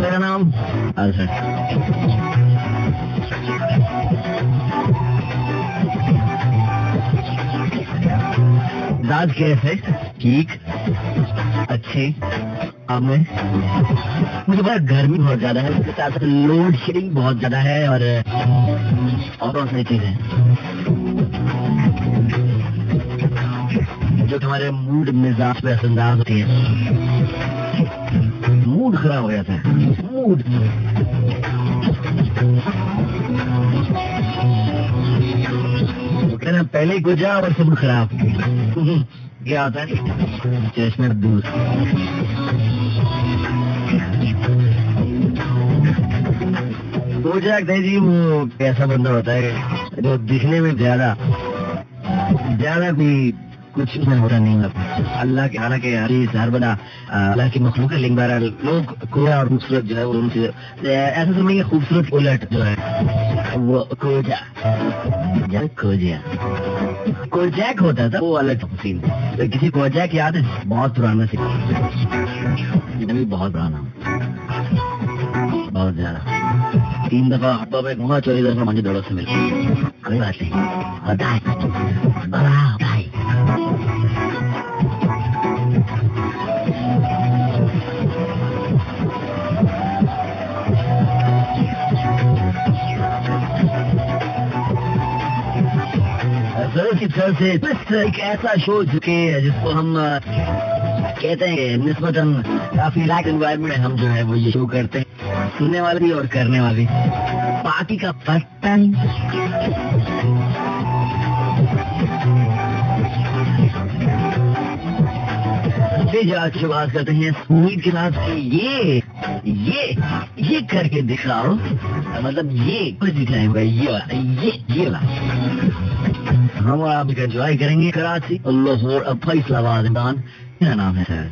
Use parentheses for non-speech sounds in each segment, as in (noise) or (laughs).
میرا نام داد کیسے ٹھیک؟ اچھے اب میں مجھے بڑا گرمی بہت زیادہ ہے لوڈ شیڈنگ بہت زیادہ ہے اور اور بہت ساری چیزیں جو تمہارے موڈ مزاج پہ اثر انداز ہوتی ہے۔ موڈ خراب ہو جاتا ہے۔ موڈ کہنا پہلے گجا اور سب خراب۔ کیا ہوتا ہے۔ چشمہ دور۔ کہ جی وہ کیسا بندہ ہوتا ہے۔ جو دکھنے میں زیادہ زیادہ بھی کچھ ضرورہ نہیں ہوتا اللہ کے حالانکہ ہماری سربنا اللہ کی مخلوق لنگ بارہ لوگ کوڑا اور خوبصورت جو ہے ان سے ایسا سمجھیں گے خوبصورت الٹ جو ہے، وہ کوجا کوجیا کوجیک ہوتا تھا، وہ الگ سین کسی کوجیک یاد ہے؟ بہت پرانا سی۔ بھی بہت پرانا۔ بہت زیادہ۔ تین دفعہ ہاتھوں میں گھوما، چوری دفعہ مجھے دوڑوں سے مل کوئی بات نہیں۔ ہوتا ہے کی طرف سے بس ایک ایسا شو چکے جس کو ہم کہتے ہیں نسبتاً کافی لائٹ انوائرمنٹ ہم جو ہے وہ یہ شو کرتے ہیں، سننے والی اور کرنے والی پارٹی کا فرسٹ ٹائم آج سے بات کرتے ہیں امید کلاس کی یہ یہ یہ کر کے دکھاؤ۔ مطلب یہ کچھ دکھائے گا یہ یہ یہ ہم اور آپ کا انجوائے کریں گے کراچی۔ لاہور اب فیصل آباد امران میرا نام ہے سر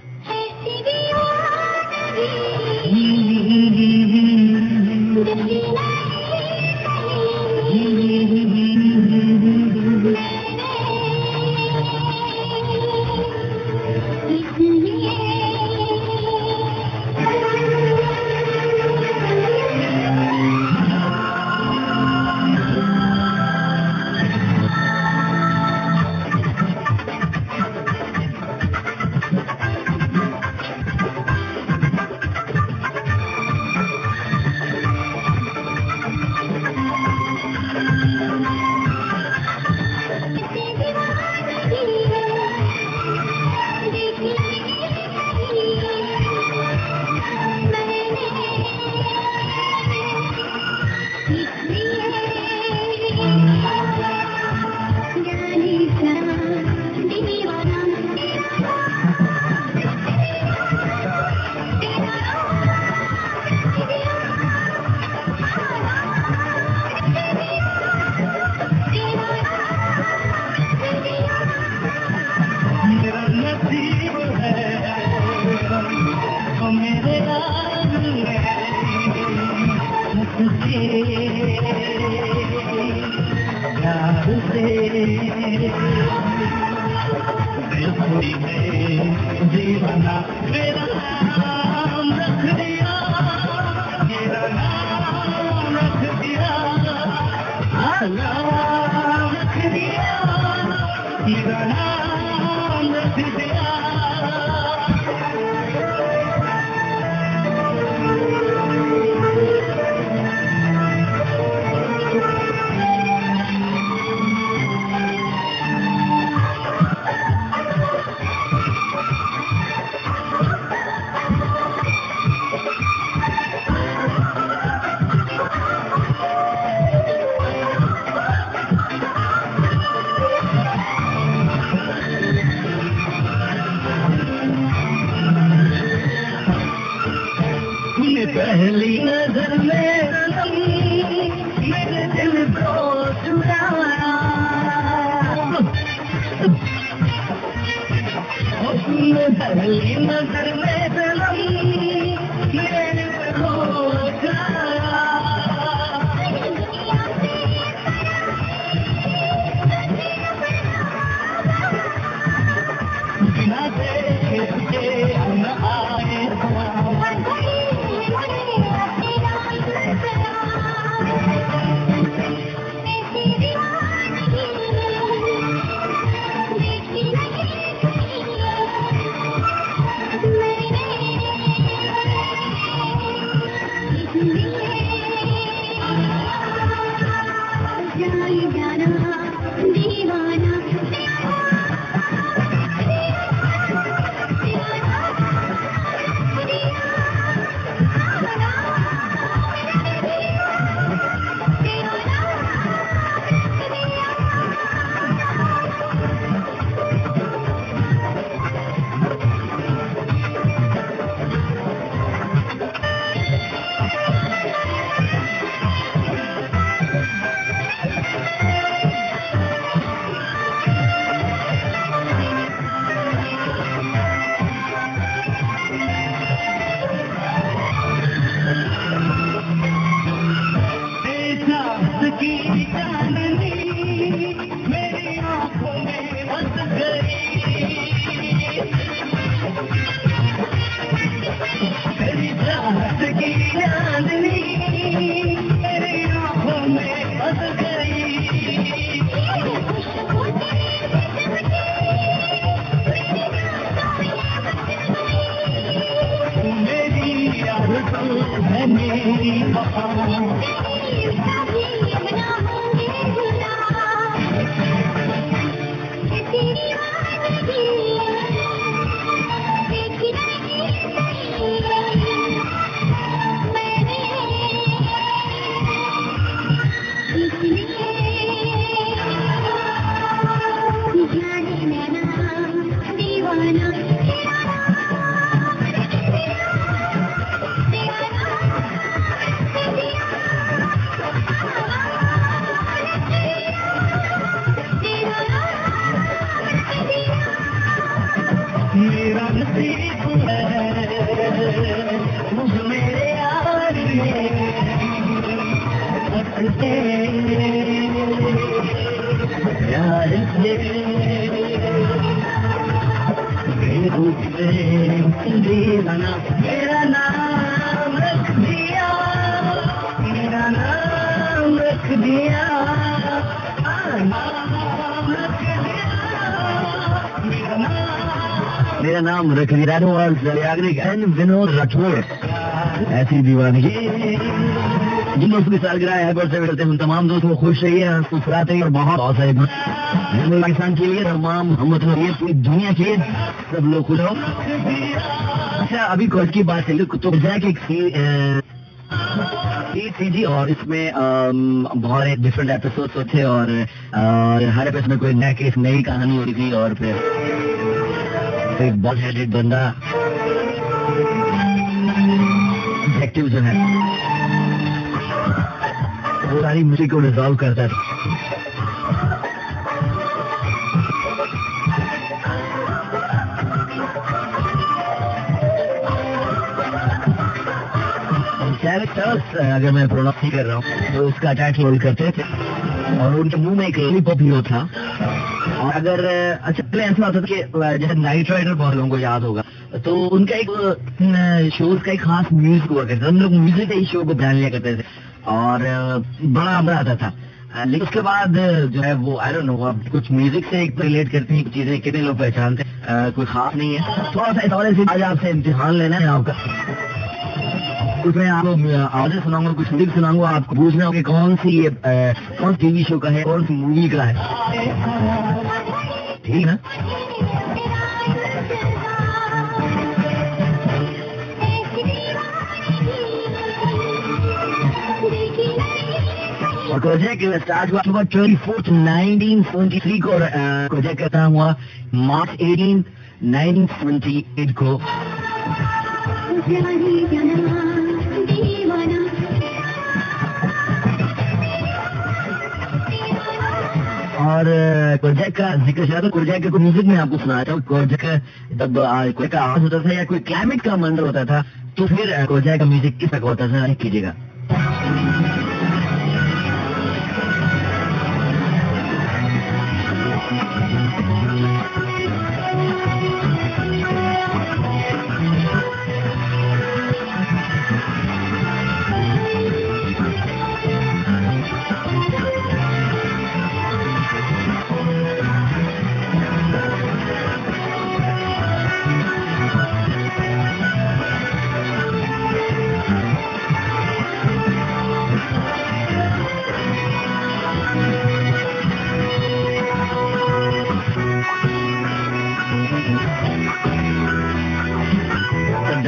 میرا نام رکھ دیا میرا نام رکھ دیا میرا نام رکھ دیا ونود راٹھوڑ ایسی دیوانگی۔ جن دوستوں کی سالگرہ ہے بڑھ سے کرتے ہیں۔ تمام دوستوں کو خوش رہیے مسکراتے ہیں اور بہت بہت سارے پاکستان کے لیے تمام ہم پوری دنیا کے لیے سب لوگ خوش ہو اچھا ابھی کوٹ کی بات ہے تو تھی جی اور اس میں بہت ڈفرینٹ ایپیسوڈ تھے اور ہر ایپیسوڈ میں کوئی نیا کیس نئی کہانی ہو رہی تھی اور پھر ایک بہت ہیڈیڈ بندہ جو ہے۔ ساری مجھے کو ریزالو کرتا تھا اگر میں پروناؤنس نہیں کر رہا ہوں، تو اس کا اٹیچ رول کرتے تھے۔ اور ان کے منہ میں ایک لالی پاپ ہیرو تھا۔ اور اگر اچھا پہلے ایسا ہوتا تھا کہ، جیسے نائٹ رائڈر بہت لوگوں کو یاد ہوگا۔ تو ان کا ایک شوز کا ایک خاص میوزک ہوا کرتا تھا۔ ہم لوگ میوزک ہی شو کو بیان لیا کرتے تھے۔ اور بڑا مزہ آتا تھا۔ لیکن اس کے بعد جو ہے وہ آئی ڈونٹ نو اب کچھ میوزک سے ایک ریلیٹ کرتی ہیں، چیزیں کتنے لوگ پہچانتے ہیں۔ کوئی خاص نہیں ہے۔ تھوڑا سا اس سے آج آپ سے امتحان لینا ہے، آپ کا۔ کچھ میں آپ کو آوازیں سناؤں گا، کچھ میوزک سناؤں گا، آپ کو پوچھنا ہو کہ کون سی یہ کون ٹی وی شو کا ہے، کون سی مووی کا ہے۔ ٹھیک ہے پروجیکٹ اسٹارٹ ہوا October twenty fourth nineteen seventy three کو پروجیکٹ کرتا ہوا March eighteen nineteen seventy eight کو اور پروجیکٹ کا ذکر چلا تو پروجیکٹ کا میوزک میں آپ کو سنا تھا پروجیکٹ جب کوئی کا آواز ہوتا تھا یا کوئی کلائمیٹ کا منظر ہوتا تھا تو پھر پروجیکٹ کا میوزک کس طرح ہوتا تھا کیجیے گا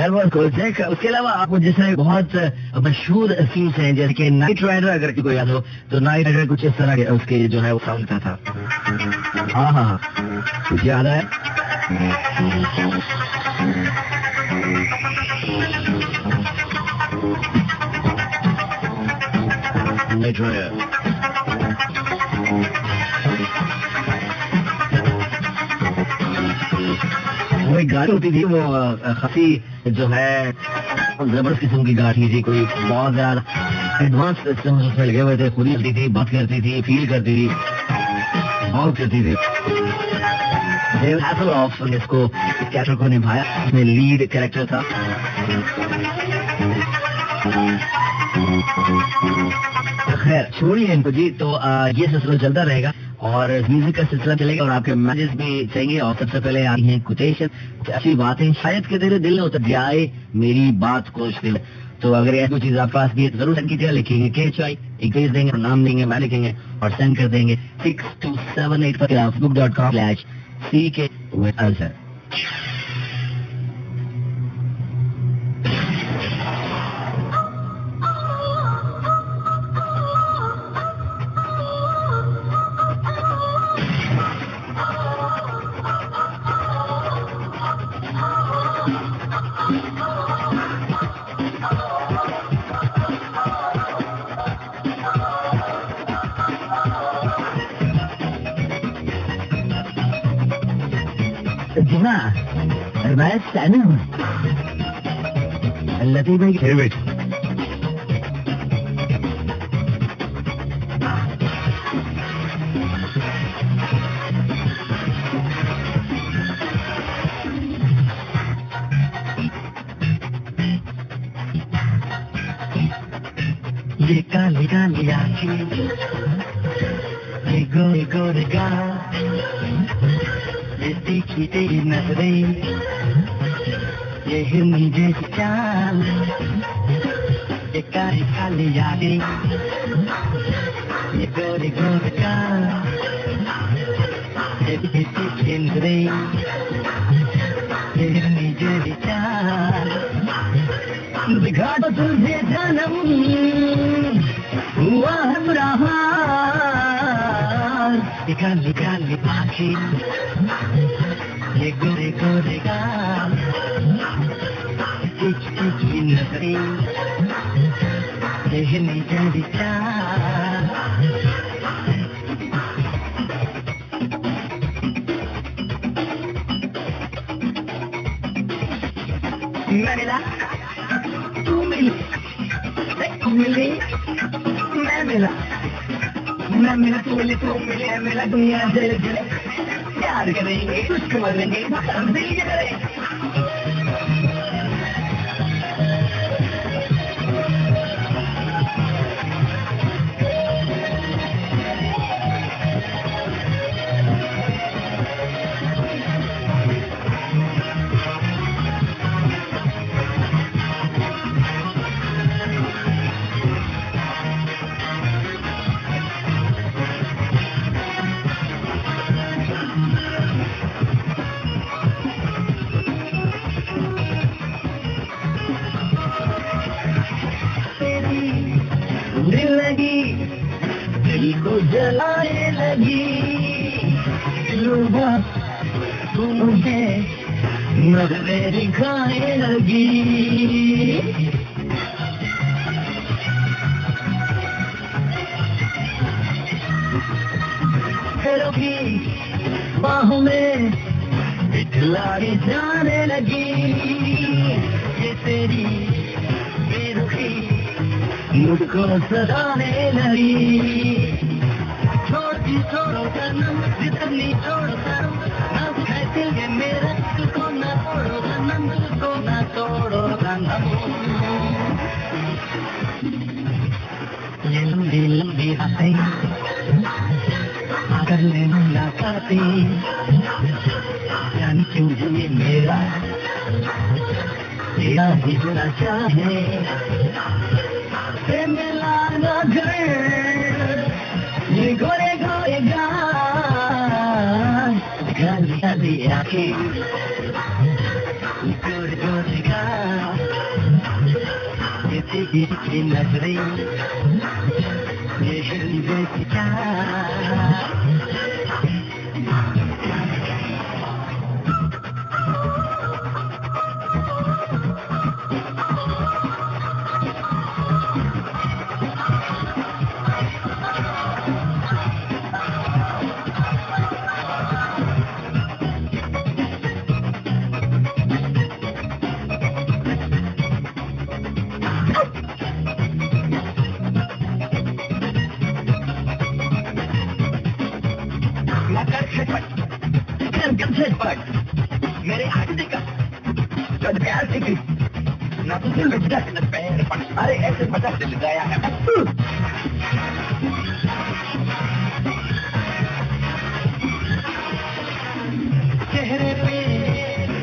اس کے علاوہ آپ کو جیسے بہت مشہور سینس ہیں، جیسے کہ نائٹ رائڈر اگر کوئی یاد ہو، تو نائٹ رائڈر کچھ اس طرح اس کے جو ہے وہ ساؤنڈ تھا۔ ہاں،, ہاں ہاں کچھ یاد ہے نائٹ رائڈر وہ گاڑی ہوتی تھی، وہ خاصی جو ہے زبردست قسم کی گاڑی تھی، کوئی بہت زیادہ ایڈوانس سسٹم اس میں لگے ہوئے تھے خود ہی تھی بات کرتی تھی فیل کرتی تھی، بہت کرتی تھی۔ آف اس کو کیریکٹر کو نبھایا۔ اس میں لیڈ کیریکٹر تھا۔ خیر، چھوڑیے ان کو جی۔ تو یہ سلسلہ چلتا رہے گا۔ اور میوزک کا سلسلہ چلے گا اور آپ کے میسج بھی چاہیں گے. اور سب سے پہلے آئی ہیں کوٹیشن اچھی باتیں شاید کہ تیرے دل اتر جائے جی میری بات کو دل تو اگر ایسی چیز آپ پاس بھی ضرور سینڈ کیجیے. لکھیں گے کہ آئی ایک بھیج دیں گے اور نام دیں گے میں لکھیں گے اور سینڈ کر دیں گے. Six two seven eight Facebook dot com slash C K ہوں اللہ فیور یہ کانگان کی گڑ گڑ گا جی چیٹے لیا گئی یہ گوری گور کا کھیندری پھر نیچے وچار دکھاڑ تجھے جنم ہوا ہمراہ دکھا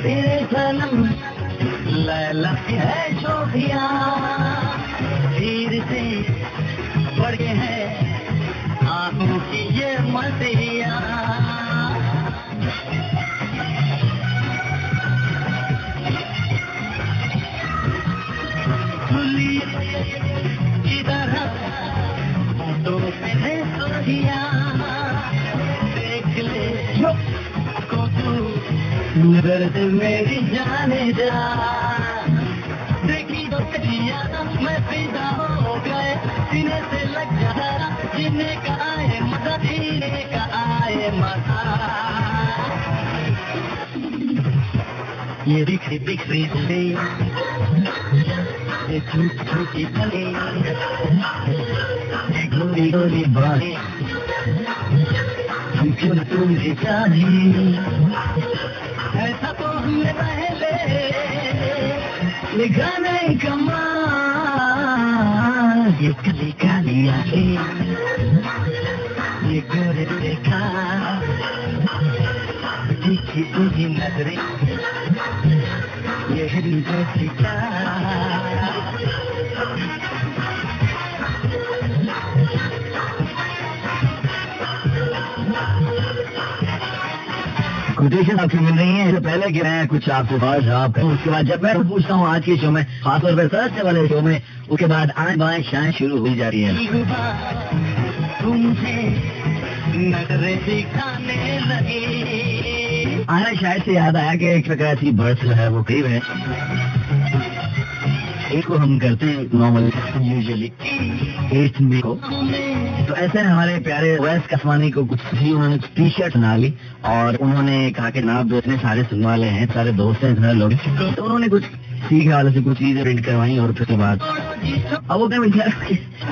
تیرے سنم لیلا ہے شوخیاں تیر سے بڑے ہیں آنکھوں کی یہ مسیح درد میری جانے جا۔ دیکھی تو کٹیا میں پیدا ہو گئے۔ سینے سے لگ جا جینے کا آئے مزہ، جینے کا آئے مزہ۔ یہ بکھری بکھری سے یہ چھوٹی چھوٹی پلے یہ گوری گوری بالیں ہم کیوں نہ تمہیں چاہیے ایسا تو ہم نے پہلے لکھا نہیں کما، یہ لکھا لیا آنکھیں یہ گور دیکھا، دیکھی تجھی نظریں۔ یہ ہری جیسی کوٹیشن آپ کی مل رہی ہیں پہلے کی رہے ہیں کچھ آپ بہت جواب کریں اس کے بعد جب میں پوچھتا ہوں آج کے شو میں خاص طور پر سرستے والے شو میں اس کے بعد آئیں بائیں شائیں شروع ہو جا رہی ہے آنا شاید سے یاد آیا کہ ایک ایسی برڈ جو ہے وہ قریب ہے۔ ایک کو ہم کرتے ہیں نارمل یوزلی ایٹ مے کو. تو ایسے ہمارے پیارے ویس کسمانی کو کچھ بھی انہوں نے ٹی شرٹ بنا لی اور انہوں نے کہا کہ جناب اتنے سارے سننے والے ہیں، سارے دوست ہیں اتنے لوگ۔ تو انہوں نے کچھ سیکھے والے سے کچھ چیزیں پرنٹ کروائی اور پھر اس کے بعد۔ اب وہ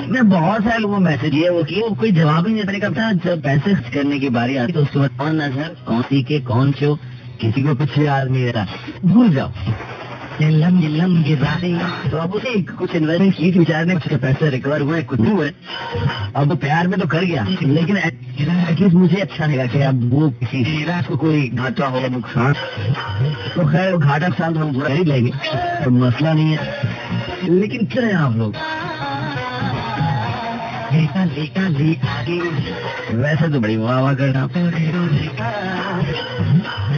میں بہت سارے لوگوں میسج کیے وہ کیے وہ کوئی جواب ہی نہیں دیتا کرتا جب پیسے کرنے کی باری آتی تو اس کے بعد کون نظر، کون سی کے کون سے کسی کو کچھ یاد نہیں رہتا بھول جاؤ۔ لم لم تو اب اسے کچھ انویسٹمنٹ کی تھی، بیچارے نے پیسے ریکور ہوئے، کچھ ہوئے۔ اب وہ پیار میں تو کر گیا، لیکن ایٹ لیسٹ مجھے اچھا لگا کہ اب وہ کسی کو کوئی گھاٹا ہو، نقصان۔ تو خیر گھاٹا نقصان تو ہم پورا ہی لیں گے تو مسئلہ نہیں ہے۔ لیکن کیا ہے آپ لوگ؟ ویسے تو بڑی واہ واہ کرنا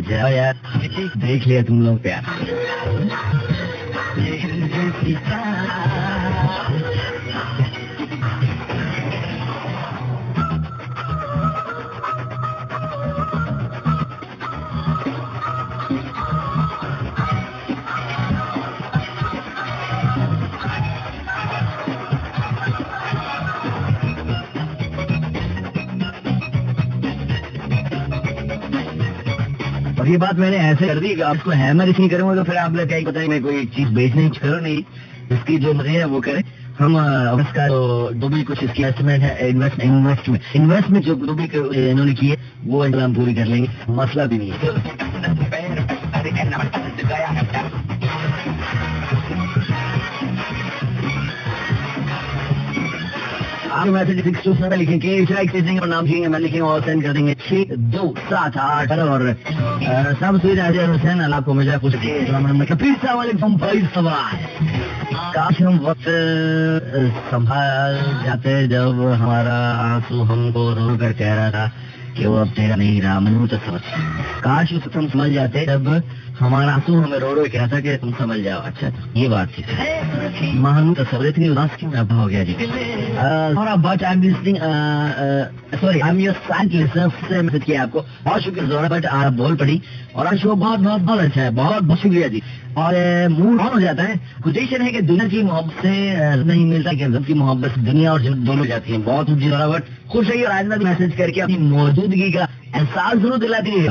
جاؤ یار دیکھ لیا تم لوگ پیار یہ بات میں نے ایسے کر دی کہ آپ کو ہیمر اس نہیں کروں گا تو پھر آپ نے کیا پتا میں کوئی چیز بیچنے کرو نہیں اس کی جو مزے ہے وہ کریں۔ ہم اس کا جو بھی کچھ اس کی ایسٹیمیٹ ہے انویسٹمنٹ انویسٹمنٹ جو بھی انہوں نے کی ہے، وہ انتظام پوری کر لیں گے۔ مسئلہ بھی نہیں ہے۔ آپ میسج سکس ٹو سیون لکھیں گے اور نام لکھیں گے میں لکھیں اور سینڈ کر دیں گے. چھ دو سات آٹھ اور سب سوئی راجا حسین اللہ کو مجھے کچھ مطلب پھر علیکم. بھائی سوال. کاش ہم وقت سنبھال جاتے جب ہمارا آنسو ہم کو رو کر کہہ رہا تھا کہ وہ اب تیرا نہیں رہا. منو تو سمجھ. کاش اس ہم سمجھ جاتے جب ہمارا آنسو ہمیں رو رو کہا تھا کہ تم سمجھ جاؤ۔ اچھا یہ بات تھی مہنو تو سب اتنی اداس کیوں اب ہو گیا جی؟ But I listening sorry I your silent سے میسج کیا آپ کو؟ بہت شکریہ زورا، بٹ آپ بول پڑی۔ اور آج شو بہت بہت بہت اچھا ہے، بہت بہت شکریہ جی۔ اور موڈ آن ہو جاتا ہے۔ کوٹیشن ہے کہ دنیا کی محبت سے نہیں ملتا کہ کی محبت دنیا اور دونوں جاتی ہیں۔ بہت جی زورا، بٹ خوش رہی اور آج میں میسج کر کے اپنی موجودگی کا احساس ضرور دلاتی ہے۔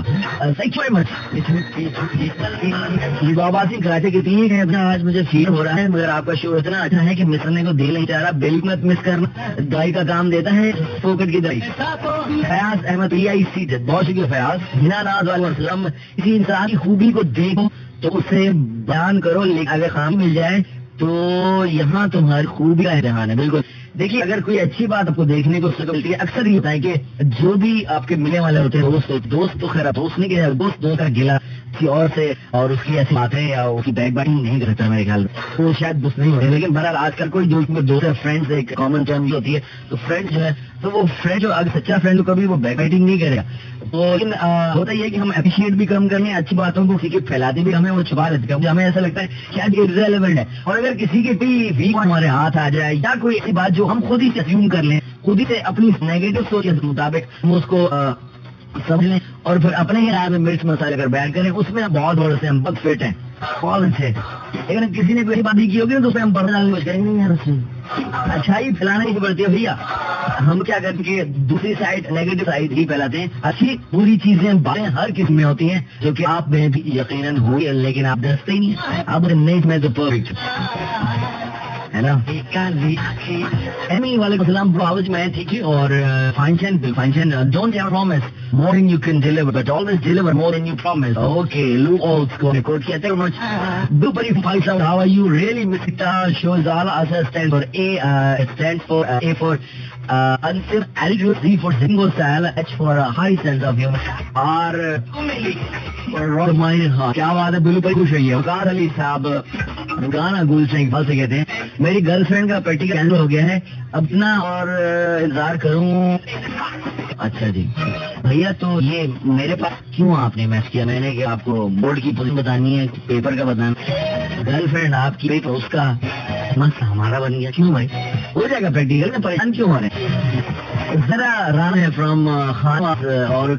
آبادی کراچی کی تین ہے آج مجھے فیل ہو رہا ہے، مگر آپ کا شو اتنا اچھا ہے کہ مسرنے کو دل نہیں چاہ رہا، بل مت مس کرنا۔ دوائی کا کام دیتا ہے پوکٹ کی دوائی فیاض احمد اسی بہت شکریہ فیاض۔ بنا ناز وسلم کسی انسان کی خوبی کو دیکھو تو اسے بیان کرو، لیکن اگر خام مل جائے تو یہاں تمہاری خوبی کا امتحان ہے بالکل دیکھیے اگر کوئی اچھی بات آپ کو دیکھنے کو ملتی ہے اکثر یہ ہوتا ہے کہ جو بھی آپ کے ملنے والے ہوتے ہیں دوست دوست تو خیر دوست نہیں کہ دوست دوست کا گلا کسی اور سے اور اس کی ایسی باتیں یا اس کی بیک بائٹنگ نہیں کرتا میرے خیال میں وہ شاید دوست نہیں ہوتے لیکن بہرحال آج کل کوئی دوست میں دوست ہے فرینڈ ایک کامن ٹرم بھی ہوتی ہے تو فرینڈ جو ہے تو وہ فرینڈ جو اگر سچا فرینڈ کبھی وہ بیک رائٹنگ نہیں کرے گا۔ تو لیکن ہوتا یہ ہے کہ ہم اپریشیٹ بھی کم کریں اچھی باتوں کو کسی پھیلاتے بھی ہمیں وہ چھپا لیتے ہیں۔ ہمیں ایسا لگتا ہے کہ آج یہ ریلیونٹ ہے۔ اور اگر کسی کے بھی ویک ہمارے ہاتھ آ جائے یا کوئی ایسی بات جو ہم خود ہی سے کر لیں، خود ہی سے اپنی نیگیٹو سوچ کے مطابق ہم اس کو سمجھ لیں۔ اور پھر اپنے ہی رائے میں مرچ مسالے کر بیان کریں، اس میں بہت بڑے سے ہم بہت فٹ ہیں بہت اچھے لیکن کسی نے کوئی بات نہیں کی ہوگی نا تو اس میں ہم پڑھنے ڈالنے کی کریں گے یار اچھا، اچھائی پھیلانے کی پڑتی ہے بھیا۔ ہم کیا کرتے کہ دوسری سائڈ نیگیٹو سائڈ ہی پھیلاتے ہیں۔ اچھی پوری چیزیں باتیں ہر قسم میں ہوتی ہیں، جو کہ آپ میں بھی یقیناً ہوئی لیکن آپ دستے ہی نہیں آپ نہیں، میں تو پرفیکٹ ہے نا وعلیکم السلام آواز میں ٹھیک ہے اور فائنشن فائنشن don't have promise more than you can deliver but always deliver more than you promise okay love Alice کو ریکارڈ کیا تھا مچ دو بری five sound how are you really mister shows all us stand for A stand for A for answer ایلٹر C for single cell H کیا بات ہے بالکل خوش ہوئی ہے وقار علی صاحب گانا گول سے اقبال سے کہتے ہیں میری گرل فرینڈ کا پیٹی کینسل ہو گیا ہے اپنا اور انتظار کروں اچھا جی بھیا تو یہ میرے پاس کیوں آپ نے میچ کیا میں نے کہ آپ کو بورڈ کی پوزیشن بتانی ہے پیپر کا بتانا گرل فرینڈ آپ کی اس کا مسئلہ ہمارا بن گیا کیوں بھائی ہو جائے گا پریکٹیکل میں پریشان کیوں ہو رہے ہیں؟ ذرا رام ہے فرام uh, خان uh, اور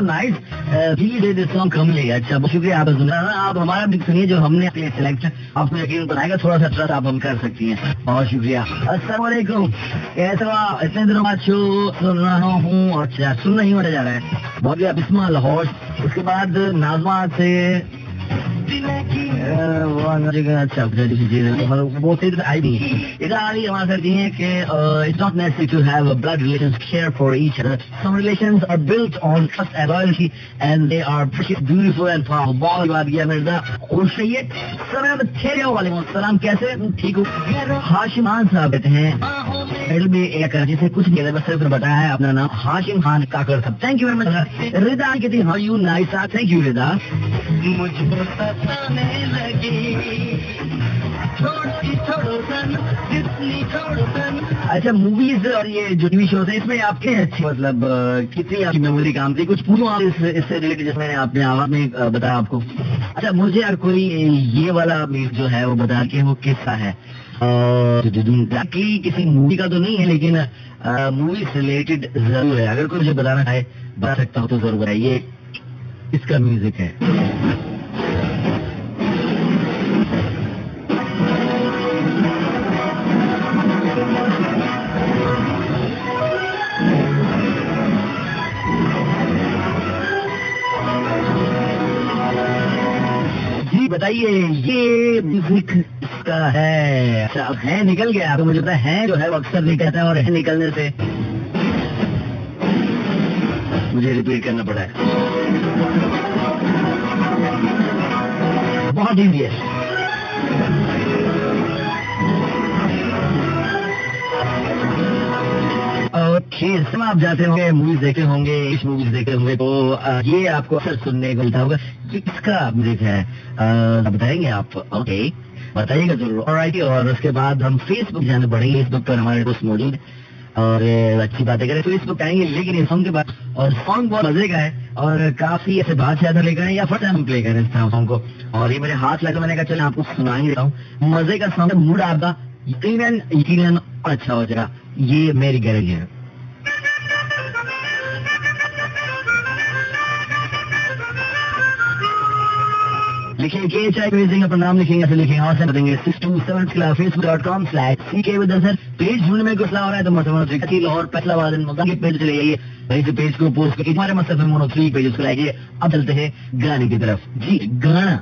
نائس پلیز سانگ کم لے اچھا بہت شکریہ، آپ آپ ہمارا بھی سنیے جو ہم نے سلیکٹ آپ کو یقین بنائے گا، تھوڑا سا ٹرسٹ آپ ہم کر سکتی ہیں۔ بہت شکریہ۔ السلام علیکم۔ کیسا اتنے دنوں بعد شو سن رہا ہوں۔ اچھا سننا ہی ہوتا جا رہا ہے۔ بہت بسما لاہور۔ اس کے بعد نازما سے السلام کیسے ٹھیک ہو ہاشمان صاحب کہتے ہیں میڈل کچھ نہیں بس صرف بتایا ہے اپنا نام Hashim Khan Kakar sahab thank you very much Rida کہتی how you nice thank you Rida ستانے لگی۔ چھوڑو سن جتنی چھوڑو سن اچھا موویز اور یہ جو ٹی وی شوز ہیں، اس میں آپ کے اچھی مطلب کتنی آپ کی میموری کام تھی؟ کچھ پوچھو آپ اس سے ریلیٹڈ جس میں نے آپ نے آواز میں بتایا آپ کو۔ اچھا مجھے اگر کوئی یہ والا جو ہے، وہ بتا کہ وہ قصہ ہے۔ کسی مووی کا تو نہیں ہے، لیکن مووی سے ریلیٹڈ ضرور ہے۔ اگر کوئی مجھے بتانا چاہے، بتا سکتا ہوں تو ضرور ہے۔ یہ اس کا میوزک ہے۔ بتائیے، یہ میوزک اس کا ہے؟ اچھا اب ہے، نکل گیا۔ آپ کو مجھے پتا ہے جو ہے وہ اکثر نہیں کہتا ہے اور ہے نکلنے سے۔ مجھے ریپیٹ کرنا پڑا ہے۔ بہت ایزی ہے۔ اوکے سم آپ جاتے ہوں گے موویز دیکھتے ہوں گے اس موویز دیکھتے ہوں گے۔ تو یہ آپ کو اکثر سننے کو ملتا ہوگا کس کا میوزک ہے۔ بتائیں گے آپ۔ اوکے بتائیے گا ضرور۔ اور اور اس کے بعد ہم فیس بک جانے پڑیں گے فیس بک پر ہمارے دوست موجود ہیں۔ اور اچھی باتیں کریں۔ فیس بک آئیں گے لیکن اس سانگ کے بعد۔ اور سانگ بہت مزے کا ہے۔ اور کافی ایسے بات زیادہ لے کر یا فرسٹ ٹائم پلے کریں اس سانگ کو۔ اور یہ میرے ہاتھ لگا، میں نے کہا چلیں آپ کو سنا ہی دیتا ہوں۔ مزے کا سانگ موڈ آپ کا یقیناً یقیناً اچھا ہو جائے گا۔ یہ میری گارنٹی ہے۔ لکھیں کے گے چاہے میوزنگ اپنا نام لکھیں ہاں گے ایسے لکھیں گے اور سے بتیں گے۔ Six two seven Facebook dot com slash C K ودر سر پیج ڈھونڈنے میں گسلا ہو رہا ہے تو مسلمان کی لاہور پہلا والا دن مزاح کے پیج چلے جائیے وہیں سے پیج کو پوسٹ کر کے ہمارے مسئلہ مونو تھری پیج کو لائیے اب چلتے ہیں گانے کی طرف۔ جی گانا۔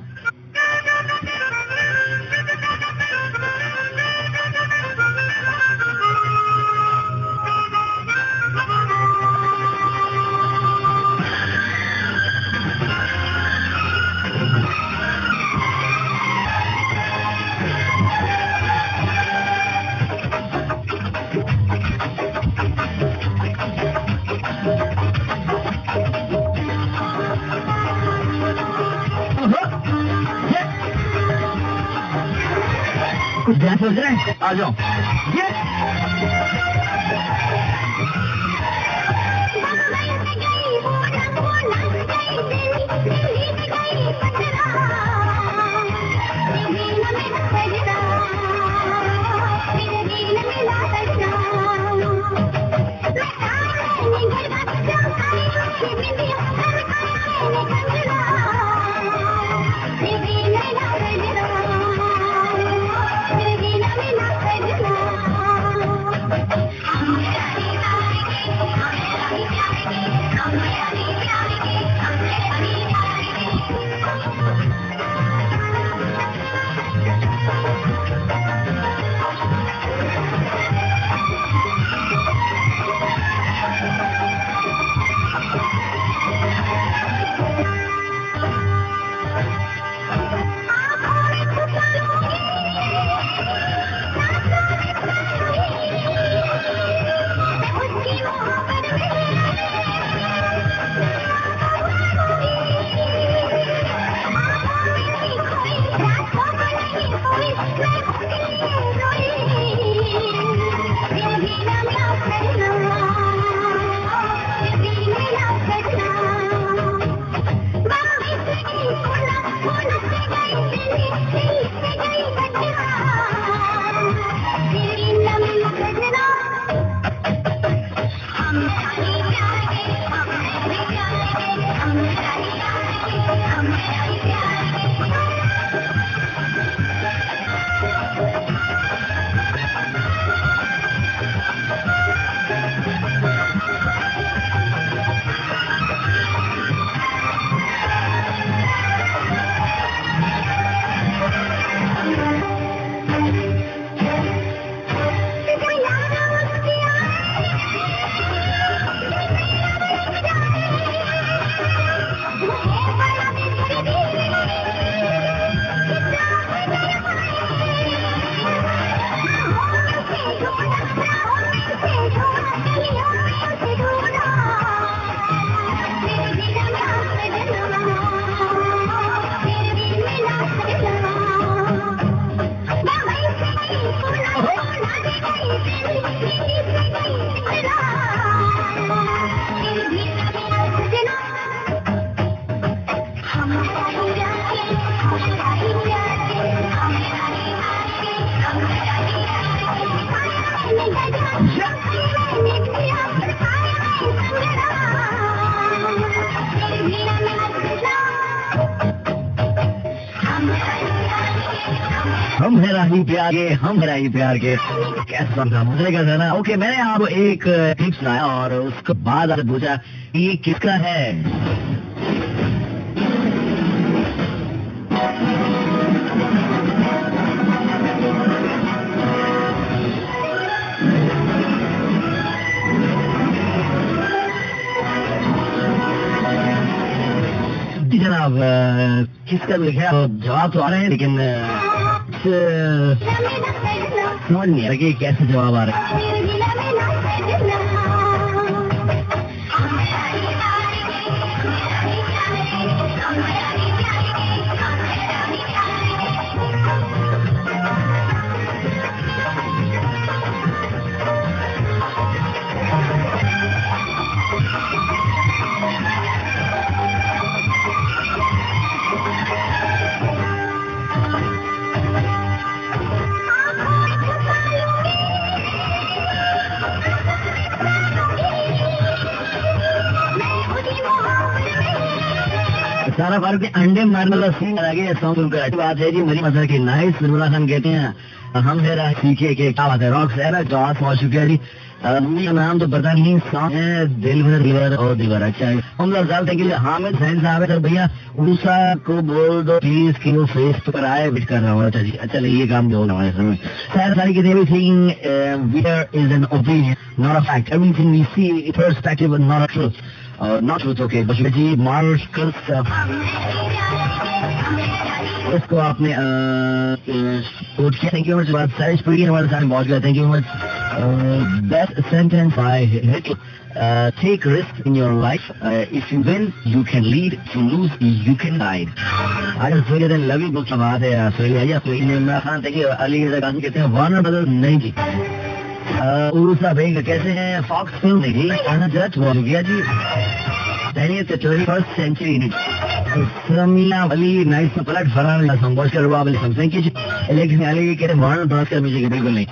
کچھ دھیان سوچ رہے ہیں آ جاؤ یہ Thank you. پیار کے، ہم ہے پیار کے۔ کیسا مزے کا تھا نا اوکے، میں نے آپ کو ایک کلپ سنایا اور اس کے بعد آپ پوچھا، یہ کس کا ہے؟ جی جناب، کس کا لکھا جواب تو آ رہے ہیں، لیکن آه، نعم. مغني رقيق أسد وأبارك سارا فرق انڈے مارنے والا سین لگے سانگ سن کر اچھی بات ہے جی میری مسئلہ کی نائس نورا خان کہتے ہیں، ہم ہے رہا سیکھے کہ کیا بات ہے راک ہے نا جواب پہنچ چکے جی۔ مووی کا نام تو پتا نہیں، سانگ ہے، دل بھر دیور اور دیور اچھا ہے ہم لوگ زیادہ تھینک حامد حسین صاحب ہے سر بھیا، اوسا کو بول دو پلیز کہ وہ فیس پر آئے ویٹ کر رہا ہوں اچھا جی۔ اچھا یہ کام جو ہمارے سمجھ۔ سر ساری کہتے ہیں everything where is an opinion not a fact everything we see perspective not a truth not truth okay بس جی مارش اس کو آپ نے کوٹ کیا. تھینک یو مچ بات سارے اسپیڈی ہمارے ساتھ پہنچ گیا thank you much best sentence I hit take risk in your life if you win you can lead you lose you can guide آج سوریہ دن لوی بک کی بات ہے. سوریہ آئیے سوریہ عمران خان تھے کہ علی گڑھ کہتے ہیں وارنر بدل نہیں جی عروسا بھائی کیسے ہیں؟ فاکس فلم دیکھی جج ہو گیا جی فرسٹ سینچری سمیلا ولی نائٹ پلٹ فرار کر علی سمسنگ کی لیکن علی کر مجھے بالکل نہیں۔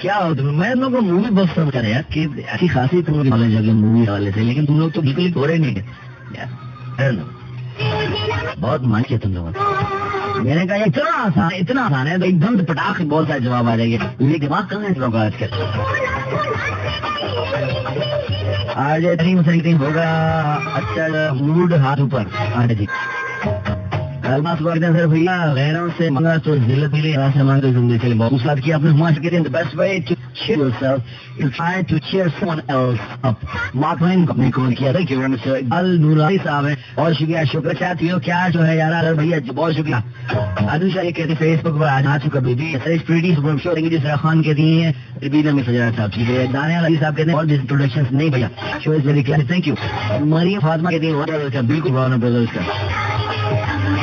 کیا ہو تم؟ میں لوگوں کو مووی بہت پسند کرے یار کہ اچھی خاصی تم نالج ہے مووی والے سے لیکن تم لوگ تو بالکل ہی تھوڑے نہیں ہے بہت مان کیا تم لوگوں نے۔ میں نے کہا یہ اتنا آسان ہے اتنا آسان ہے تو ایک دم پٹاخ سے بہت سارے جواب آ جائیں گے۔ یہ دماغ کہاں ہے لوگ آج کل آج اتنی مسلم ہوگا اچھا موڈ ہاتھ اوپر۔ آج جی۔ کلمہ صبح ہیں سر بھیا۔ غیروں سے منگا تو ذلت ملی راہ سے مانگا زندگی کے لیے۔ بہت ساتھ کیا اپنے ہمارے کہتے ہیں، the best way to cheer yourself is try to cheer someone else up. Mark Twain کو اپنے کال کیا۔ تھا کہ ال نورانی صاحب ہیں۔ بہت شکریہ شکر کیا تھی کیا جو ہے یار؟ اگر بھیا، بہت شکریہ۔ انوشا یہ کہتے فیس بک پر آج آ چکا بی بی سریش پریٹی سپر شو رنگی جس خان کہتی ہیں ربینہ میں سجا صاحب ٹھیک ہے۔ دانے علی صاحب کہتے ہیں، اور انٹروڈکشن نہیں بھیا۔ Show is very clear thank you Maryam Fatima کہتی ہیں بالکل وارنر بردرز کا۔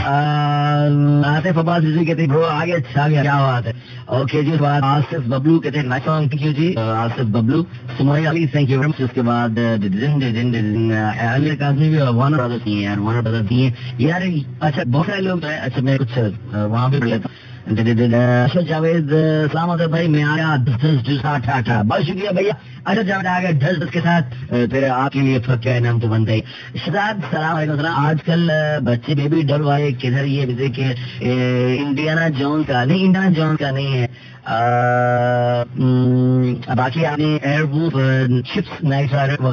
آتے فباز جی کہتے برو آگے اچھا گیا، کیا بات ہے؟ اوکے جی بات آصف ببلو کہتے ہیں nice song thank you ji. Asif Bablu سمائی Ali thank you اس کے بعد علی کاظمی بھی وان برادر دیے ہے یار وان برادر دیے ہے یار اچھا بہت سارے لوگ ہیں اچھا میں کچھ وہاں بھی پڑھ لیتا ہوں۔ اشرف جاوید السلام علیکم بھائی میں آیا دس دس دس آٹھ آٹھ بہت شکریہ بھیا اشرف جاوید آ گیا دس دس کے ساتھ پھر آپ کے لیے کیا نام تو بنتا ہے شہزاد السلام علیکم السلام آج کل بچے بیبی ڈر والے کدھر یہ جیسے کہ انڈیانا جون کا نہیں انڈیانا جون کا نہیں ہے باقی آپ نے ایئر بوف چپس نائٹ رائڈر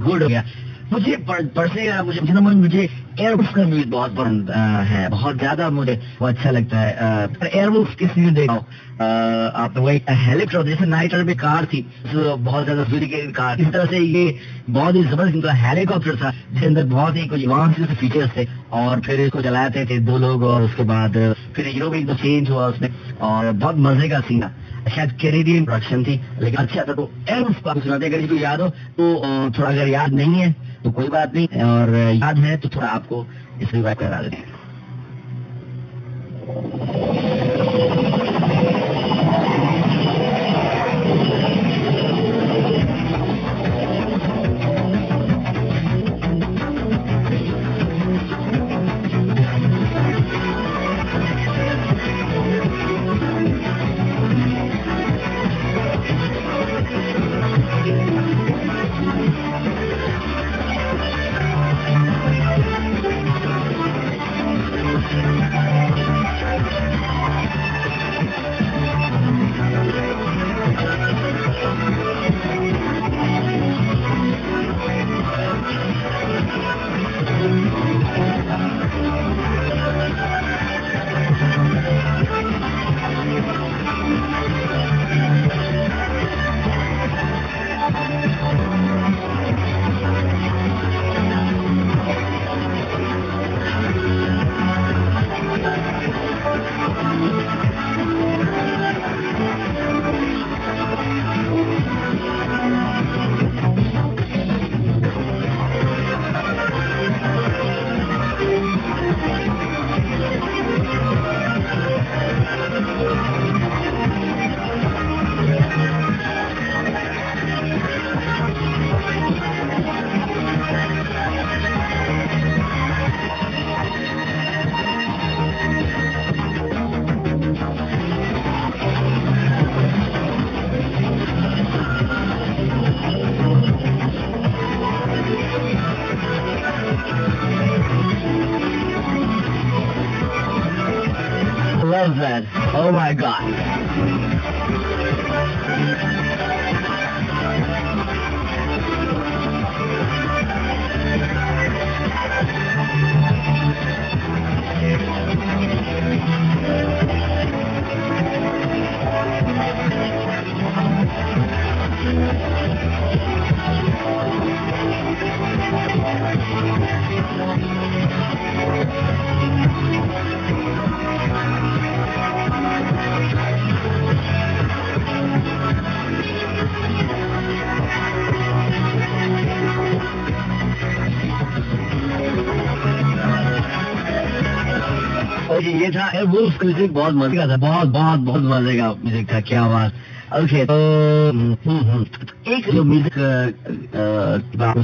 گڈ ہو گیا مجھے پڑھنے کا مجھے مجھے ایئر بک کا میوزک بہت پسند ہے۔ بہت زیادہ مجھے وہ اچھا لگتا ہے۔ ایئر بک کس لیے دیکھا؟ ہوں آپ وہی ہیلیکٹر جیسے نائٹ میں کار تھی بہت زیادہ کی کار۔ اس طرح سے یہ بہت ہی زبردست ہیلی کاپٹر تھا، جس کے اندر بہت ہی کچھ ایڈوانس فیچرس تھے۔ اور پھر اس کو چلاتے تھے دو لوگ اور اس کے بعد پھر ہیرو بھی ایک دم چینج ہوا اس میں۔ اور بہت مزے کا سین شاید کیریڈین پروڈکشن تھی، لیکن اچھا تھا تو ایئر سناتے اگر اس کو یاد ہو، تو تھوڑا اگر یاد نہیں ہے، تو کوئی بات نہیں، اور یاد ہے تو تھوڑا آپ کو اس میں کرا دیتے ہیں۔ میوزک بہت مزے کا تھا، بہت بہت بہت مزے کا میوزک تھا کیا بات۔ اوکے، تو ایک جو میوزک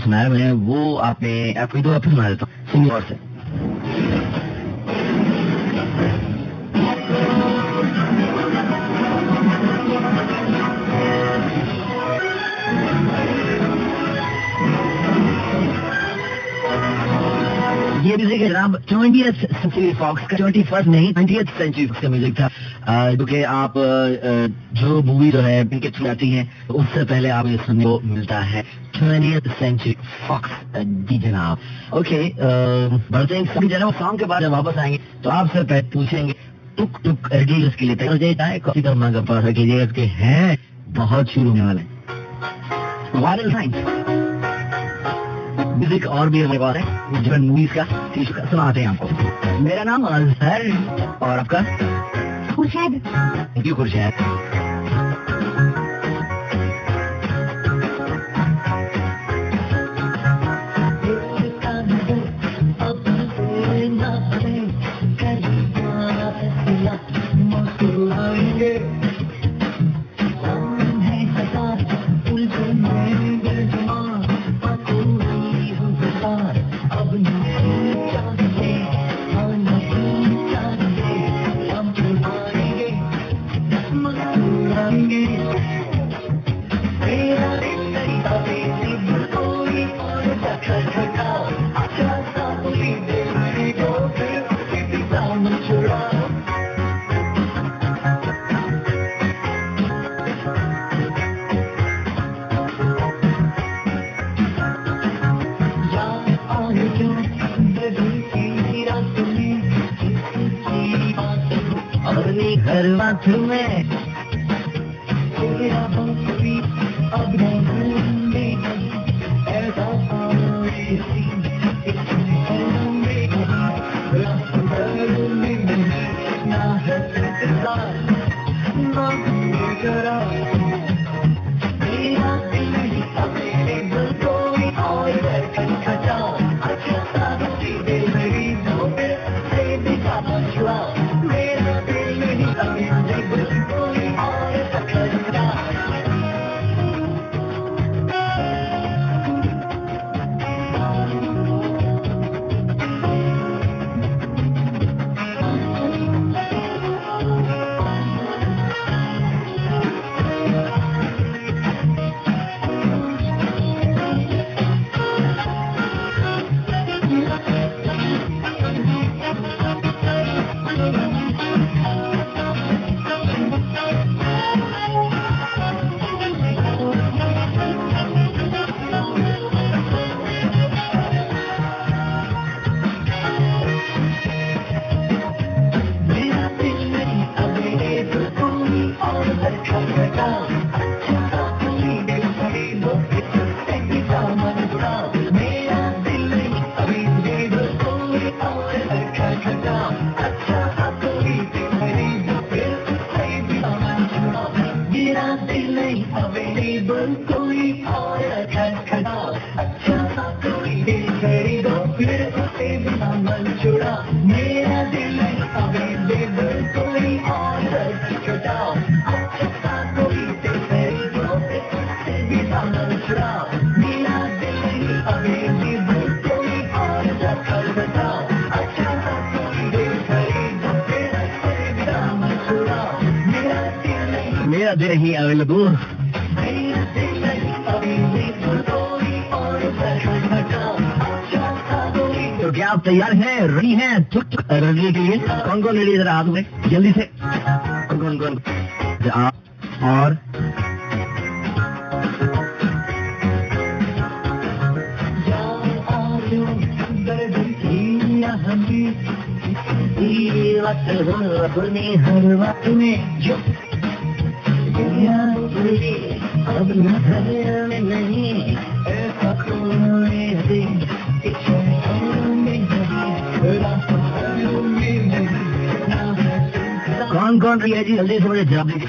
سنایا، میں نے وہ آپ نے آپ کو دو آپ سنا دیتا ہوں سنگور سے۔ کہ جناب ٹوینٹی فاکس کا ٹوینٹی فرسٹ نہیں ٹوینٹی سینچری فاکس کا میوزک تھا۔ جو کہ آپ جو مووی جو ہے، ان کے تھرو آتی ہے اس سے پہلے آپ یہ سننے کو ملتا ہے۔ ٹوینٹی سینچری فاکس جی جناب۔ اوکے بڑھتے ہیں۔ جناب سانگ کے بارے میں واپس آئیں گے۔ تو آپ سے پوچھیں گے، ٹک ٹک ریڈیوز کے لیے کافی کرنا کا پاس ریڈیوز کے ہیں، بہت شروع ہونے والے وائرل سائنس میوزک اور بھی ہمارے پاس ہے جو موویز کا سناتے ہیں آپ کو۔ میرا نام اظہر اور آپ کا؟ Khurshid. You Khurshid?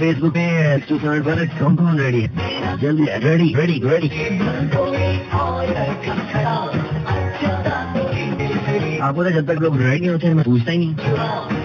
Facebook پہ ریڈی ہے جلدی ریڈی ریڈی ریڈی آپ کو جب تک لوگ ریڈی ہوتے ہیں میں پوچھتا ہی نہیں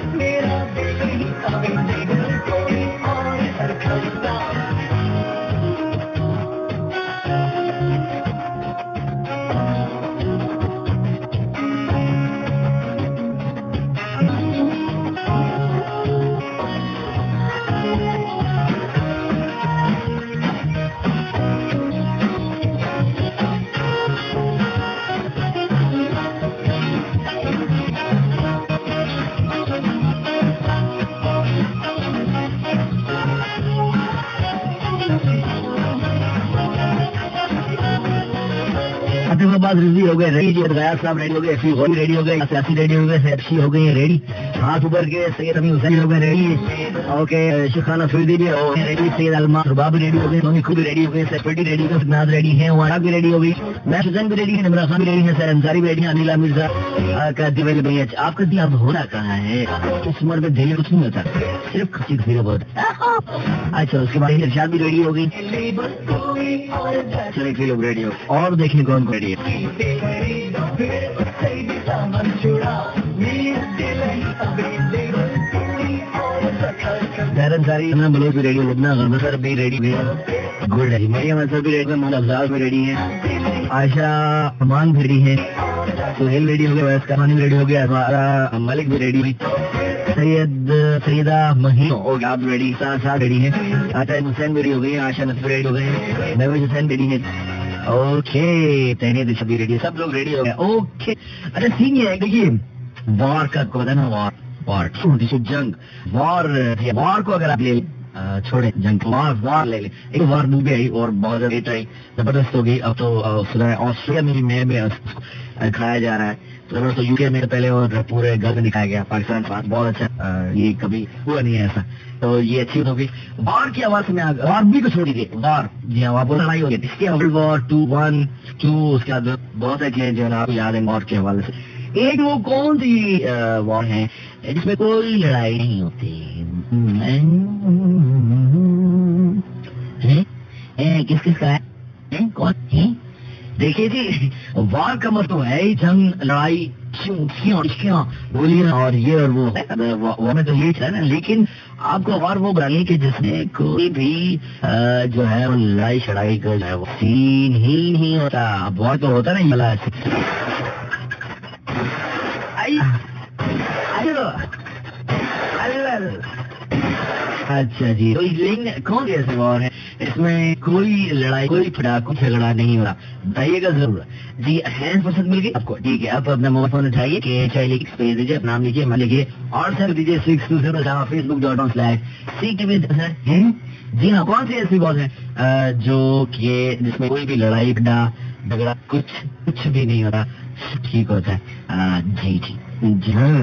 ریڈی ہو گئے ریڈی غیر صاحب ریڈی ہو گئے فی غوری ریڈی ہو گئے سیاسی ریڈی ہو گئے سیاسی ہو گئی ریڈی ہاتھ ابھر کے سید امی حسین ہو گئے ریڈی اوکے شیخان افریدی بھی ہو ریڈی سید علمان رباب ریڈی ہو گئے سونی خود ریڈی ہو گئے سیپٹی ریڈی ہو گئے ریڈی ہیں وہاں بھی ریڈی ہو گئی میں سجن بھی ریڈی ہے نمرا خان بھی ریڈی ہے سر انصاری بھی ریڈی ہیں انیلا مرزا کا دیویل بھیا آپ کا دیا اب ہو رہا کہاں ہے اس عمر میں دھیرے کچھ نہیں ہوتا صرف کچھ بہت اچھا اس کے بعد ارشاد بھی ریڈی ہوگی۔ چلے ایک لوگ ریڈیو اور دیکھیں کون ریڈی دہرن ساری بلوچ بھی ریڈیو لبنا سر بھی ریڈی بھی گڈ ہے مریم سر بھی ریڈی مولانا افزاز بھی ریڈی ہے عائشہ امان بھی ریڈی ہے سہیل ریڈی ہو گیا ویس کرانی ریڈی ہو گیا ہمارا ملک بھی ریڈی ہوئی۔ سید فریدہ مہین اور آپ ریڈی ساتھ ساتھ ریڈی ہیں۔ آتاہم حسین ریڈی ہو گئی، آشا نصف ریڈی ہو گئے نویز حسین ریڈی ہیں۔ اوکے تحریر شبی ریڈی سب لوگ ریڈی ہو گئے۔ اوکے اچھا سین یہ ہے دیکھیے وار کا کو نا وار وار جنگ، وار وار کو اگر آپ لے چھوڑے جنگ وار وار لے لیں۔ ایک وار ڈوبے آئی اور بہت زیادہ آئی، زبردست ہو گئی۔ اب تو آسٹریلیا میں بھی میں کھایا جا رہا ہے۔ تو یو کے میں پہلے اور پورے گھر میں دکھایا گیا پاکستان فاسٹ بہت اچھا یہ کبھی ہوا نہیں ہے ایسا تو یہ اچھی ہوگی وار کی آواز میں وار بھی کچھ ہوگی وار جی ہاں واپس لڑائی ہوگی اس کے world war two one two اس کے بعد بہت اچھے جو ہے آپ یاد ہیں وار کے حوالے سے ایک وہ کون سی وار ہے جس میں کوئی لڑائی نہیں ہوتی کس کس کا دیکھیے جی وار کا مطلب ہے ہی جنگ، لڑائی بولیے اور یہ اور وہ میں تو یہ تھا نا، لیکن آپ کو اور وہ بنانی کہ جس نے کوئی بھی جو ہے لڑائی شڑائی کا جو ہے، وہ سین ہی نہیں ہوتا بہت تو ہوتا نہیں ملا اچھا جی۔ تو لنگ کون سے وار ہے اس میں کوئی لڑائی، کوئی پٹاخ جھگڑا نہیں ہو رہا۔ بتائیے گا ضرور۔ جی ہینڈ فرصت مل گئی آپ کو۔ ٹھیک ہے آپ اپنا موبائل فون اٹھائیے کہ چائے لکھ پہ دیجیے نام لیجیے میں لیجیے۔ اور سر دیجیے six two zero seven Facebook dot com slash C T V sir جی ہاں کون سی ایسی بات ہے؟ جو کہ جس میں کوئی بھی لڑائی پٹا جھگڑا، کچھ کچھ بھی نہیں ہو رہا۔ ٹھیک ہوتا ہے۔ جی جی جی ہاں۔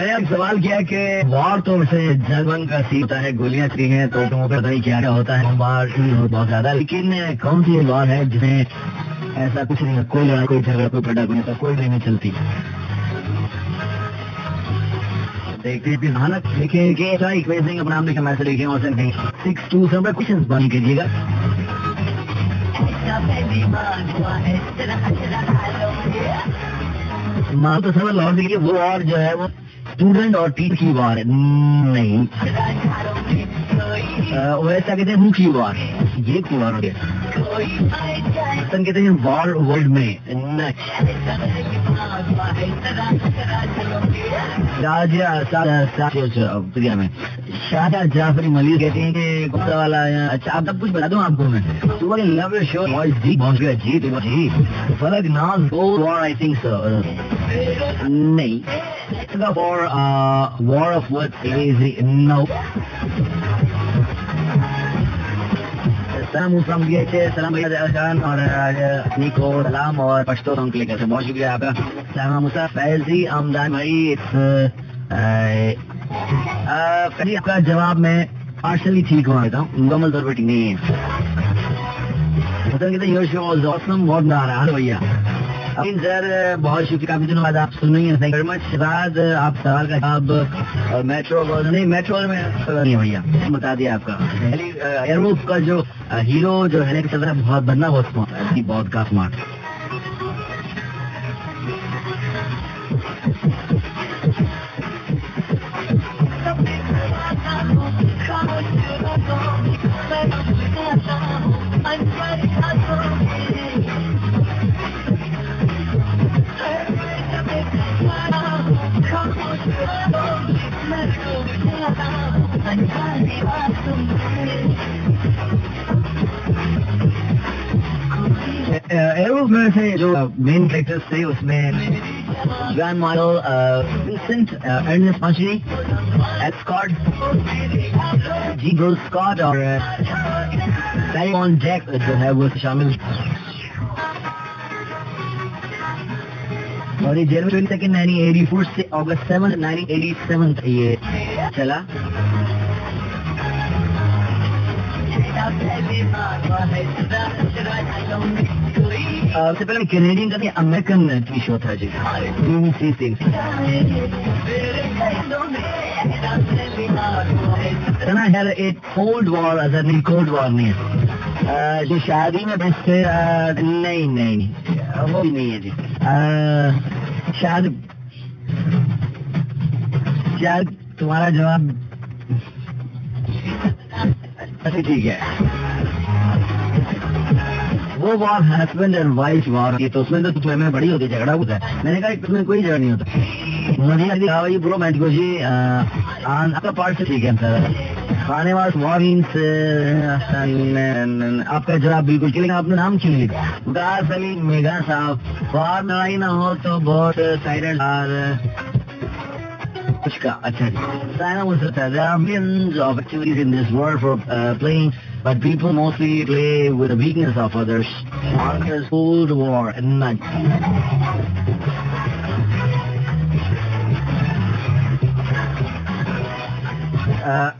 میں نے اب سوال کیا کہ وار تو ویسے جرمن کا سیتا ہے، گولیاں چلی ہیں تو تمہیں پتہ نہیں کیا کیا ہوتا ہے۔ وار بہت زیادہ، لیکن کون سی وار ہے جس میں ایسا کچھ نہیں ہے، کوئی لڑائی، کوئی جھگڑا، کوئی پٹا، کوئی ایسا کوئی نہیں چلتی۔ دیکھتے ہیں حالت لکھیں کہ اپنا نام لکھیں میسج لکھیں اور سکس ٹو سیون کوشچن بند کیجیے گا۔ بار تو سب لوٹ دیکھیے وہ اور جو ہے وہ اسٹوڈنٹ اور ٹیچر کی وار ہے۔ نہیں۔ Uh, کہتے ہیں منہ کی وار یہ کی وار ہو گیا۔ کوئی کہتے ہیں وار ورلڈ میں۔ نہیں میں۔ راجا جعفری ملیح کہتے ہیں کہ غصہ والا اچھا آپ سب کچھ بتا دوں آپ کو میں۔ صبح کے لو شو وائس جی پہنچ گیا جی تو جی فلک ناز وار آئی تھنک سو نہیں۔ For war of what no سلام اسلام کیا ہے سلام بھیا جی، جان، اور اپنی کو سلام اور پشتو سانگ کلک کرتے ہیں بہت شکریہ آپ؟ کا سلام مسا فیضی جی، آمدان بھائی آپ کا جواب میں پارشلی ٹھیک ہوا دیتا ہوں، مکمل طور پر ٹھیک نہیں ہے۔ مطلب کہتے ہیں یور شو واز آسم بہت نہ رہا ہے بھیا امین سر بہت شکریہ کافی دنوں بعد آپ سن رہی ہیں۔ تھینک ویری مچ شہزاد آپ سوال کا جواب میٹرو نہیں میٹرو میں نہیں بھیا بتا دیا آپ کا۔ یعنی، ایئر وولف کا جو ہیرو جو ہے چل رہا ہے بہت بننا بہت smart ہے، بہت کا اسمارٹ Thank you. ایروز میں سے جو مین کریکٹرز تھے، اس میں گران ماڈل وسنٹ ارنس مچری ایسکارڈ جی گول اسکاٹ اور سیمون جیک جو ہے وہ شامل اور یہ جنوری سیکنڈ یعنی نائنٹین ایٹی فور سے August seven nineteen eighty seven تھا یہ چلا۔ سب سے پہلے کینیڈین کا تھا امیرکن ٹی وی شو تھا جی۔ بی بی سی سے اتنا خیر ایک کولڈ وار اثر نہیں کولڈ وار نہیں ہے جو شادی میں بس نہیں نہیں وہ بھی نہیں ہے جی۔ شاید شاید تمہارا جواب اچھا ٹھیک ہے۔ وہ war husband and wife war کی تو اس میں تو تمہیں بڑی ہوتی جھگڑا ہوتا ہے۔ میں نے کہا اس میں کوئی جھگڑا نہیں ہوتا۔ مجھے کہا، بھائی برو مینٹ کو جی آپ کا پارٹ سے ٹھیک ہے، سر۔ کھانے واس وارنس آپ کا جواب بالکل چلے گا آپ نے نام کیوں لکھا؟ گاس علی میگا صاحب، وار لڑائی نہ ہو تو بہت silent Pushka Acharya. Sana was a there are millions of activities in this world for uh, playing, but people mostly play with the weakness of others. Marcus Cold War and Nudge.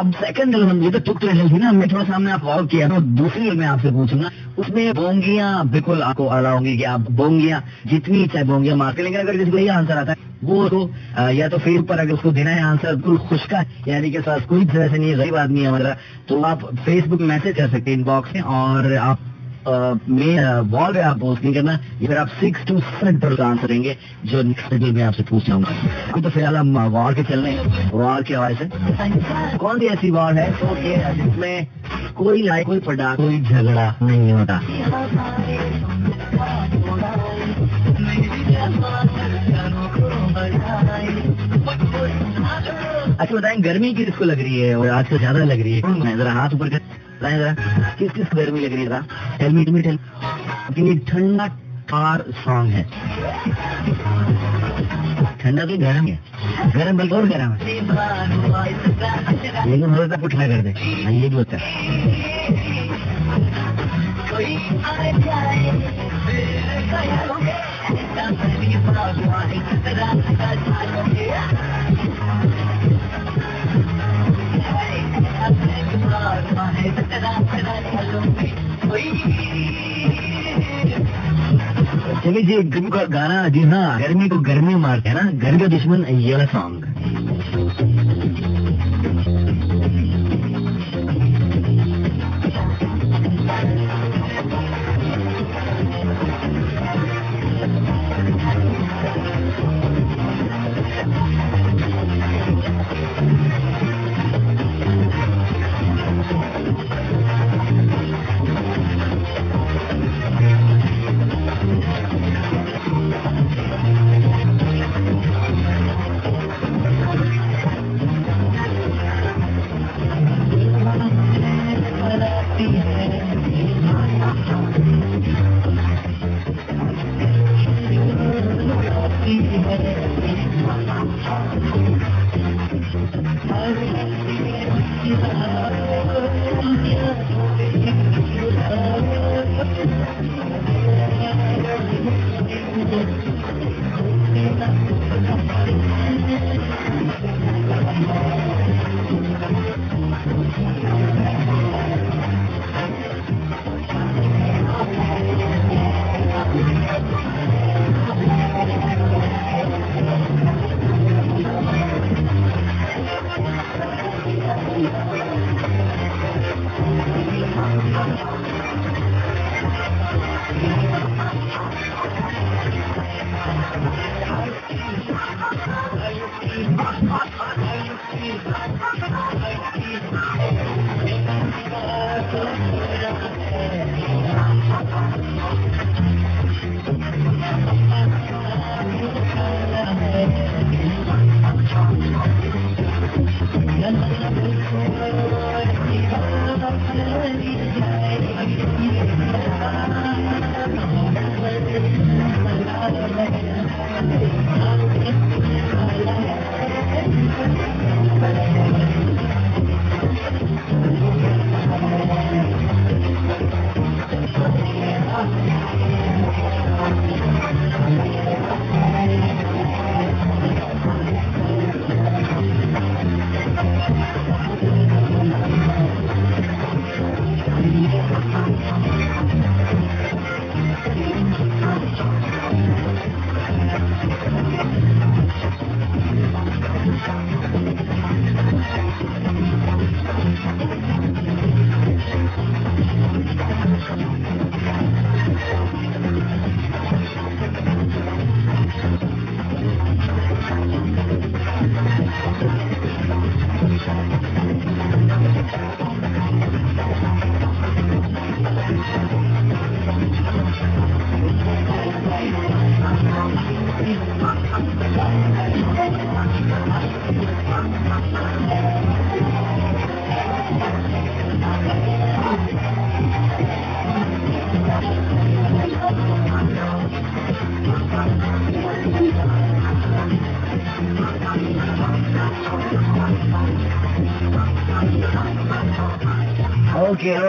اب second یہ تو ٹک ریزل تھی نا، میں تھوڑا سامنے آپ غور کیا تو دوسری میں آپ سے پوچھوں گا اس میں بونگیاں بالکل آپ کو ادا ہوں گی کہ آپ بونگیاں جتنی چاہے بونگیاں مار کے، لیکن اگر جس کو یہ آنسر آتا ہے، وہ تو یا تو فیس پر اگر اس کو دینا ہے آنسر بالکل خشکا یعنی کہ ساتھ کوئی طرح سے نہیں، غریب آدمی ہے ہمارا تو آپ فیس بک میسج کر سکتے ہیں ان باکس میں اور آپ وال پہ آپ پوسٹ نہیں کرنا یا پھر آپ سکس ٹو سیون پر آنسر دیں گے، جو نیکسٹ میں آپ سے پوچھ جاؤں گا۔ اب تو فی الحال ہم وار کے چل رہے ہیں وار کے حوالے سے۔ کون سی ایسی وار ہے جس میں کوئی لڑائی کوئی پڑا کوئی جھگڑا نہیں ہوتا؟ اچھا بتائیں، گرمی کس کو لگ رہی ہے اور آج سے زیادہ لگ رہی ہے؟ ذرا ہاتھ اوپر کر۔ کس کس گرمی لگ رہی ہے ذرا؟ ٹھنڈا کار سانگ ہے. ٹھنڈا تو گرم ہے. گرم بلکہ اور گرم ہے. لیکن روزہ پٹھنا کر دے. ہاں، یہ بھی ہوتا ہے. چلیے جی گرمی کا گانا جی ہاں گرمی کو گرمی مارتے ہیں نا گرمی کا دشمن یہ song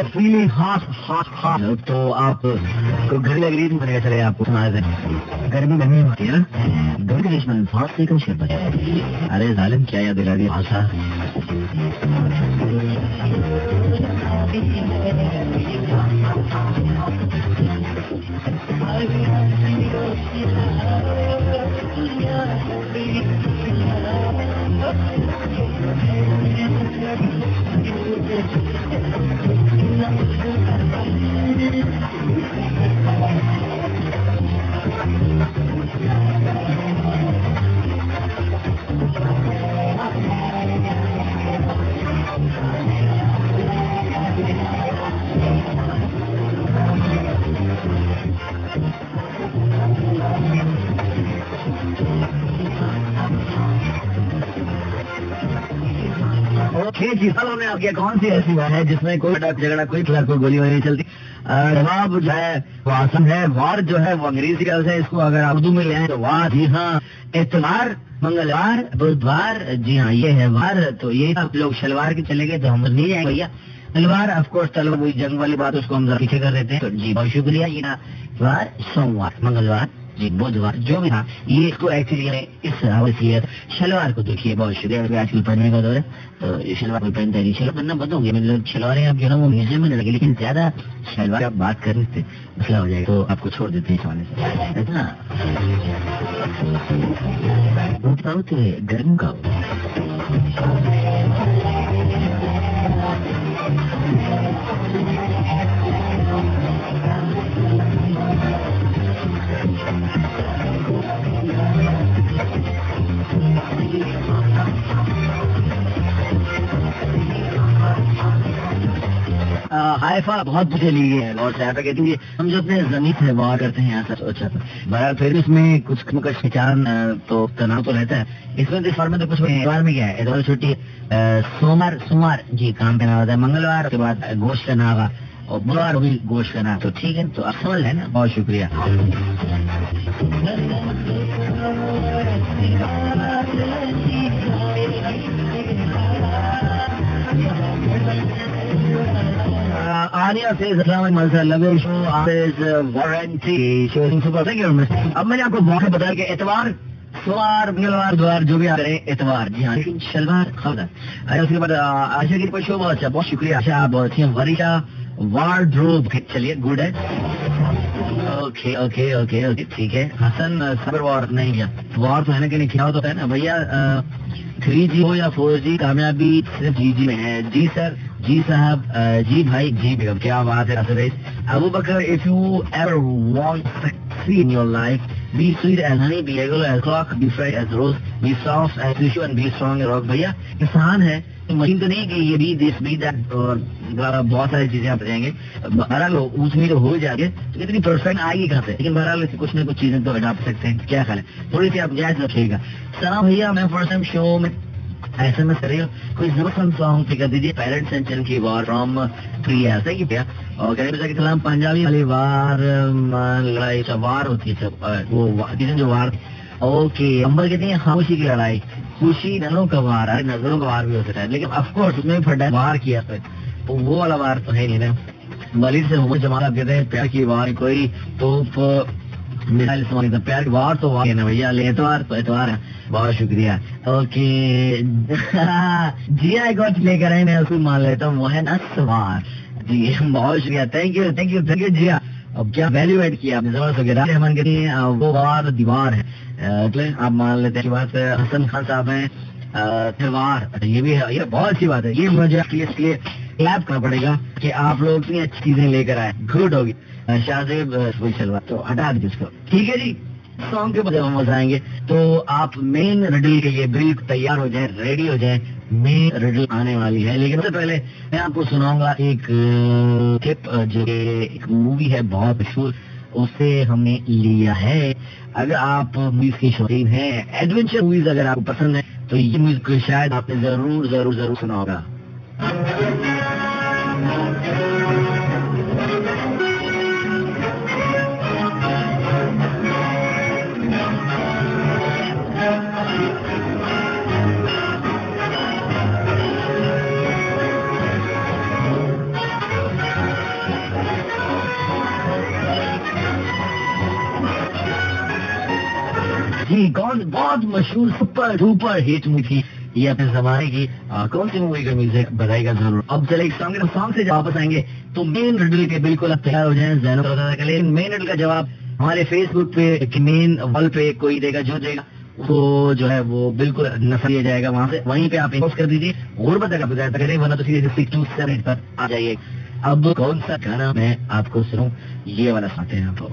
feeling hot hot hot تو آپ گھر لگ رہی تھی چلے آپ کو سنا دیں گرمی گرمی ہوتی ہے نا گھر کے دشمن فاسٹ سے کم شیر ارے ظالم کیا یاد دلا دی بھاشا اوکے (laughs) جی سالوں میں آپ کے کون سی ایسی بات ہے جس میں کوئی جھگڑا، کوئی فلر کوئی گولی نہیں چلتی؟ جواب جو ہے وہ آسان ہے، وار جو ہے وہ انگریزی کا ہے، اس کو اگر اردو میں لے آئیں تو وار جی ہاں اتوار، منگلوار، بدھوار جی ہاں یہ ہے وار، تو یہ آپ لوگ شلوار کے چلے گئے تو ہم نہیں جائیں بھیا۔ تلوار آف کورس تلوار وہی جنگ والی بات، اس کو ہم پیچھے کر دیتے ہیں۔ تو جی بہت شکریہ، یہ اتوار سوموار، منگلوار۔ جی بدھوار جو بھی تھا، یہ یعنی اس کو ایکچولی اس حوالے سے شلوار کو دیکھیے، بہت شکریہ۔ آج کل پہننے کا دور ہے، تو یہ شلوار کوئی پہنتا نہیں۔ شلوار پہننا بند ہو گیا۔ مطلب شلواریں آپ جو ہے نا، وہ میوزیم میں لگے لیکن زیادہ شلوار آپ بات کر لیتے مسئلہ ہو جائے تو آپ کو چھوڑ دیتے ہیں اس حوالے سے۔ بہت گرم کا حائفہ بہت مجھے لی ہے اور صاحب، کہتی ہے ہم جو اپنے زمین سے وار کرتے ہیں ایسا اچھا بہرحال پھر اس میں کچھ کچھ پہچان تو تناؤ تو رہتا ہے۔ اس میں اس میں تو کچھ اتوار میں کیا ہے۔ اتوار چھٹی سوموار سوموار جی کام پہ نہ ہوتا ہے منگلوار کے بعد گوشت کا نہ ہوگا اور بدھوار بھی گوشت کا نہ تو ٹھیک ہے، تو آپ سمجھ لیں نا۔ بہت شکریہ۔ آنیا سے اب میں نے آپ کو موقع بتایا کہ اتوار سوار منگلوار دوار جو بھی آ رہے اتوار جی ہاں شلوار خبر اس کے بعد آشا کی پشو بہت اچھا بہت شکریہ آشا بہت اچھی ہیں وریشا وار ڈروب چلیے گڈ ہے اوکے اوکے اوکے اوکے ٹھیک ہے حسن صبر وار نہیں کیا وار تو ہے نا کہ نہیں کیا تو ہے نا بھیا تھری جی ہو یا فور جی کامیابی صرف جی جی میں ہے جی سر جی صاحب جی بھائی جی بیگم، کیا بات ہے؟ Abu Bakar if you ever want in your life be sweet as honey be regular as clock be fresh as rose be soft as tissue and be strong as rock. بھیا، انسان ہے، مشین تو نہیں کہ یہ بھی دس بھی that اور بہت ساری چیزیں آپ جائیں گے۔ بہرحال اس میں تو ہو جائے گے تو اتنی پرفیکٹ آئے گی کہاں سے؟ لیکن بہرحال کچھ نہ کچھ چیزیں تو اڈاپ سکتے ہیں۔ کیا خیال ہے؟ تھوڑی سی آپ جائز رکھیے گا۔ سلام بھیا، میں فرسٹ ٹائم شو میں ایس ایم ایس کر رہی ہوں کوئی زبردست سانگ پہ کر دیجیے پیرنٹس اینڈ کی وار فرام فری ایسا ہی پیا اور کہنے پہ سلام، پنجابی والی وار لڑائی کا وار ہوتی ہے وہ جو وار اوکے نمبر کہتے ہیں، خاموشی کی لڑائی۔ خوشی نظروں کا وار ہے نظروں کا وار بھی ہو سکتا ہے۔ لیکن اف کورس اس میں پھٹا وار کیا تو۔ وہ والا وار تو ہے نہیں نا۔ مریض سے وہ جماعت کہتے ہیں، پیار کی وار کوئی توپ مثال سمجھتا پیار وار تو وار ہے نا بھیا اتوار تو اتوار ہے بہت شکریہ اوکے جی آئی کچھ لے کر آئے میں اس کو مان لیتا ہوں وہ ہے نا سوار جی بہت شکریہ thank you thank you thank you جی اب کیا ویلو ایڈ کیا آپ نے زبردست ہو رحمان کہتے ہیں وہ وار دیوار ہے آپ مان لیتے ہیں بات حسن خان صاحب ہیں تہوار یہ بھی ہے یہ بہت اچھی بات ہے یہ مجھے اس لیے کلیپ کرنا پڑے گا کہ آپ لوگ اتنی اچھی چیزیں لے کر آئے گڈ ہوگی شاہزیب شلوار تو ہٹا دیجیے اس کو۔ ٹھیک ہے جی سانگ کے بعد ہم آئیں گے۔ تو آپ مین ریڈل کے لیے بالکل تیار ہو جائیں، ریڈی ہو جائیں، مین ریڈل آنے والی ہے۔ لیکن سب سے پہلے میں آپ کو سناؤں گا ایک جو ایک مووی ہے، بہت مشہور۔ اسے ہم نے لیا ہے۔ اگر آپ موویز کے شوقین ہیں ایڈونچر موویز اگر آپ کو پسند ہے تو یہ موویز کو شاید آپ نے ضرور ضرور ضرور سنا ہوگا۔ مشہور سپر ڈوپر ہٹ تھی یہ اپنے زمانے کی کون سی مووی کا میوزک بتائے گا ضرور۔ اب چلے سانگ سانگ سے واپس آئیں گے۔ تو مین رڈل کے بالکل اب تیار ہو جائیں۔ زینو کا لیکن مین رڈل کا جواب۔ ہمارے فیس بک پہ مین ول پہ کوئی دے گا، جو دے گا۔ تو جو ہے وہ بالکل نفر لیا جائے گا وہاں سے۔ وہیں پہ آپ کر دیجیے غربت اگر بتایا کریں، ورنہ تو سیدھے سکسٹی سیون پر آ جائیے۔ اب کون سا گانا میں آپ کو سنوں؟ یہ والا سنتے ہیں آپ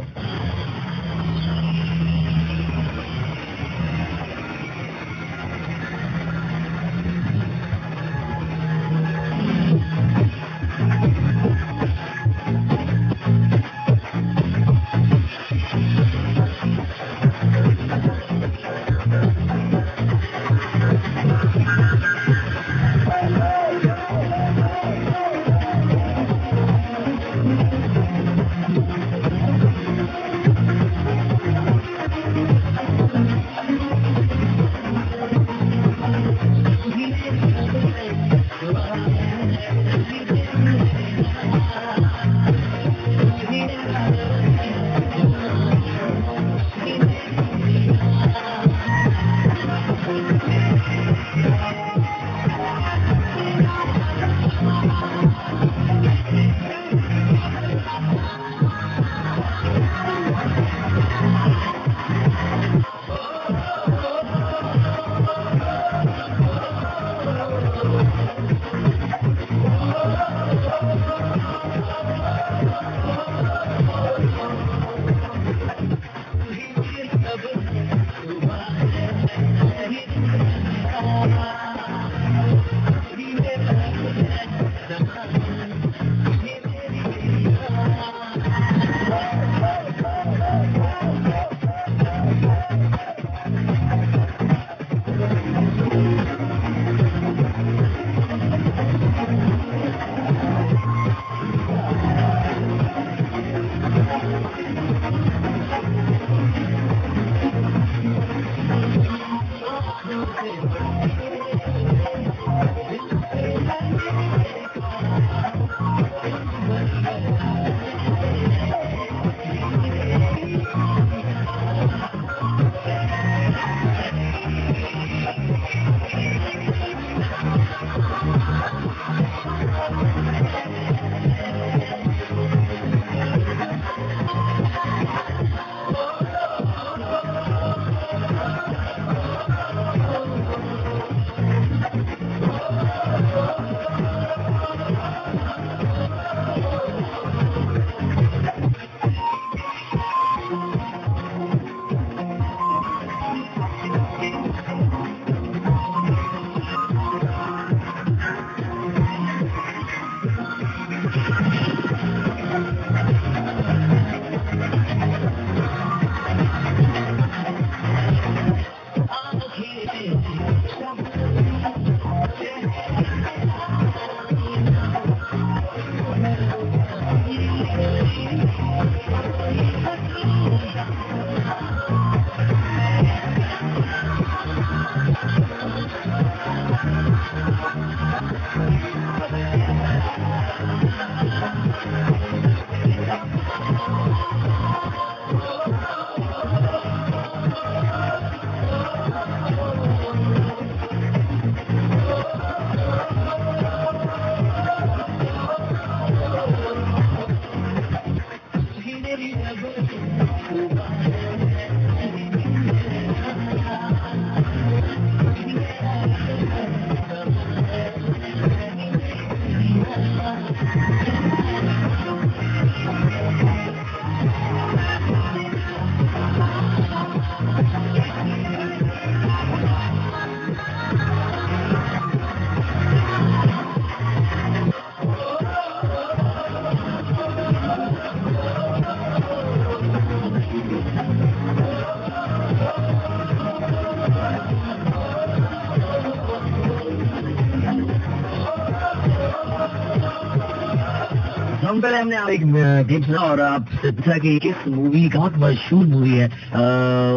ہم نے ایک گیم سنا اور آپ سے پوچھا کہ کس مووی بہت مشہور مووی ہے۔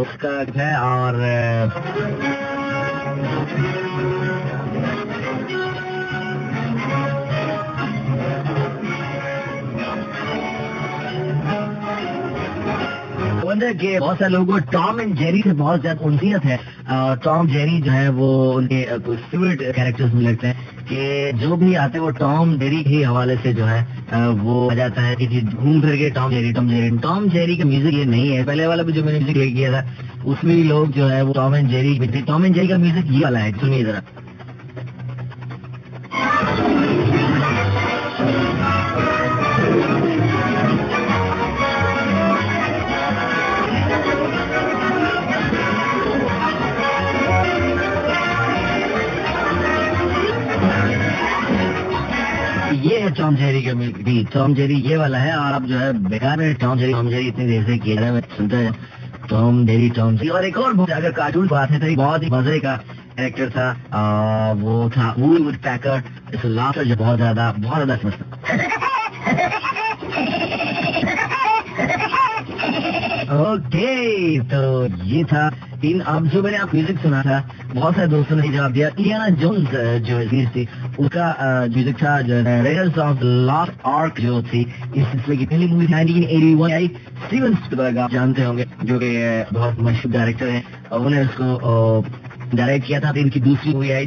اس کا ہے اور بہت سارے لوگوں کو ٹام اینڈ جیری سے بہت زیادہ انسیت ہے۔ ٹام جیری جو ہے وہ ان کے کچھ فیوریٹ کیریکٹر میں لگتے ہیں کہ جو بھی آتے وہ ٹام ڈیری کے حوالے سے جو ہے وہ آ جاتا ہے کہ جی، گھوم پھر کے Tom Jerry Tom Jerry. Tom Jerry کا میوزک یہ نہیں ہے۔ پہلے والا بھی جو میں نے میوزک کیا تھا، اس میں لوگ جو ہے وہ Tom and Jerry Tom and Jerry کا میوزک یہ والا ہے، سنیے ذرا۔ ٹام جیری کا بھی ٹام جیری یہ والا ہے اور اب جو ہے بیکار میں ٹام جیری ٹام جیری اتنی دیر سے کیا ہے میں سنتا ہے ٹام جیری ٹام جیری اور ایک اور اگر کارٹون بات ہے تو بہت ہی مزے کا کریکٹر تھا وہ تھا وڈ پیکر اس لاسٹ جو بہت زیادہ بہت زیادہ (laughs) اوکے تو یہ تھا ان اب جو میں نے آپ میوزک سنا تھا، بہت سارے دوستوں نے جواب دیا ایانا جونز uh, جو تھی، اس کا uh, میوزک تھا جو ریڈرس آف لاسٹ آرک جو تھی، اس سلسلے کی پہلی مووی نائنٹین ایٹی ون آئی سیون اسپلبرگ آپ جانتے ہوں گے، جو کہ uh, بہت مشہور ڈائریکٹر ہیں انہوں نے اس کو ڈائریکٹ کیا تھا، پھر ان کی دوسری مووی آئی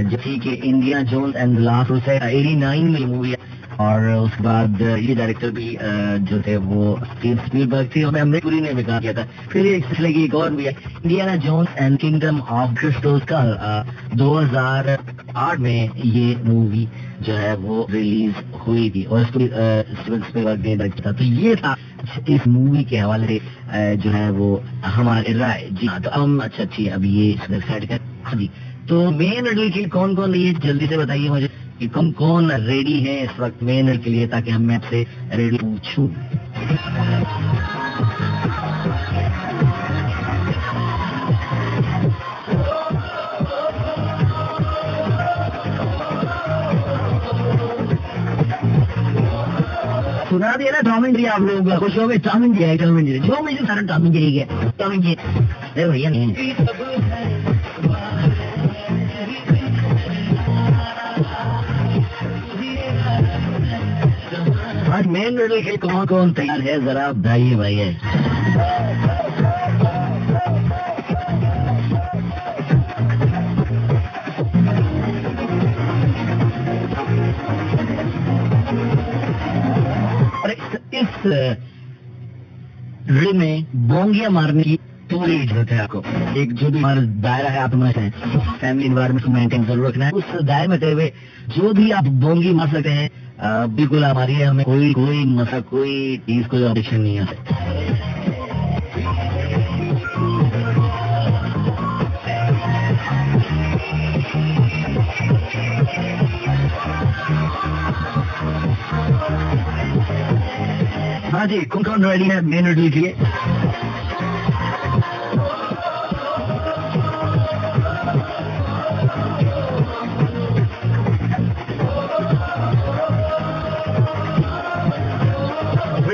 جو تھی کہ India Jones and last eighty nine میں مووی ہے اور اس کے بعد یہ ڈائریکٹر بھی جو تھے وہ اسپیل تھے اور میں پوری نے بھی کہا کیا تھا۔ پھر ایک سلسلے کی ایک اور بھی ہے Indiana Jones and kingdom of کرسٹوز کا دو ہزار آٹھ میں یہ مووی جو ہے وہ ریلیز ہوئی تھی اور اس کو نے ڈائریکٹ تھا۔ تو یہ تھا اس مووی کے حوالے سے جو ہے وہ ہمارے رائے۔ جی ہاں تو ہم اچھا اچھی اب یہ سائڈ کر ہاں جی۔ تو مین ریڈل کے کون کون یہ جلدی سے بتائیے مجھے کہ کون کون ریڈی ہے اس وقت مین کے لیے تاکہ ہم میں آپ سے ریڈی پوچھوں۔ سنا دیا نا ٹامن جی آپ لوگ خوش ہو گئے؟ ٹامن جی ہے جو مجھے سارا ٹامن جی گیا۔ ٹامن جی بھیا نہیں آج مین روڈ کے کون کون تیار ہے ذرا بتائیے بھائی۔ اس ریل میں بونگیاں مارنے کی پوری ضرورت ہے آپ کو۔ ایک جو بھی ہمارا دائرہ ہے، آپ ہمارے فیملی انوائرمنٹ کو مینٹین ضرور رکھنا ہے۔ اس دائرے میں ہوئے جو بھی آپ بونگی مار سکتے ہیں بالکل ہماری ہمیں کوئی کوئی مسئلہ، کوئی چیز کوئی آپریشن نہیں ہے۔ ہاں جی کون کون ریڈی ہے؟ مین ریڈی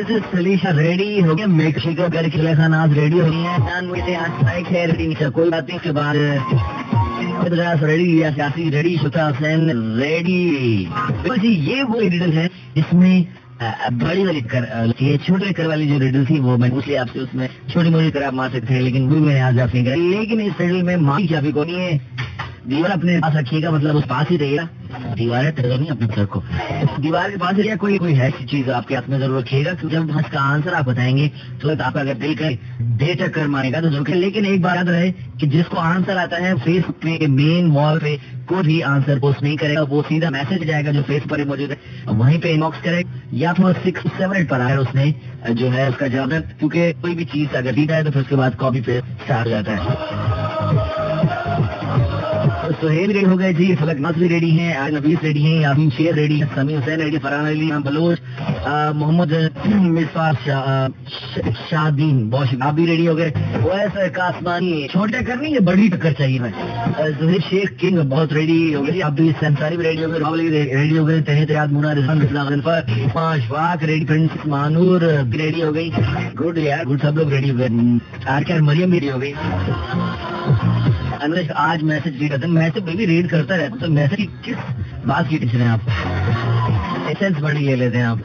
کے سلیشا ریڈی ہو گیا، میکسیکو کر کے خان آج ریڈی ہو گئی ہیں۔ آج ہے ریڈی نہیں کوئی بات نہیں کے بعد ریڈی، یا سیاسی ریڈی شتا حسین ریڈی۔ جی یہ وہ ایڈیٹر ہے جس میں بڑی والی کر یہ چھوٹے کر والی جو ریڈل تھی، وہ میں اس لیے آپ سے اس میں چھوٹی موٹی کر آپ مار سکتے ہیں، لیکن وہ میں نے آج آپ نہیں کری لیکن اس ریڈل میں ماں کی چابی کو نہیں ہے؟ دیوار اپنے پاس رکھیے گا مطلب اس پاس ہی رہے گا۔ دیوار ہے نہیں اپنے سر کو۔ دیوار کے پاس رہے کوئی کوئی ہے چیز آپ کے ہاتھ میں ضرور رکھیے گا جب اس کا آنسر آپ بتائیں گے۔ تو آپ اگر دل کرے بے چکر مارے گا تو ضرور لیکن ایک بات یاد رہے کہ جس کو آنسر آتا ہے فیس بک پہ مین وال پہ کوئی بھی آنسر پوسٹ نہیں کرے گا، وہ سیدھا میسج جائے گا جو فیس پر موجود ہے۔ وہیں پہ انباکس کرے یا پھر سکس سیون ایٹ پر آئے اس نے جو ہے اس کا جواب کیونکہ کوئی بھی چیز اگر ٹھیک ہے تو پھر اس کے بعد کاپی پہ اسٹارٹ ہو جاتا ہے۔ سہیل ریڈی ہو گئے جی فلک نسلی ریڈی ہیں، آج نفیس ریڈی ہیں، یاسین شیر ریڈی ہیں سمی حسین ریڈی فرحان علی بلوچ محمد مصفار شادین بہت آپ بھی ریڈی ہو گئے۔ ویسے کاسمانی چھوٹے کرنی ہے بڑی ٹکر چاہیے میں۔ ظہیر شیخ کنگ بہت ریڈی ہو گئی آپ بھی سنساری بھی ریڈی ہو گئے، راہل ریڈی ہو گئے تحت یاد مونا رضوان اسلام پر، پانچ واق ریڈی، پرنس مانور بھی ریڈی ہو گئی۔ گڈ یار، گڈ سب لوگ ریڈی ہو گئے۔ آر کے مریم بھی ریڈی ہو گئی۔ انوش آج میسج بھی کرتے میں جی میسج میں بھی ریڈ کرتا رہتا تو میسج کس بات کی ٹیچر ہیں آپ ایسنس بڑی لے لیتے ہیں آپ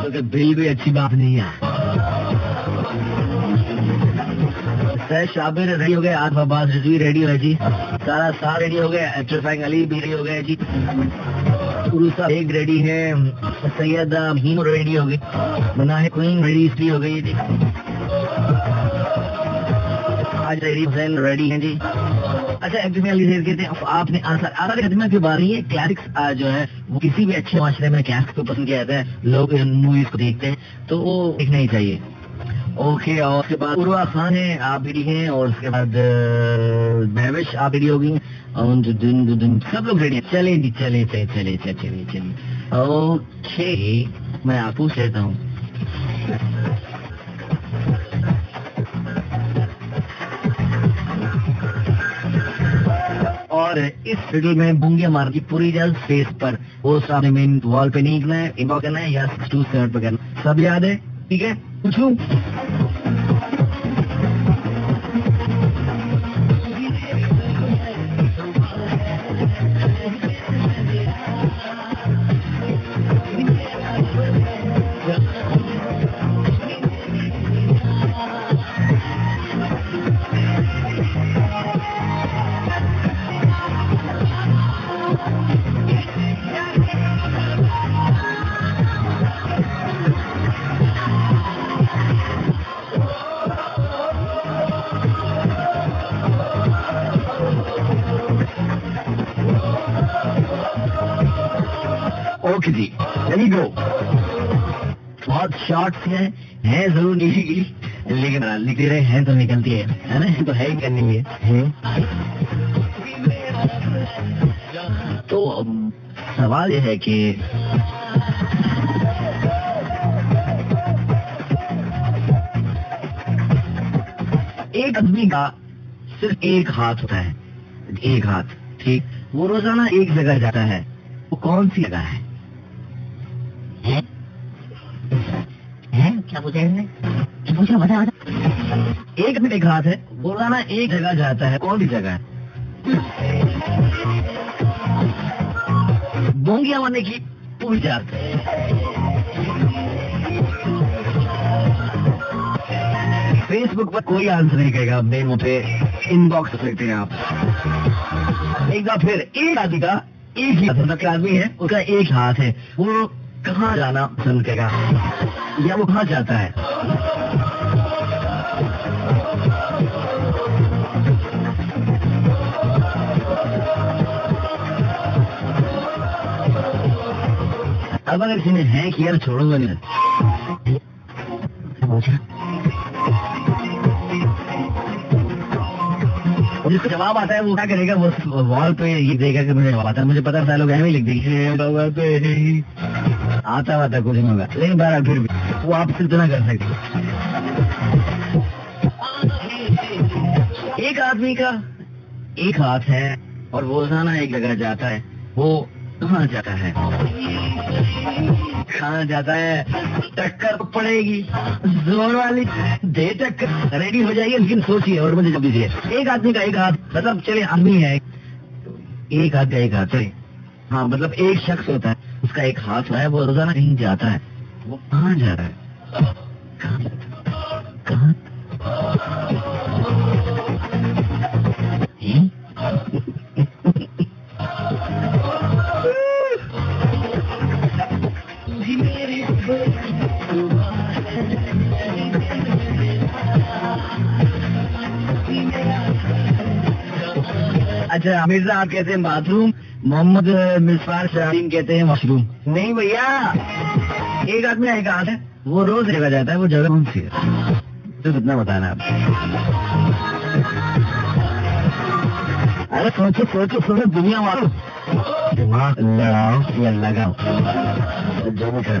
کیونکہ بل بھی اچھی بات نہیں ہے۔ شابر ریڈی ہو گئے آج عباس رضوی ریڈی ہے جی۔ سارا سار ریڈی ہو گئے، ایکٹر علی بھی ریڈی ہو گئے جی۔ صاحب ایک ریڈی ہے سیدہ ہیم ریڈی ہو گئی بنا ہے کوئین ریڈی اس لیے ہو گئی جی۔ آج ریڈی حسین ریڈی ہیں جی۔ اچھا ایکٹر علی زید کہتے ہیں، آپ نے آسا خدمت کی بات نہیں ہے کلاسکس جو ہے، وہ کسی بھی اچھے معاشرے میں کلاسکس کو پسند کیا جاتا ہے۔ لوگ موویز کو دیکھتے ہیں، تو وہ دیکھنا ہی چاہیے۔ اوکے، اور اس کے بعد عروا خان ہے آپ بھی ہیں، اور اس کے بعد مہوش آپ بھی ہوگی سب لوگ ریڈی ہیں۔ چلیں جی چلے چلے چلے چلے چلے چلے اوکے، میں آپ پوچھ لیتا ہوں۔ اور اس شیڈول میں بونگیا مار کی پوری جلد فیس پر۔ وہ سامنے مین وال پہ نہیں کرنا ہے انباک کرنا ہے یا ٹو سیون پہ کرنا سب یاد ہے؟ ٹھیک ہے؟ پوچھوں؟ بہت شارٹ ہیں ہیں ضرور نہیں کی لیکن لکھتے رہے ہیں تو نکلتی ہے۔ نا؟ تو ہے ہی کرنی ہے۔ تو سوال یہ ہے کہ ایک آدمی کا صرف ایک ہاتھ ہوتا ہے۔ ایک ہاتھ ٹھیک؟ وہ روزانہ ایک جگہ جاتا ہے۔ وہ کون سی جگہ ہے؟ کیا پوچھا پوچھا ایک منٹ ایک ہاتھ ہے روزانہ ایک جگہ جاتا ہے، کون سی جگہ ہے۔ بونگیا ہونے کی پوری جاتے فیس بک پر کوئی آنسر نہیں کہے گا مین پہ ان باکس سکتے ہیں آپ۔ ایک بار پھر ایک آدمی کا ایک ہی آدمی ہے، اس کا ایک ہاتھ ہے۔ وہ کہاں جانا پسند کرے گا؟ یا وہ کہاں جاتا ہے؟ اب اگر کسی نے ہے کہ یار چھوڑوں گا نہیں۔ جس کو جواب آتا ہے وہ کیا کرے گا؟ وہ وال پہ یہ دے گا کہ مجھے جواب آتا ہے۔ مجھے پتا تھا لوگ ایویں لکھ دیں گے آتا ہوا تھا کچھ نہیں ہوگا۔ لیکن بہرحال پھر بھی وہ آپ سے اتنا کر سکتے۔ ایک آدمی کا ایک ہاتھ ہے اور وہ روزانہ ایک جگہ جاتا ہے۔ وہ کہاں جاتا ہے؟ کھانا جاتا ہے۔ ٹکر پڑے گی۔ زور والی دے ٹکر۔ ریڈی ہو جائیے، لیکن سوچیے اور مجھے جب دیجیے ایک آدمی کا ایک ہاتھ مطلب چلے امی ہے۔ ایک ہاتھ کا ایک ہاتھ، چلے۔ ہاں مطلب ایک شخص ہوتا ہے۔ اس کا ایک ہاتھ ہے، وہ روزانہ کہیں جاتا ہے۔ وہ کہاں جا رہا ہے؟ اچھا مرزا آپ کہتے ہیں باتھ روم، محمد مصفار شاہین کہتے ہیں مشروم نہیں بھیا، ایک آدمی ایک ہاتھ ہے۔ وہ روز جگہ جاتا ہے، وہ جگہ کون سی ہے؟ تو کتنا بتانا آپ ارے سوچو سوچو سوچو، دنیا والو۔ دماغ لڑاؤ یا لگاؤ۔ جو بھی کر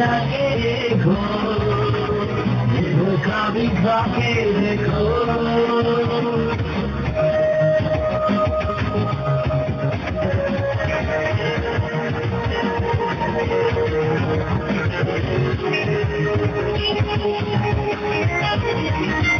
লাগে দেখো ধোকা বিঘাকে দেখো Thank you.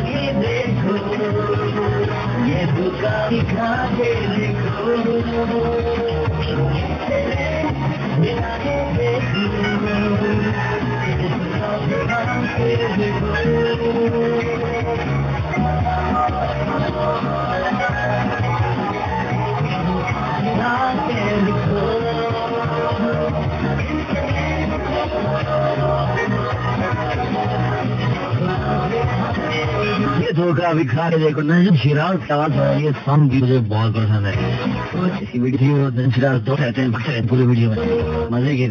کے دیکھو یہ دکھا کے دکھا کے دیکھو یہ دھوکہ بکھا رہے دیکھو شیراز یہ سانگ بھی مجھے بہت پسند ہے۔ ویڈیو شیراز دو رہتے ہیں پورے ویڈیو میں۔ مزے کے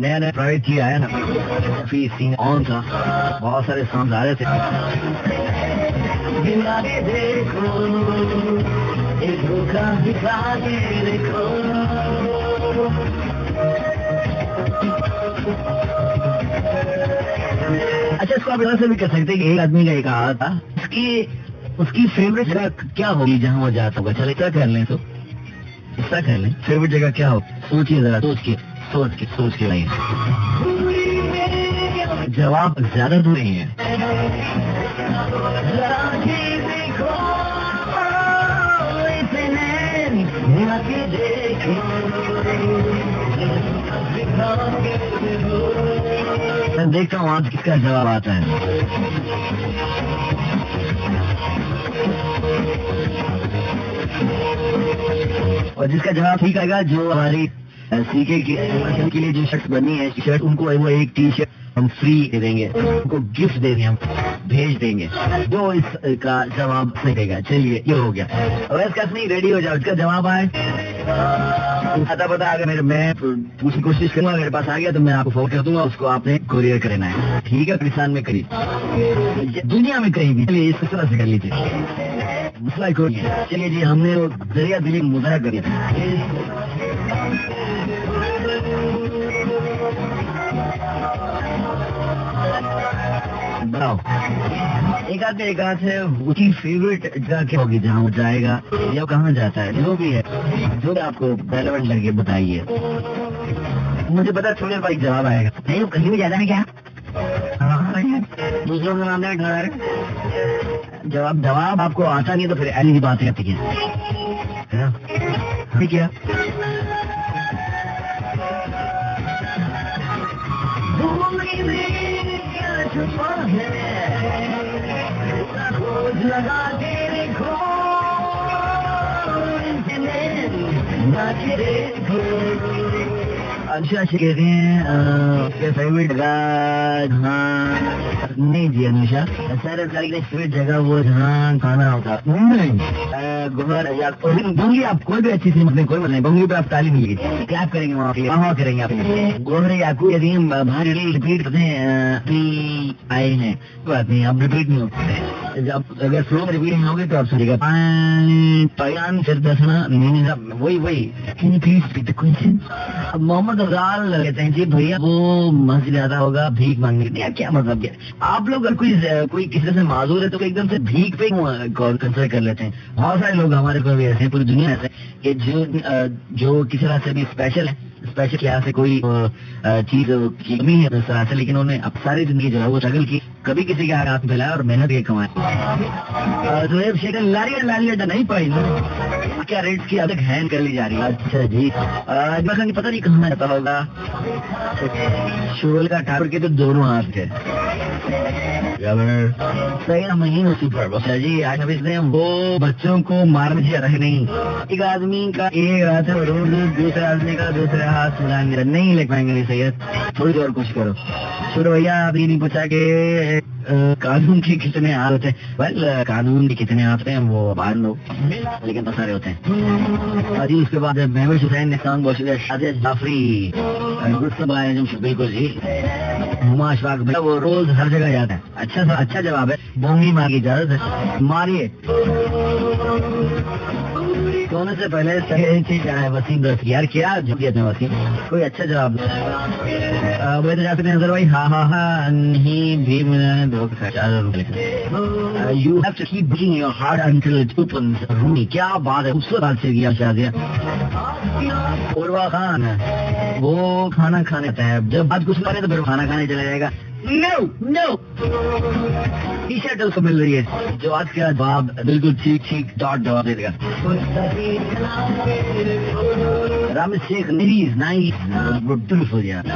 نیا نیا پرائیویٹ کیا آیا نا۔ فی سین آن تھا۔ بہت سارے سانگ آ رہے تھے۔ ویسے اس کو آپ یہاں سے بھی کہہ سکتے کہ ایک آدمی کا ایک ہاتھ تھا، اس کی اس کی فیوریٹ جگہ کیا ہوگی جہاں وہ جاتا ہوگا؟ چلے، کیا کر لیں تو؟ اس طرح کر لیں۔ فیوریٹ جگہ کیا ہو سوچیے ذرا، سوچ کے سوچ کے سوچ کے نہیں جواب زیادہ دور نہیں ہے۔ دیکھیں میں دیکھتا ہوں آج کس کا جواب آتا ہے۔ اور جس کا جواب ٹھیک آئے گا جو ہماری سیکھے کے لیے جو شخص بنی ہے، شرٹ ان کو وہ ایک ٹی شرٹ ہم فری دے دیں گے۔ ان کو گفٹ دیں گے، ہم بھیج دیں گے۔ جو اس کا جواب سے دے گا۔ چلیے، یہ ہو گیا۔ اویس قسمی ریڈی ہو جاؤ۔ اس کا جواب آئے۔ پتا پتا، اگر میرے میں اس کی کوشش کروں گا میرے پاس آ گیا تو میں آپ کو فون کر دوں گا، اس کو آپ نے کوریئر کرنا ہے۔ ٹھیک ہے، پاکستان میں کری دنیا میں کہیں بھی چلیے، اس طرح سے کر لیجیے مسئلہ چلیے جی ہم نے ذریعہ دلی مظاہرہ کریے بناؤ ایک ایک ہاتھ ہے اس کی فیوریٹ جگہ کیا ہوگی جہاں وہ جائے گا یا کہاں جاتا ہے؟ جو بھی ہے، جو بھی آپ کو ریلیونٹ لگ کے بتائیے۔ مجھے پتا تھوڑے دیر جواب آئے گا۔ نہیں کہیں بھی جانا ہے کیا؟ دوسروں کے معاملے میں جواب جواب آپ کو آتا نہیں تو پھر ایسی بات کرتی ہے ٹھیک ہے درش پر روز لگا کے لکھو دیکھو اچھا اچھا کہتے ہیں فیوریٹ جگہ، جہاں نہیں جی انوشا۔ سر فیوریٹ جگہ وہ جہاں کھانا ہوتا گمر یا آپ کوئی بھی اچھی سی مطلب کوئی مطلب نہیں۔ بونگی پہ آپ تعلیم ملے گی کیا آپ کریں گے وہاں پہ وہاں کریں گے آپ۔ گوبر یا کو یدی ہم باہر ریپیٹ کرتے ہیں آئے ہیں۔ کوئی بات نہیں، آپ ریپیٹ نہیں ہوتے جب اگر فلو میں ریپیٹ نہیں ہوگی تو آپ سوچے گا۔ پیان پھر دسنا وہی وہی۔ پلیز اب محمد افضال کہتے ہیں جی بھیا، وہ مسجد زیادہ ہوگا، بھیک مانگنے کے کیا مطلب کیا؟ آپ لوگ اگر کوئی کوئی کسی سے معذور ہے تو ایک دم سے بھیک پہ کنسر کر لیتے ہیں۔ بہت سارے لوگ ہمارے کو بھی ایسے ہیں، پوری دنیا ایسے کہ جو کسی طرح سے بھی اسپیشل ہے اسپیشل کیا سے کوئی چیز کی کمی ہے سے لیکن انہوں نے اب ساری زندگی جو ہے وہ اسٹرگل کی۔ کبھی کسی کے ہاتھ پھیلایا اور محنت کے کمائے زہیب شیخ لاری لاری اڈا نہیں پائی کیا ریٹ کی الگ ہینڈ کر لی جا رہی ہے؟ اچھا جی۔ میں پتہ نہیں کہاں رہتا ہوگا۔ شول کا ٹاور کے تو دونوں ہاتھ (laughs) (laughs) ہے مہین اچھا جی آج نبی نے وہ بچوں کو مارنے سے رکھ نہیں ایک آدمی کا ایک ہاتھ دوسرے آدمی کا دوسرے ہاتھ ملائیں نہیں لے پائیں گے سید تھوڑی دیر کچھ کرو شروع بھیا ابھی نہیں پوچھا کہ قانون کے کتنے ہاتھ ہوتے ہیں ویل قانون کے کتنے ہاتھ ہیں وہ باہر لوگ لیکن بہت سارے ہوتے ہیں جی اس کے بعد محمد حسین نے سانگ بہت شکریہ شادی جعفری بالکل جی ہما اشفاق وہ روز ہر جگہ جاتا ہے۔ اچھا سا اچھا جواب ہے۔ بونگی مار کی اجازت ہے۔ ماریے۔ سونے سے پہلے ہے وسیم رس یار، کیا جھوکیت ہے وسیم؟ کوئی اچھا جواب وہ تو جا سکتے ہیں نظر بھائی۔ ہاں ہاں ہاں۔ نہیں، بھی you have to keep beating your heart until it opens Rumi, کیا بات ہے؟ خوبصورت بات سے کیا شادیہ عروا خان۔ وہ کھانا کھانے ہے۔ جب بات کچھ کرے تو پھر کھانا کھانے چلا جائے گا۔ نو نو ٹی شرٹ اس کو مل رہی ہے جو آج کا جواب بالکل ٹھیک ٹھیک، ڈاٹ جواب دے دے گا۔ رام شیخ نیز نائس بیوٹیفل یار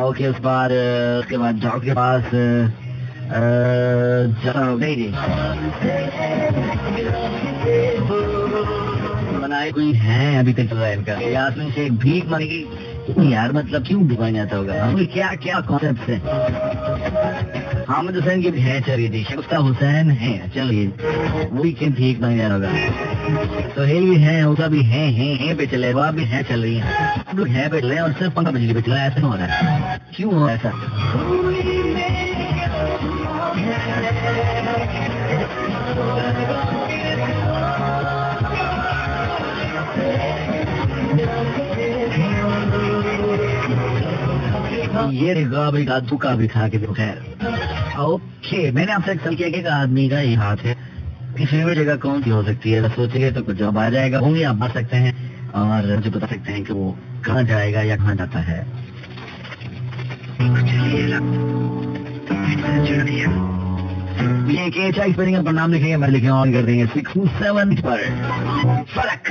اوکے، اس بار، اس کے بعد ڈاکٹر کے پاس نہیں بنائے کوئی ہیں ابھی تک چل رہا ہے ان کا یا میں سے بھیک مارے یار مطلب کیوں بھگا جاتا ہوگا؟ کیا کیا کانسیپٹ ہے؟ حامد حسین کی بھی ہے چلی تھی شفتا حسین ہے چلیے وہی کیوں بھیک مانگ جا ہوگا؟ تو ہیل بھی ہے اس کا بھی ہے ہیں پہ چلے، وہ بھی ہے چل رہی ہیں۔ ہم لوگ ہے پہ چل رہے ہیں اور صرف پنکھا بجلی پہ چل رہا ہے ایسا ہو رہا ہے؟ کیوں ہو ایسا؟ یہ رگا بھی کا بھی کھا کے خیر اوکے، میں نے آپ سے ایک سل کیا کہ آدمی کا یہ ہاتھ ہے فیوریٹ جگہ کون سی ہو سکتی ہے؟ سوچیں گے تو کچھ جواب آ جائے گا۔ ہوں گے، آپ بتا سکتے ہیں۔ اور مجھے بتا سکتے ہیں کہ وہ کہاں جائے گا یا کہاں جاتا ہے۔ یہ کہ اسپیلنگ پر نام لکھیں گے میں لکھیں آن کر دیں گے۔ سکس، سیون پر۔ فرق۔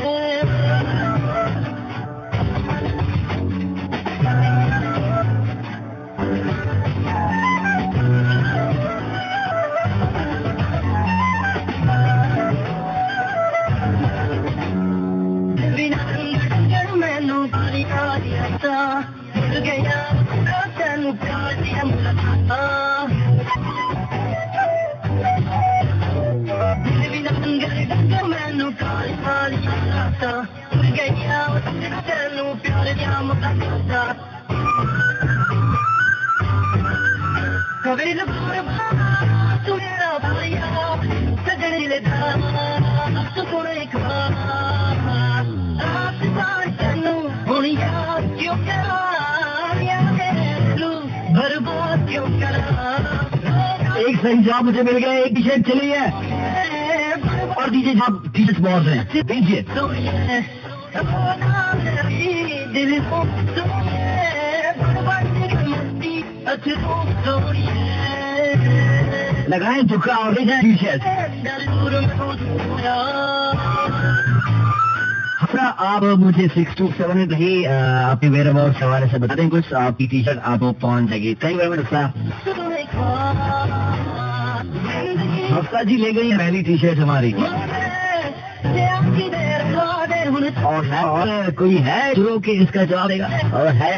ایک صحیح جواب مجھے مل گیا ایک ٹی شرٹ چلی ہے۔ اور دیجیے جواب ٹی شرٹ بہت ہیں۔ دیجیے دل اچھا۔ لگائیں دکھا اور لے جائیں ٹی شرٹ آپ مجھے سکس ٹو سیون رہی اپنے ویئر اباؤٹ کے حوالے سے بتا دیں کچھ۔ آپ کی ٹی شرٹ آپ کو پہنچ جائے گی تھینک ویری مچ ہفتہ جی لے گئی پہلی ٹی شرٹ ہماری۔ اور ہے، اور کوئی ہے جو کہ اس کا جواب دے گا؟ اور ہے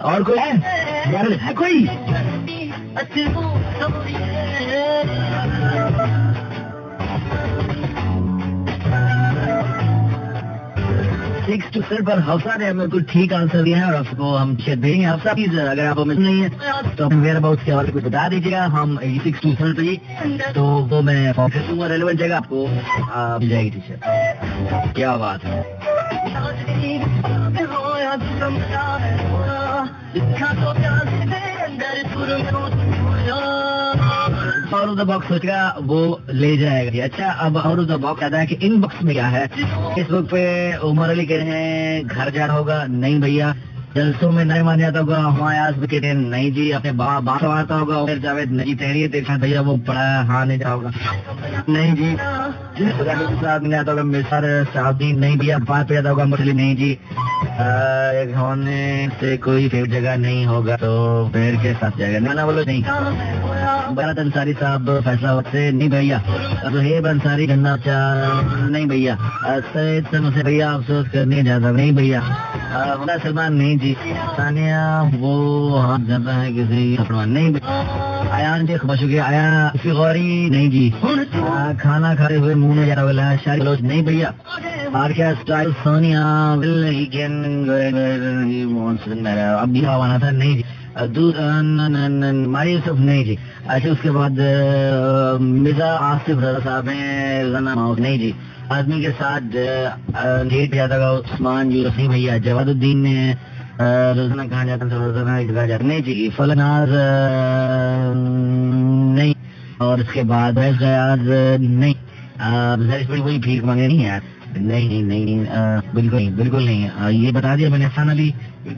اور کوئی ہے کوئی؟ سکس ٹو سر پر حفصہ نے ہمیں بالکل ٹھیک آنسر دیا ہے اور آپ کو ہم شاید دیں گے حفصہ پلیز اگر آپ ہمیں نہیں ہے تو ویئر اباؤٹ کے حوالے کچھ بتا دیجیے گا ہم ایٹی سکس ٹو سر پہ تو وہ میں دوں گا ریلیونٹ جگہ آپ کو مل جائے گی ٹی شرٹ کیا بات ہے آؤٹ آف دا باکس سوچ گا وہ لے جائے گا۔ اچھا اب آؤٹ آف دا باکس کہتا ہے کہ ان باکس میں کیا ہے؟ اس بک پہ عمر علی کہہ رہے ہیں، گھر جانا ہوگا۔ نہیں بھیا جلسوں میں نہیں مان جاتا ہوگا ہمایاس وکٹ نہیں جی اپنے باپ باپ سنوارتا ہوگا عمر جاوید نہیں تیری دیکھا، بھیا وہ پڑا ہے ہاں نہیں جاؤ گا۔ نہیں جی۔ ساتھ نہیں آتا ہوگا مثال شادی نہیں بھیا بات پہ جاتا ہوگا مچھلی نہیں جی۔ ہونے سے کوئی فیور جگہ نہیں ہوگا تو پیر کے ساتھ جائے گا۔ نانا بولو، نہیں۔ بھرت انصاری صاحب فیصلہ وقت سے نہیں بھیا۔ رہیب انصاری گنا چار، نہیں بھیا۔ سید سے بھیا افسوس کرنے جاتا، نہیں بھیا۔ سلمان نہیں جی ثانیہ، وہ ہاتھ جاتا ہے کسی نہیں ایان جی خوش گیا۔ آیا کسی غوری۔ نہیں جی۔ کھانا کھاتے ہوئے منہ میں جاتا ہوگا شاید بلوچ نہیں بھیا۔ اور کیا اسٹائل سونیا اب بھی آوانا تھا، نہیں جی۔ ماری یوسف نہیں جی۔ اچھا اس کے بعد مرزا آصف رضا صاحب ہیں نہیں جی۔ آدمی کے ساتھ ڈیٹ جاتا گا، عثمان جی، یوسف نہیں بھیا، جواد الدین نے روزانہ کہاں جاتا ہے روزانہ کہاں جاتا نہیں جی فلناز نہیں، اور اس کے بعد ویس ریاض نہیں بڑی وہی بھیک مانگے نہیں، یار، نہیں نہیں بالکل نہیں بالکل نہیں یہ بتا دیا میں نے فن علی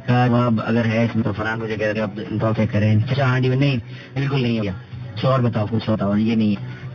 کا جواب اگر ہے اس میں تو فرحان مجھے کہہ رہے آپ انتوفے کریں چچا ہانڈی جی نہیں، بالکل نہیں ہے بھیا، کچھ اور بتاؤ، کچھ بتاؤ، یہ نہیں ہے۔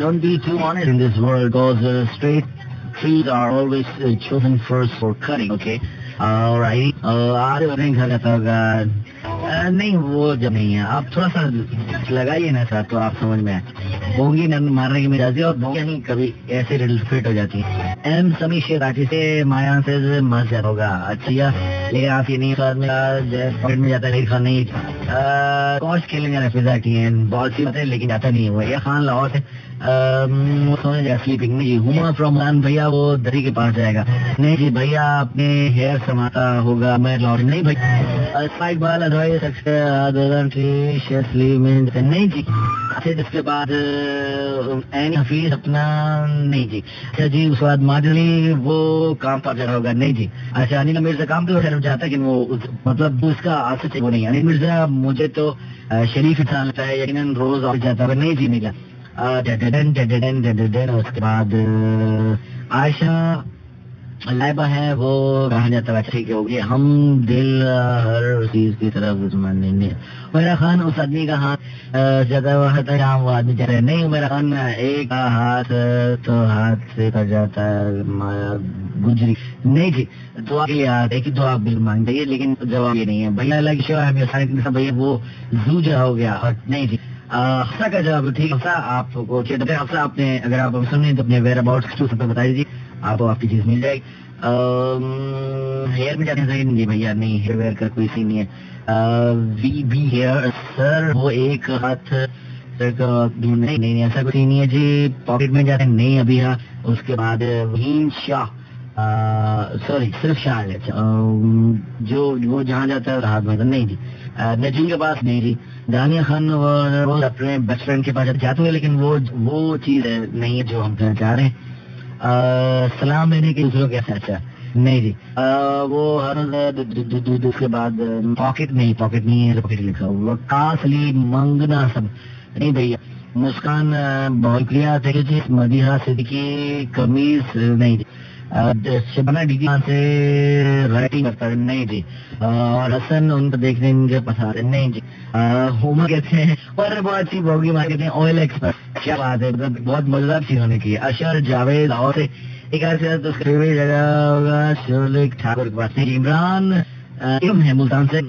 don't be too honest in this world because straight trees are always uh, chosen first for cutting okay alright uh, آج نہیں گھر جاتا ہوگا آ، نہیں وہ جب نہیں ہے۔ آپ تھوڑا سا لگائیے نا سر تو آپ سمجھ میں بونگی نہ مارنے کی مجازی اور بونگی نہیں کبھی ایسے فٹ ہو جاتی ہے ایم سمی شیر راٹھی سے مایا سے مس جاتا ہوگا۔ اچھا لیکن آپ یہ نہیں سواد میں پوائنٹ میں جاتا ہے لیکن نہیں۔ کوچ کھیلیں گے فضا کی ہیں؟ بال سی ہوتے لیکن جاتا نہیں ہوا یہ خان لاہور سے سونے جائے سلیپنگ نہیں جی ہما فرام ران بھیا وہ دری کے پاس جائے گا۔ نہیں جی بھیا اپنے ہیئر سماتا ہوگا، میں لاہور نہیں بھائی۔ اسپائک بال نہیں جی۔ پھر اس کے بعد این حفیظ اپنا نہیں جی۔ اچھا جی اس کے بعد ماجلی وہ کام پر جا ہوگا، نہیں جی۔ اچھا انیل مرزا کام پہ خیر جاتا ہے کہ وہ مطلب اس کا آسط وہ نہیں۔ انیل مرزا، مجھے تو شریف انسان لگتا ہے یقیناً روز اور جاتا ہے، نہیں جی ملا آ، ڈڈڈن ڈڈڈن ڈڈڈن اس کے بعد عائشہ لائبہ ہے وہ کہا جاتا ہے ٹھیک ہوگی۔ ہم دل ہر چیز کی طرف عثمان نہیں ہے میرا خان اس آدمی کا ہاتھ زیادہ وہ ہے جہاں وہ آدمی چلے۔ نہیں میرا خان ایک ہاتھ تو ہاتھ سے کر جاتا ہے مایا گجری۔ نہیں جی دعا کے لیے ہاتھ ایک ہی دعا بل مانگ چاہیے لیکن جواب یہ نہیں ہے۔ بھیا الگ شو ہے میرا بھیا وہ زو جو ہو گیا۔ اور نہیں جی ہفتہ کا جواب ٹھیک ہفتہ آپ کو ہفتہ آپ نے اگر آپ سن رہے ہیں تو اپنے ویئر اباؤٹ بتا دیجیے آپ کو آپ کی چیز مل جائے گی۔ ہیئر میں جاتے ہیں جی بھیا نہیں ہیئر ویئر کا کوئی سین نہیں ہے۔ وی بی ہیئر سر وہ ایک ہاتھ نہیں ایسا کوئی نہیں ہے۔ جی پاکٹ میں جاتے ہیں، نہیں، ابھی ہاں۔ اس کے بعد شاہ۔ سوری، صرف شاہ ہے۔ اچھا، جو، وہ جہاں جاتا ہے ہاتھ میں نہیں جی نجیم کے پاس نہیں جی۔ دانیہ خان وہ اپنے بیسٹ فرینڈ کے پاس جاتے ہوئے لیکن وہ وہ چیز نہیں ہے جو ہم کہنا چاہ رہے ہیں۔ سلام دینے کے دوسروں کے اچھا نہیں جی۔ وہ ہر اس کے بعد پاکٹ نہیں پاکٹ نہیں ہے پاکٹ لکھا وہ کاسلی منگنا سب۔ نہیں بھیا، مسکان بہت کلیا تھے جی مدیحہ صدیقی قمیض نہیں جی۔ شبنا ڈی سے رائٹنگ کرتا ہے نہیں جی۔ اور حسن ان کو دیکھنے ان کے پسند نہیں جی۔ ہوما کہتے ہیں اور بہت اچھی بوگی مار کہتے ہیں آئل ایکسپرٹ کیا بات ہے مطلب بہت مزیدار چیز ہونے کی۔ اشر، جاوید اور ایک ایسے جگہ ہوگا۔ شولک ٹھاکر کے پاس عمران علم ہے ملتان سے۔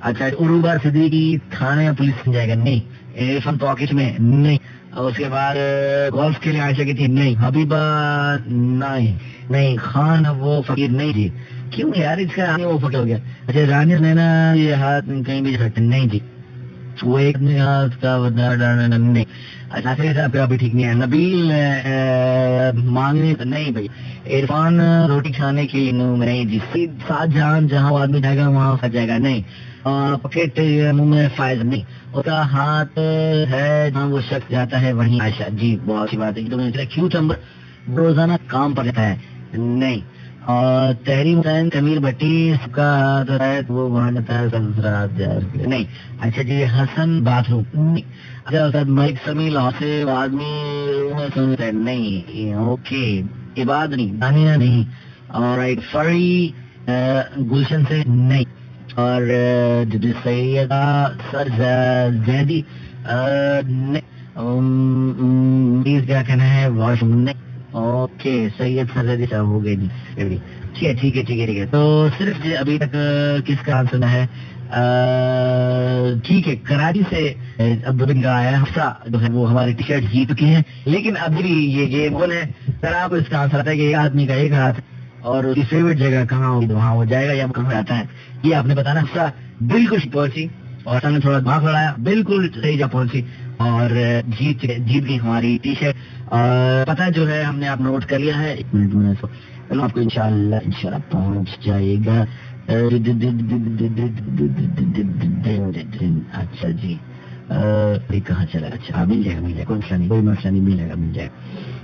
اچھا اروبا صدیقی تھانے پولیس جائے گا؟ نہیں۔ عرفان پاکٹ میں، نہیں۔ اس کے بعد گولف کے لیے عائشہ کی تھی نہیں، حبیبہ، نہیں نہیں، خان وہ فقیر نہیں تھی کیوں یار، اس کا وہ فقیر ہو گیا۔ اچھا رانی نینا یہ ہاتھ کہیں بھی سکتے، نہیں جی۔ وہ ایک ہاتھ کا نہیں۔ اچھا پہ ابھی ٹھیک نہیں ہے نبیل مانگنے نہیں بھائی۔ عرفان روٹی کھانے کے لیے نہیں جی۔ سات جہاں جہاں وہ آدمی جائے گا، وہاں پھنس جائے گا، نہیں۔ اور پکیٹ منہ میں فائز نہیں۔ اس کا ہاتھ ہے جہاں وہ شخص جاتا ہے، وہیں عائشہ۔ جی بہت سی بات ہے۔ کیوں چمبر؟ روزانہ کام پر جاتا ہے۔ نہیں۔ اور تحریم حسین، کمیر بٹی اس کا ہاتھ ہے وہ وہاں جاتا ہے دوسرا نہیں۔ اچھا جی حسن باتھ روم اچھا ملک سمیل سے آدمی نہیں، اوکے عباد نہیں، دانیہ نہیں۔ اور ایک فری گلشن سے نہیں۔ اور سیدہ سر زیدی کیا کہنا ہے؟ Washroom okay Syed sir Zaidi sahab, جی، ہو گئے جی ٹھیک ہے ٹھیک ہے ٹھیک ہے ٹھیک ہے۔ تو صرف جی، ابھی تک کس کا آنسر ہے؟ ٹھیک ہے، کراچی سے عبد الدین کا آیا ہفتہ جو ہے، وہ ہماری ٹی شرٹ جیت چکی ہیں۔ لیکن ابھی جی، بھی یہ گیم بول ہے؟ سر، آپ اس کا آنسر آتا ہے کہ ایک آدمی کا ایک ہاتھ اور اس کی فیوریٹ جگہ کہاں ہوگی وہاں وہ جائے گا یا کہاں جاتا ہے یہ آپ نے بتانا ہفتہ بالکل پہنچی اور سر نے تھوڑا دماغ لڑایا بالکل صحیح جا پہنچی اور جیت جیت گئی ہماری ٹی شرٹ اور پتہ جو ہے ہم نے آپ نوٹ کر لیا ہے ایک منٹ میں آپ کو انشاءاللہ انشاءاللہ پہنچ جائے گا اچھا جی کہاں چلا؟ اچھا مل جائے گا مل جائے گا کوئی مسئلہ نہیں کوئی مسئلہ نہیں ملے گا مل جائے۔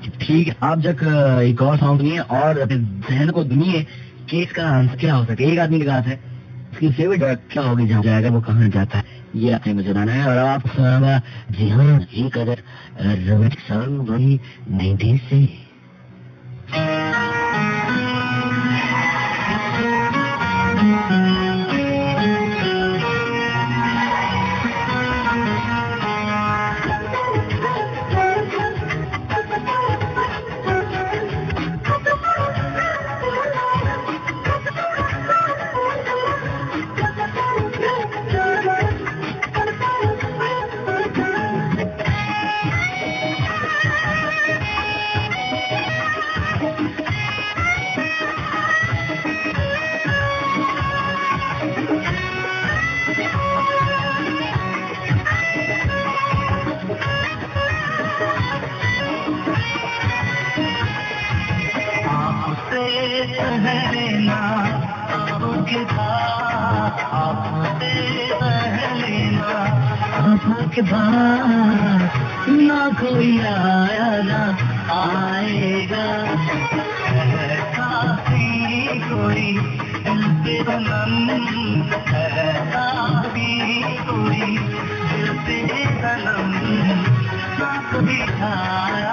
گا ٹھیک ہے، آپ جب ایک اور سانگ سنیے اور اپنے ذہن کو دنیے کہ اس کا آنسر کیا ہو سکے۔ ایک آدمی کی بات ہے، اس کی فیوریٹ کیا ہوگی؟ جہاں جائے گا، وہ کہاں جاتا ہے؟ یہ آپ نے مجھے بنانا ہے اور آپ سنا گا جی ہاں ایک اگر رومانٹک سانگ وہی نائنٹین سے۔ کے بعد نہ کوئی آیا نہ آئے گا کافی کوئی دل پہ غم کافی کوئی دل پہ غم نہ کبھی آیا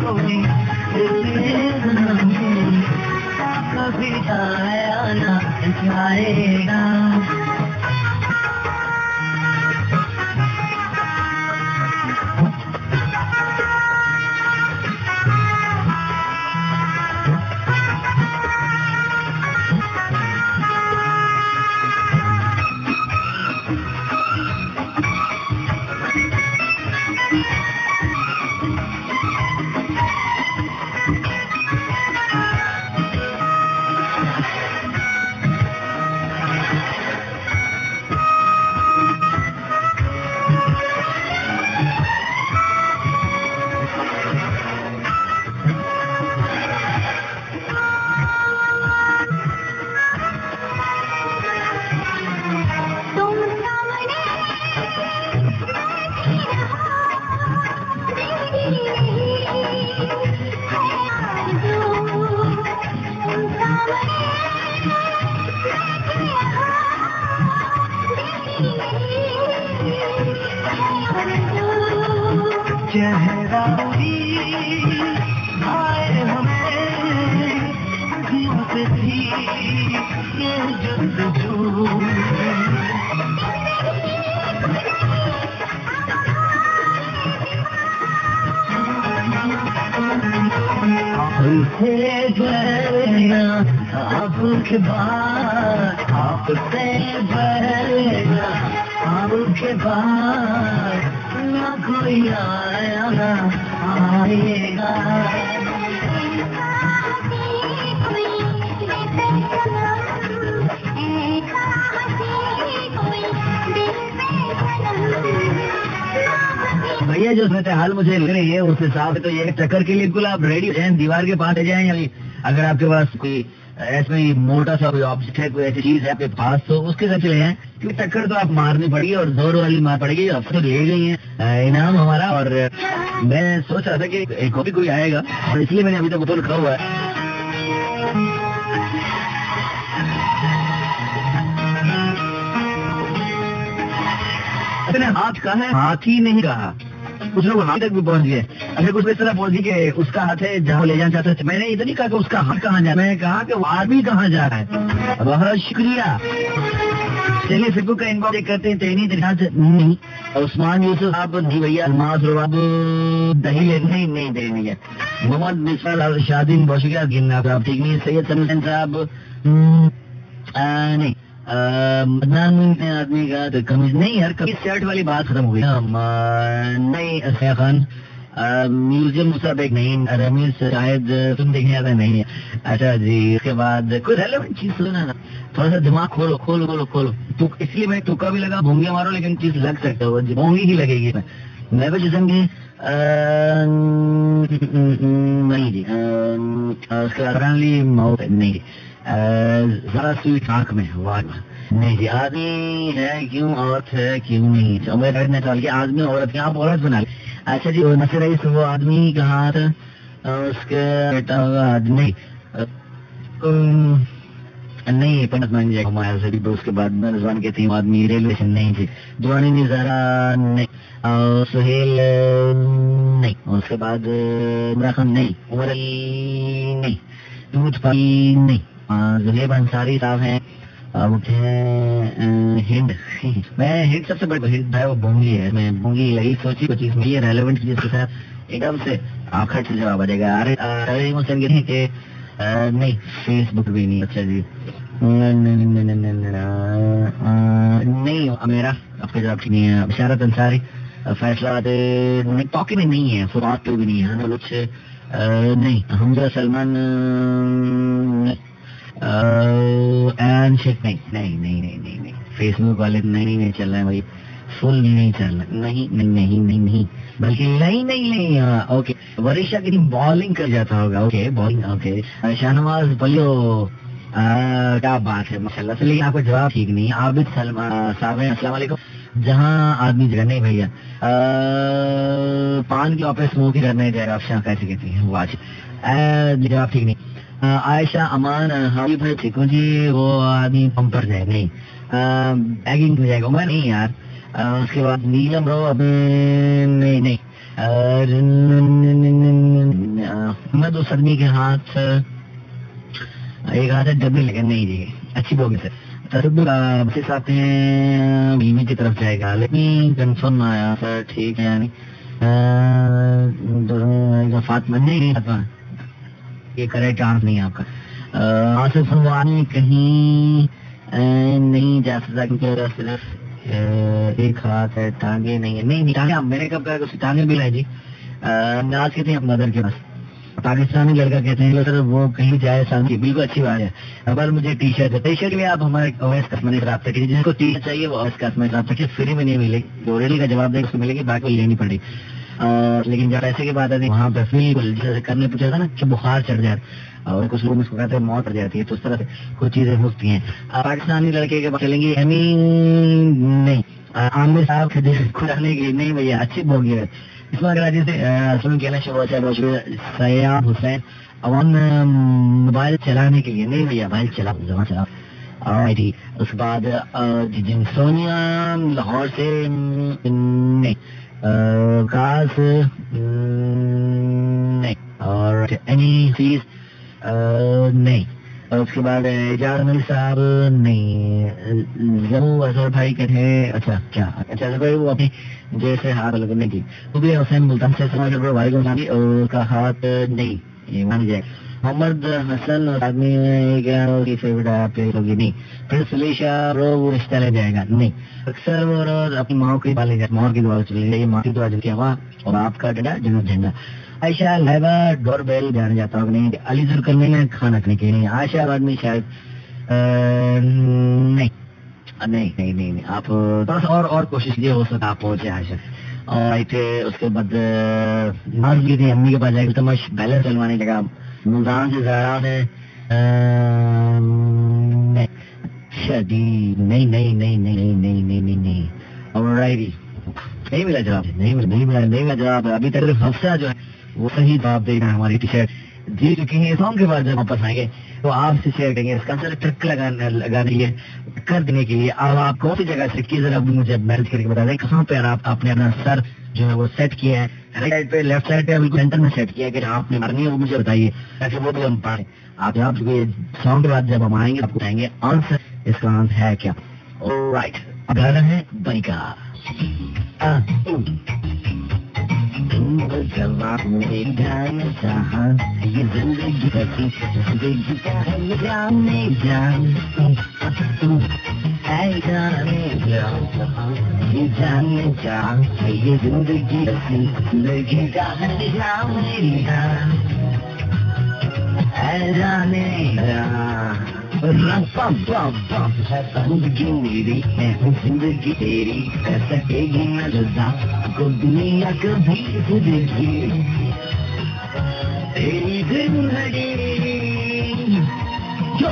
کوئی کبھی جایا رہی ہے تو یہ ٹکر کے لیے بالکل آپ ریڈی ہو جائیں دیوار کے پاس آ جائیں یا اگر آپ کے پاس کوئی ایسا ہی موٹا سا کوئی آبجیکٹ ہے، کوئی ایسی چیز ہے آپ کے پاس، تو اس کے ساتھ چلے جائیں کیونکہ ٹکر تو آپ مارنی پڑے گی اور زور والی مار پڑے گی اب تو لے گئی ہیں انعام ہمارا اور میں سوچ رہا تھا کہ ایک بھی کوئی آئے گا اور اس لیے میں نے ابھی تک اوپر رکھا ہوا ہے۔ ہاتھ کہا ہے، ہاتھ ہی نہیں کہا۔ کچھ لوگ ہاتھ تک بھی پہنچ گئے۔ اگر کچھ اس طرح پہنچ گئی کہ اس کا ہاتھ ہے، جہاں لے جانا چاہتا ہے میں نے یہ تو نہیں کہا کہ اس کا ہاتھ کہاں جا رہا ہے، میں نے کہا کہ وہ آدمی کہاں جا رہا ہے۔ بہت شکریہ۔ چلیے فکو کا انکوائری کرتے ہیں تینی درخواست نہیں۔ عثمان یوسف صاحب نہیں بھیا الماس رواب دہی لے نہیں نہیں دینی ہے۔ محمد مثال شادی بہت شکریہ گننا صاحب، ٹھیک نہیں، سید سمسن صاحب نہیں۔ مدنان نے آدمی کا تو کمیز نہیں یار کمیز شرٹ والی بات ختم ہو گئی نہیں اسیا خان آ، میوزیم مسابق نہیں رمیز شاید تم دیکھنے آتا نہیں۔ ہے اچھا جی اس کے بعد کوئی ریلیونٹ چیز سنا نا تھوڑا سا دماغ کھولو کھولو کھولو کھولو۔ تو اس لیے میں ٹوکا بھی لگا بھونگیا مارو لیکن چیز لگ سکتا ہے۔ جی، بھونگی ہی لگے گی۔ میں بھی جسم کی نہیں جی اس کے بعد نہیں۔ ذرا سویٹ آنکھ میں واہ نہیں جی آدمی ہے کیوں عورت ہے کیوں نہیں؟ عمر ڈیڈ نے سوال کیا آدمی عورت کیا آپ عورت بنا اچھا جی نصر رئیس وہ آدمی کا ہاتھ آ، اس کے بیٹا ہوگا آدمی نہیں پنڈت مان جائے ہمارا سے اس کے بعد رضوان کے تین آدمی ریلوے اسٹیشن نہیں جی۔ تھی دوانی نظارہ نہیں۔ اور سہیل نہیں۔ اس کے بعد آ، خان نہیں۔ عمر نہیں۔ دودھ پائی نہیں۔ آ، انصاری صاحب ہیں آ، وہ میں ہنڈ سب سے بڑی ہنڈ ہے وہ بونگی ہے۔ میں بونگی یہی سوچی کوئی چیز یہ ریلیونٹ جس کے ساتھ ایک دم سے آخر سے جواب آ جائے گا۔ ارے ارے مسلم یہ نہیں کہ نہیں فیس بک بھی نہیں۔ اچھا جی۔ نہیں میرا آپ کا جواب نہیں ہے۔ بشارت انصاری فیصلہ نہیں پاکٹ میں نہیں ہے فرات پہ بھی نہیں ہے۔ ہم لوگ سے نہیں حمزہ سلمان این شیخ نہیں نہیں نہیں نہیں نہیں نہیں۔ فیس بک والے نہیں نہیں چل رہے ہیں بھائی۔ فل نہیں چل رہا۔ نہیں نہیں نہیں نہیں بلکہ نہیں نہیں نہیں اوکے وریشا کی بالنگ کر جاتا ہوگا۔ اوکے بالنگ اوکے شاہنواز بلیو آ، کیا بات ہے؟ ماشاء اللہ سے لیکن آپ کا جواب ٹھیک نہیں۔ عابد سلمان صاحب ہیں، السلام علیکم۔ جہاں آدمی جگہ نہیں بھیا۔ پان کے آفس اسموک کرنے جائے گا۔ آپ شاہ کیسے کہتی ہیں۔ واچ جی۔ جواب ٹھیک نہیں۔ عائشہ، امان ہائی بھائی ٹھیک ہوں جی وہ آدمی پمپر جائے، نہیں۔ بیگنگ میں جائے گا میں نہیں یار۔ اس کے بعد نیلم رو، ابھی نہیں نہیں۔ محمد اس آدمی کے ہاتھ ایک ہاتھ ہے ڈبے لگے، نہیں جی۔ اچھی بوگی سر تصدق بسی ہیں بیوی کی طرف جائے گا۔ لیکن کنفرم آیا، سر، ٹھیک ہے یعنی فاطمہ نہیں فاطمہ یہ کریکٹ آنس نہیں آپ کا۔ آصف فنوانی کہیں نہیں جا سکتا کیونکہ صرف ایک ہاتھ ہے، ٹانگے نہیں ہے نہیں نہیں، ٹانگے میں نے کب کہا کہ ٹانگے بھی لائے جی۔ ناز کہتے ہیں مدر کے پاس۔ پاکستانی لڑکا کہتے ہیں سر وہ کہیں جائے سامنے۔ بالکل اچھی بات ہے۔ اگر مجھے ٹی شرٹ ہے۔ ٹی شرٹ بھی آپ ہمارے اویس کسٹمر سے رابطہ کیجیے۔ جس کو ٹی شرٹ چاہیے وہ اویس کسٹمر سے رابطہ کیجیے فری میں نہیں ملے گی جو ریڈی کا جواب دے، اس کو ملے گی، باقی لینی پڑے گی اور لیکن جب پیسے کی بات آتی ہے وہاں پہ بالکل جیسے کرنے پوچھا تھا نا کہ بخار چڑھ جاتا اور کچھ لوگ اس کو کہتے ہیں موت چڑھ جاتی ہے تو اس طرح سے کچھ چیزیں ہوتی ہیں۔ پاکستانی لڑکے کے پاس چلیں گے امی نہیں۔ عامر صاحب کے دل کھلانے کی نہیں بھیا اچھی بوگی ہے۔ اس میں اگر جیسے سن کہنا شروع ہوتا ہے بہت شکریہ۔ سیاب حسین عوام موبائل چلانے کے لیے نہیں بھیا موبائل چلا زبان چلا Alrighty. اس کے بعد آ، جی، سونیا لاہور سے نہیں۔ م، نہیں اور اینی چیز نہیں اس کے بعد اجاز مل صاحب نہیں زمو اظہر بھائی کہتے ہیں اچھا کیا اچھا اظہر بھائی وہ اپنی جیسے ہاتھ لگنے کی تو بھی حسین ملتان سے سمجھ کر وعلیکم السلام اور اس کا ہاتھ نہیں یہ مان جائے محمد حسن اور آدمی کیا کی فیوریٹ ہے آپ ہوگی۔ نہیں، پھر سلیشا رو وہ رشتہ لے جائے گا۔ نہیں، اکثر وہ روز اپنی ماں کی پالے جائے ماں کی دعا چلے گی ماں کی دعا جل ہوا اور آپ کا ڈنڈا جنت جھنڈا۔ عائشہ لہبا ڈور بیل جانا جاتا ہوں نہیں، علی زر کرنے میں کھانا کھانے کے نہیں عائشہ آباد میں شاید نہیں نہیں نہیں نہیں آپ تھوڑا سا اور اور کوشش کیجیے، ہو سکتا آپ پہنچے عائشہ اور آئی تھے اس کے بعد ناز کی تھی امی کے پاس جائے گا تمش بیلنس چلوانے لگا ملتان سے زہرا ہے شادی، نہیں نہیں نہیں نہیں نہیں نہیں نہیں نہیں نہیں۔ Alrighty. نہیں ملا جواب۔ نہیں ملا نہیں ملا نہیں ملا جواب۔ ابھی تک صرف حفصہ جو ہے، وہ صحیح جواب دے گا ہماری ٹی شرٹ جی چکی ہیں سانگ کے بعد جب واپس آئیں گے، تو آپ سے شیئر کریں گے۔ اس کا سر ٹرک لگانے لگانے کے لیے، کر دینے کے لیے اب آپ کون سی جگہ سے کی ذرا مجھے میرج کر کے بتا دیں؟ کہاں پہ آپ آپ نے اپنا سر جو ہے وہ سیٹ کیا ہے؟ رائٹ سائڈ پہ لیفٹ سائڈ پہ ہم سینٹر میں سیٹ کیا کہ آپ نے مارنی ہے وہ مجھے بتائیے، تاکہ وہ بھی ہم پڑھیں آپ جب سانگ کے بعد جب ہم آئیں گے، آپ کو بتائیں گے آنسر اس کا آنسر ہے کیا؟ رائٹ اب گانا ہے بنکا کا جواب میں جان چاہا یہ زندگی کی زندگی کا ہے جانے جان ہے جانے جان یہ جانے چاہ یہ زندگی کی زندگی کا ہے جانے جان ہے جانے جان زندگی میری ہے زندگی تیری کر سکے گی نہ رضا کو دنیا کبھی زندگی تیری زندگی جو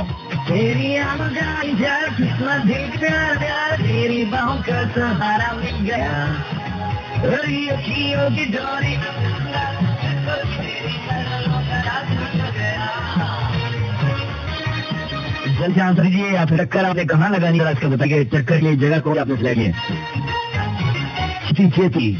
تیری آمدانی جا قسمت دیکھ پیار پیار تیری باہوں کا سہارا مل گیا اور یہ کی ڈوری جلد سے آنسر دیجیے یا پھر چکر آپ نے کہاں لگانی ہے اس کا بتائیے چکر یہ جگہ کو آپ نے سلائی ہے؟ کھیتی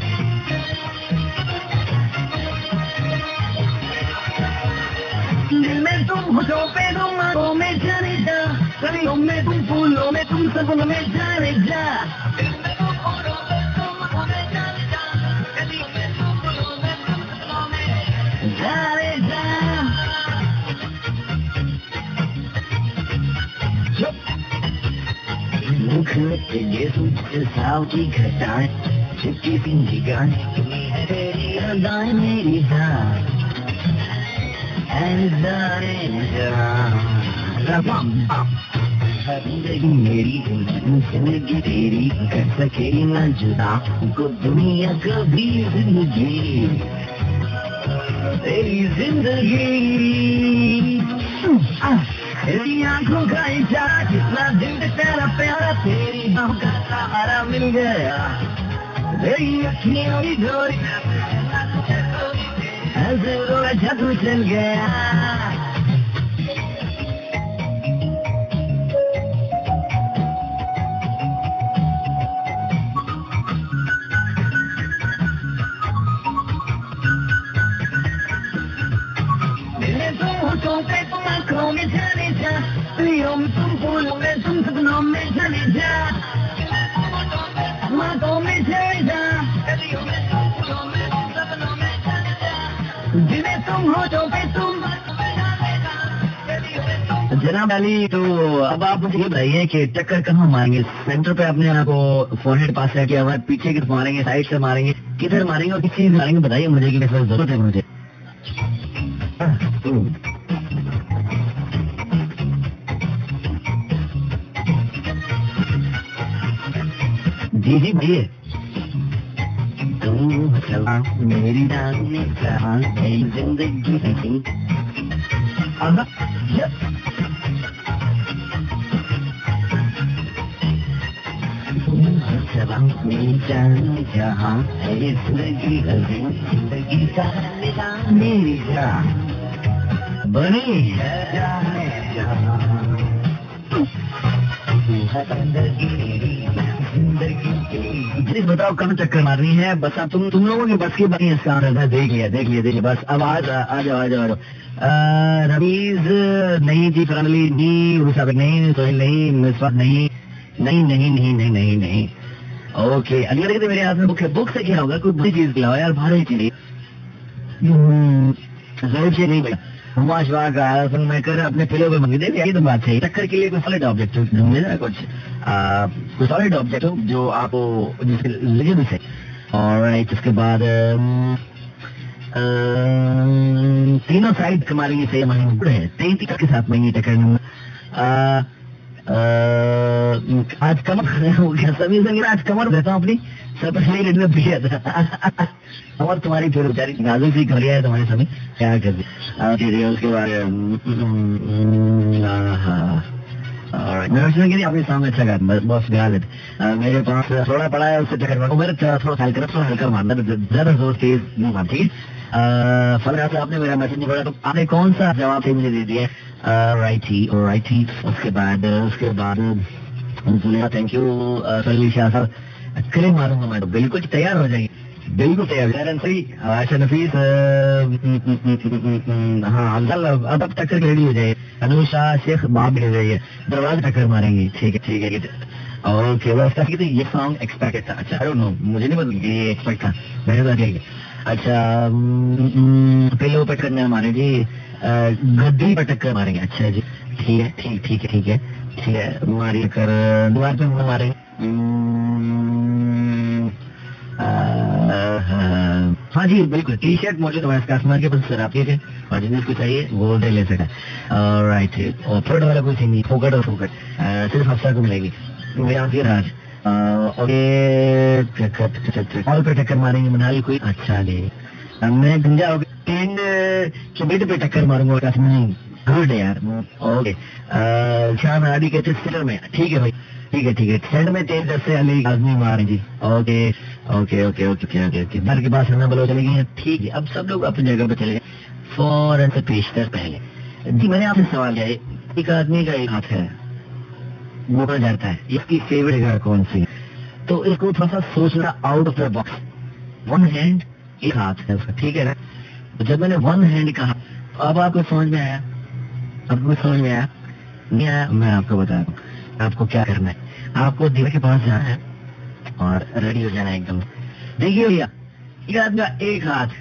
میں تم پھولوں میں تم سب میں جانے جا۔ دکھ کی گھٹائیں چھپکی سی نگاہیں زندگی تیری کر سکے نہ جدا کو دنیا کبھی زندگی تیری زندگی تیری آنکھوں کا اشارہ کتنا دل تیرا پیارا، تیری بہو کا سہارا مل گیا۔ تیری اکھیوں کی ڈوری چل گیا۔ میں تم آنکھوں میں جانے جناب علی تو اب آپ مجھے یہ بتائیے کہ چکر کہاں ماریں گے؟ سینٹر پہ اپنے آپ کو فور ہیڈ پاس کیا ہوا پیچھے کس ماریں گے سائڈ سے ماریں گے کدھر ماریں گے اور کس چیز ماریں گے بتائیے مجھے کہ ضرورت ہے مجھے۔ ہاں، جی،, جی جی تم بھیا میری رات نے کہا زندگی میری جان جہاں ہے زندگی زندگی کا میری جان بنی ہے جانے جہاں۔ زندگی میری جی بتاؤ کم چکر مارنی ہے؟ بس اب تم تم لوگوں کی بس کی بنی اس کا دیکھ لیا دیکھ لیا دیکھ لیا، بس، اب آج آ جاؤ آ جاؤ آ جاؤ رویز نہیں جی فرن علی، نہیں صاحب، نہیں، سہیل، نہیں مصباح نہیں نہیں نہیں نہیں نہیں نہیں نہیں۔ اوکے اگلے دیکھتے میرے ہاتھ میں بک ہے۔ بک سے کیا ہوگا؟ کوئی بڑی چیز ہوا یار، بھاری چیز۔ غریب سے نہیں بھائی ہماش وہاں میں کر اپنے پلوں پہ منگ دے یہ تو بات ہے۔ ٹکر کے لیے کوئی سالڈ آبجیکٹ ڈھونڈے نا کچھ۔ کوئی سالڈ آبجیکٹ جو آپ کو جس کے لیجبل سے اور اس کے بعد تینوں سائڈ ہمارے یہ سیم ہے تین ٹکٹ کے ساتھ میں ٹکر آج کمر (laughs) ہو گیا۔ سبھی سنگیر آج کمر رہتا ہوں اپنی۔ تقریر نے دیا تھا اور تمہاری پھر بیچاری نازل سی گھڑیا ہے تمہارے سامنے کیا کر اس کے بارے میں سامنے اچھا کام بہت گرا دیتے میرے پاس تھوڑا پڑا ہے اس سے چکر تھوڑا تھوڑا ہلکا مانتا زیادہ زور تیز نہیں مانتی سے آپ نے میرا میسج نہیں پڑھا تو آپ نے کون سا جواب سے مجھے دے دیا رائٹ ہی اور رائٹ ہی اس کے بعد اس کے بعد تھینک یو سلیشا صاحب کریم ماروں گا میڈم جی بالکل تیار ہو جائیں بالکل تیار۔ آشا نفیس ہاں اب اب ٹکر کے ریڈی ہو جائیے انوشا شیخ باب ہو جائیے دروازہ ٹکر ماریں گے۔ ٹھیک ہے ٹھیک ہے اور یہ سانگ ایکسپیکٹ تھا اچھا نو مجھے نہیں بدل یہ ایکسپیکٹ تھا۔ میرے اچھا پیلو پہ پٹکر میں ہمارے جی گدی پہ ٹکر ماریں گے۔ اچھا جی۔ ٹھیک ہے، ٹھیک ٹھیک ہے ٹھیک ہے ٹھیک ہے۔ ماری کر دوار پہ ماریں۔ گے ہاں جی بالکل۔ ٹی شرٹ موجود ہمارے کسٹمر کے پاس آپ کے اور جن کو چاہیے وہ دے لے سکتا رائٹ اور فٹ والا کچھ نہیں، پھوکٹ اور پھوکٹ۔ صرف ہفتہ کو ملے گی۔ یہاں پھر راج۔ اور پہ ٹکر ماریں گے، منالی کوئی اچھا لے میں گنجا ہو گیا۔ ٹین کے بیٹے پہ ٹکر ماروں گا کشمیر گڈ ہے یار۔ اوکے شام آدھی کہتے سلر میں۔ ٹھیک ہے بھائی۔ ٹھیک ہے ٹھیک ہے۔ سینڈ میں تیز دس سے علی آدمی مار جی okay okay okay okay okay okay گھر کے پاس ہمیں بلو چلے گئے ٹھیک ہے، اب سب لوگ اپنی جگہ پہ چلے گئے. فوراً سے پیشتر پہلے. جی میں نے آپ سے سوال کیا، ایک آدمی کا ایک ہاتھ ہے، وہ جاتا ہے؟ اس کی فیوریٹ گھر کون سی تو اس کو تھوڑا سا سوچنا out of the box one hand ایک ہاتھ ہے ٹھیک ہے نا؟ جب میں نے ون ہینڈ کہا اب آپ کو سمجھ میں آیا؟ اب کو سمجھ میں آیا؟ نہیں آیا، میں آپ کو بتا رہا ہوں آپ کو کیا کرنا ہے؟ آپ کو دیوار کے پاس جانا ہے اور ریڈی ہو جانا ایک دم۔ دیکھیے بھیا ایک آدمی کا ایک ہاتھ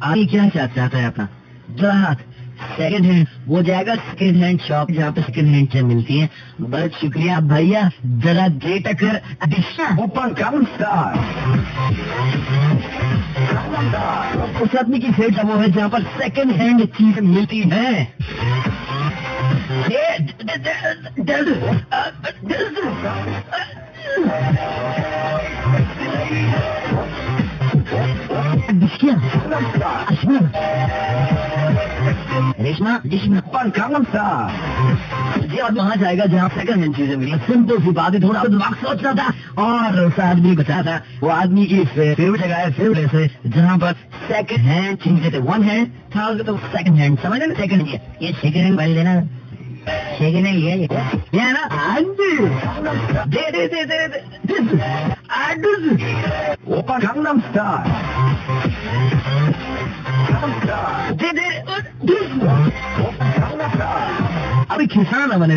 آدمی کیا چاہتا ہے اپنا؟ دو ہاتھ۔ سیکنڈ ہینڈ وہ جائے گا سیکنڈ ہینڈ شاپ جہاں پہ سیکنڈ ہینڈ چیز ملتی ہے بہت شکریہ بھیا ذرا دے ٹکر اوپن کم اس آدمی کی فیٹ وہ ہے جہاں پر سیکنڈ ہینڈ چیز ملتی ہے۔ ریشما ریشما جی اب وہاں جائے گا جہاں سیکنڈ ہینڈ چیزیں ملی سمپل سی بات ہے تھوڑا دماغ سوچنا تھا اور اس آدمی بچا تھا وہ آدمی کی فیوریٹ جگہ ہے فیوریٹ ہے جہاں پر سیکنڈ ہینڈ چیزیں تھے ون ہینڈ تھا سیکنڈ ہینڈ سمجھ نا سیکنڈ یہ سیکنڈ ہینڈ بھائی لینا سیکنڈ ہینڈ یہ ہے نا ہاں جی دے دے دے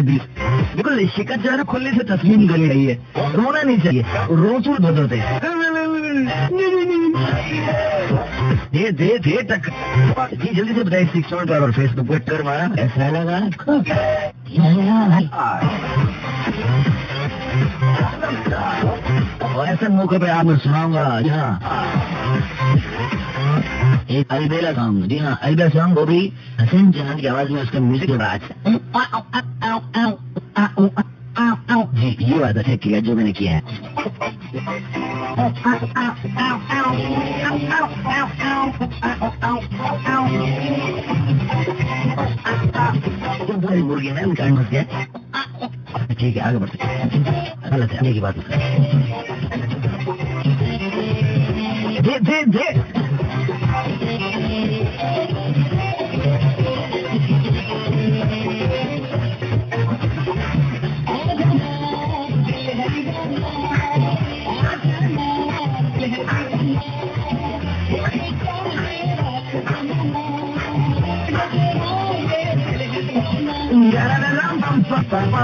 بیس بالکل شکت جو ہے نا کھلنے سے تسلیم کر رہی ہے رونا نہیں چاہیے روچول بدلتے دے دے دے تک۔ جی جلدی سے بتائیے سکس پر اور فیس بک پہ کر مارا ایسا لگا اور ایسے موقع پہ آپ میں سناؤں گا یہاں ایک البیلا سانگ جی ہاں البیلا سانگ وہ بھی حسین جہاں کی آواز میں اس کا میوزک بڑا اچھا جی یہ بات ہے کیا جو میں نے کیا ہے۔ مرغی میں کارڈ پھنس گیا ٹھیک ہے، آگے بڑھ سکتے غلط ہے کی بات۔ دے دے دے۔ چلو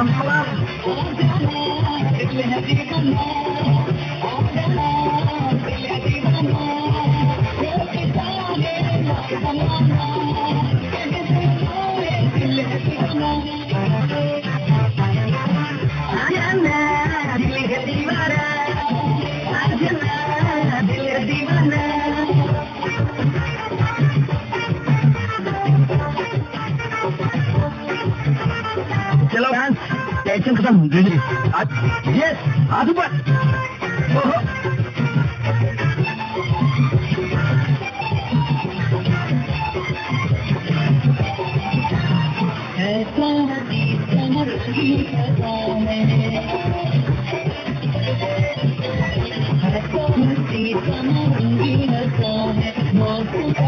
ٹینشن ختم یس ہاتھ اوپر میوزک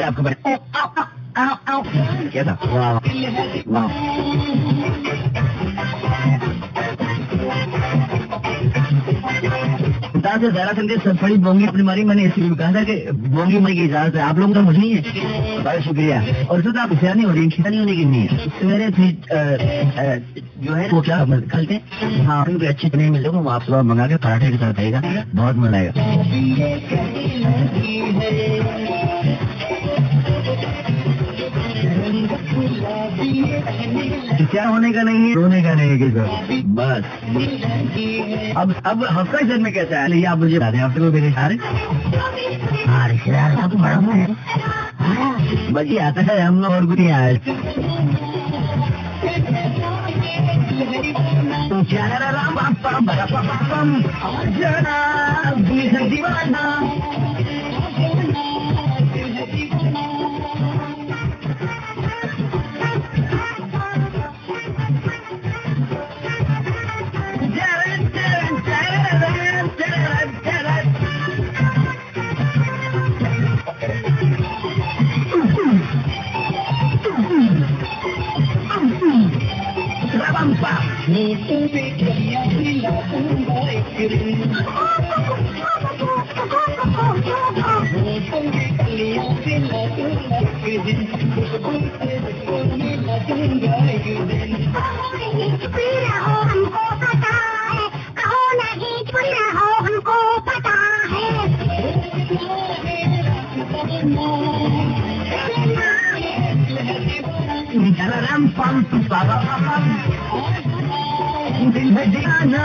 دیا آپ کو کیا تھا سنگے سب بڑی بونگی اپنی ماری میں نے اس لیے کہا تھا کہ بونگی ماری کی اجازت ہے آپ لوگوں کا مجھے نہیں ہے۔ بہت شکریہ۔ اور سر آپ ہوشیار نہیں ہو رہی کھیتا نہیں ہونے کی نہیں ہے۔ سویرے تھی جو ہے وہ کیا کل کے ہاں بھی اچھی نہیں مل وہ آپ صبح منگا کے پراٹھے کے ساتھ آئے گا۔ بہت مزہ آئے گا۔ اچھا کیا ہونے کا نہیں ہے؟ رونے کا نہیں ہے کہ سر بس۔ اب اب ہفتہ سر میں کیسا ہے؟ لیکن آپ مجھے بتا دیں ہفتے ہاں، کو میرے سارے ہاں رشتے دار آپ بڑا ہے۔ بس یہ آتا ہے ہم لوگ اور بھی نہیں آئے۔ چارا رام پم پم اور جنا دیوانا نوٹ پہ کھلیا کھلاؤں گا ایک دن Intindihan na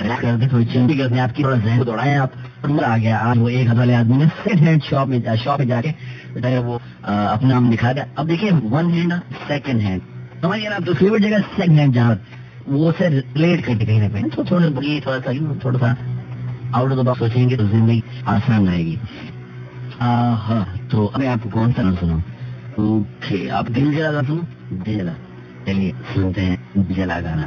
تھوڑی آپ کی تھوڑا آپ۔ اندر آ گیا۔ آج وہ ایک ہزار آدمی نے سیکنڈ ہینڈ شاپ میں شاپ میں جا کے۔ وہ اپنا نام دکھا دیا۔ اب دیکھیے ون ہینڈ سیکنڈ ہینڈ ہماری دوسری بھی جگہ سیکنڈ ہینڈ جہاں وہ کر کے تھوڑا سا تھوڑا سا آؤٹ آف دا باکس سوچیں گے تو زندگی آسان رہے گی۔ ہاں تو ابھی آپ کو کون سا نہ سنا اوکے، آپ دل جلا سنو دل جلا۔ چلیے، سنتے ہیں جلا گانا۔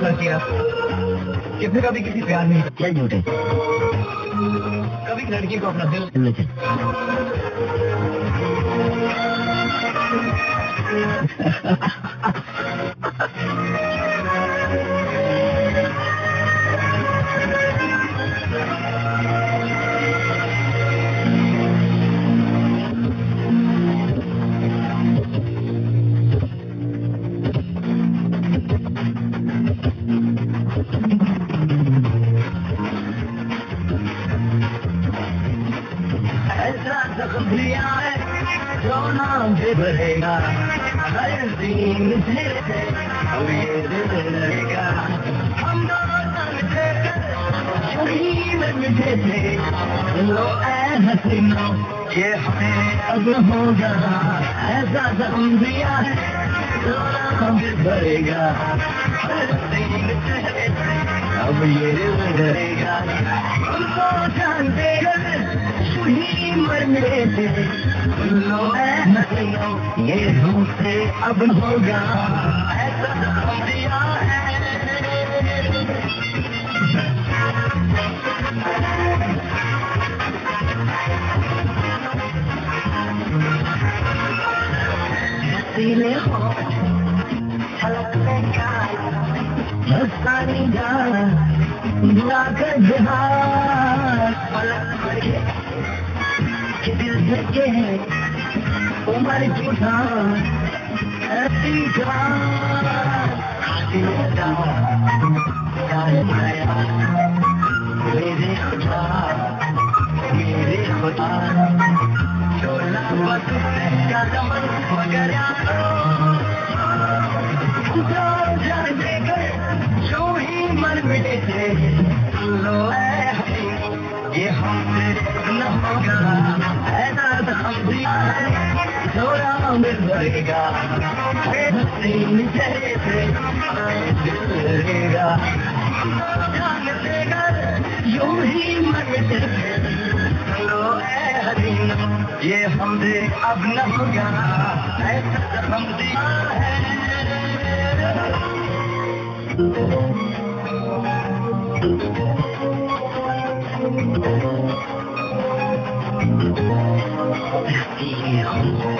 کر دیا کہ پھر کبھی کسی پیار نہیں کبھی لڑکی کو اپنا دل (laughs) تھے۔ لو اے حسینو یہ ہمیں اب ہوگا ایسا زخم دیا ہے رونا ہمیں بھرے گا اب یہ ڈرے گا۔ ہم کو جانتے گئے وہی مرنے سے۔ لو اے حسینو، یہ ہم سے اب ہوگا جھوٹا تھوڑا گا۔ اے حسین چہرے سے دل گا جان دے گا یوں ہی مر لو اے حسین یہ ہم سے اب نہ ہوگا ایسا ہم دیا ہے۔ پورا کر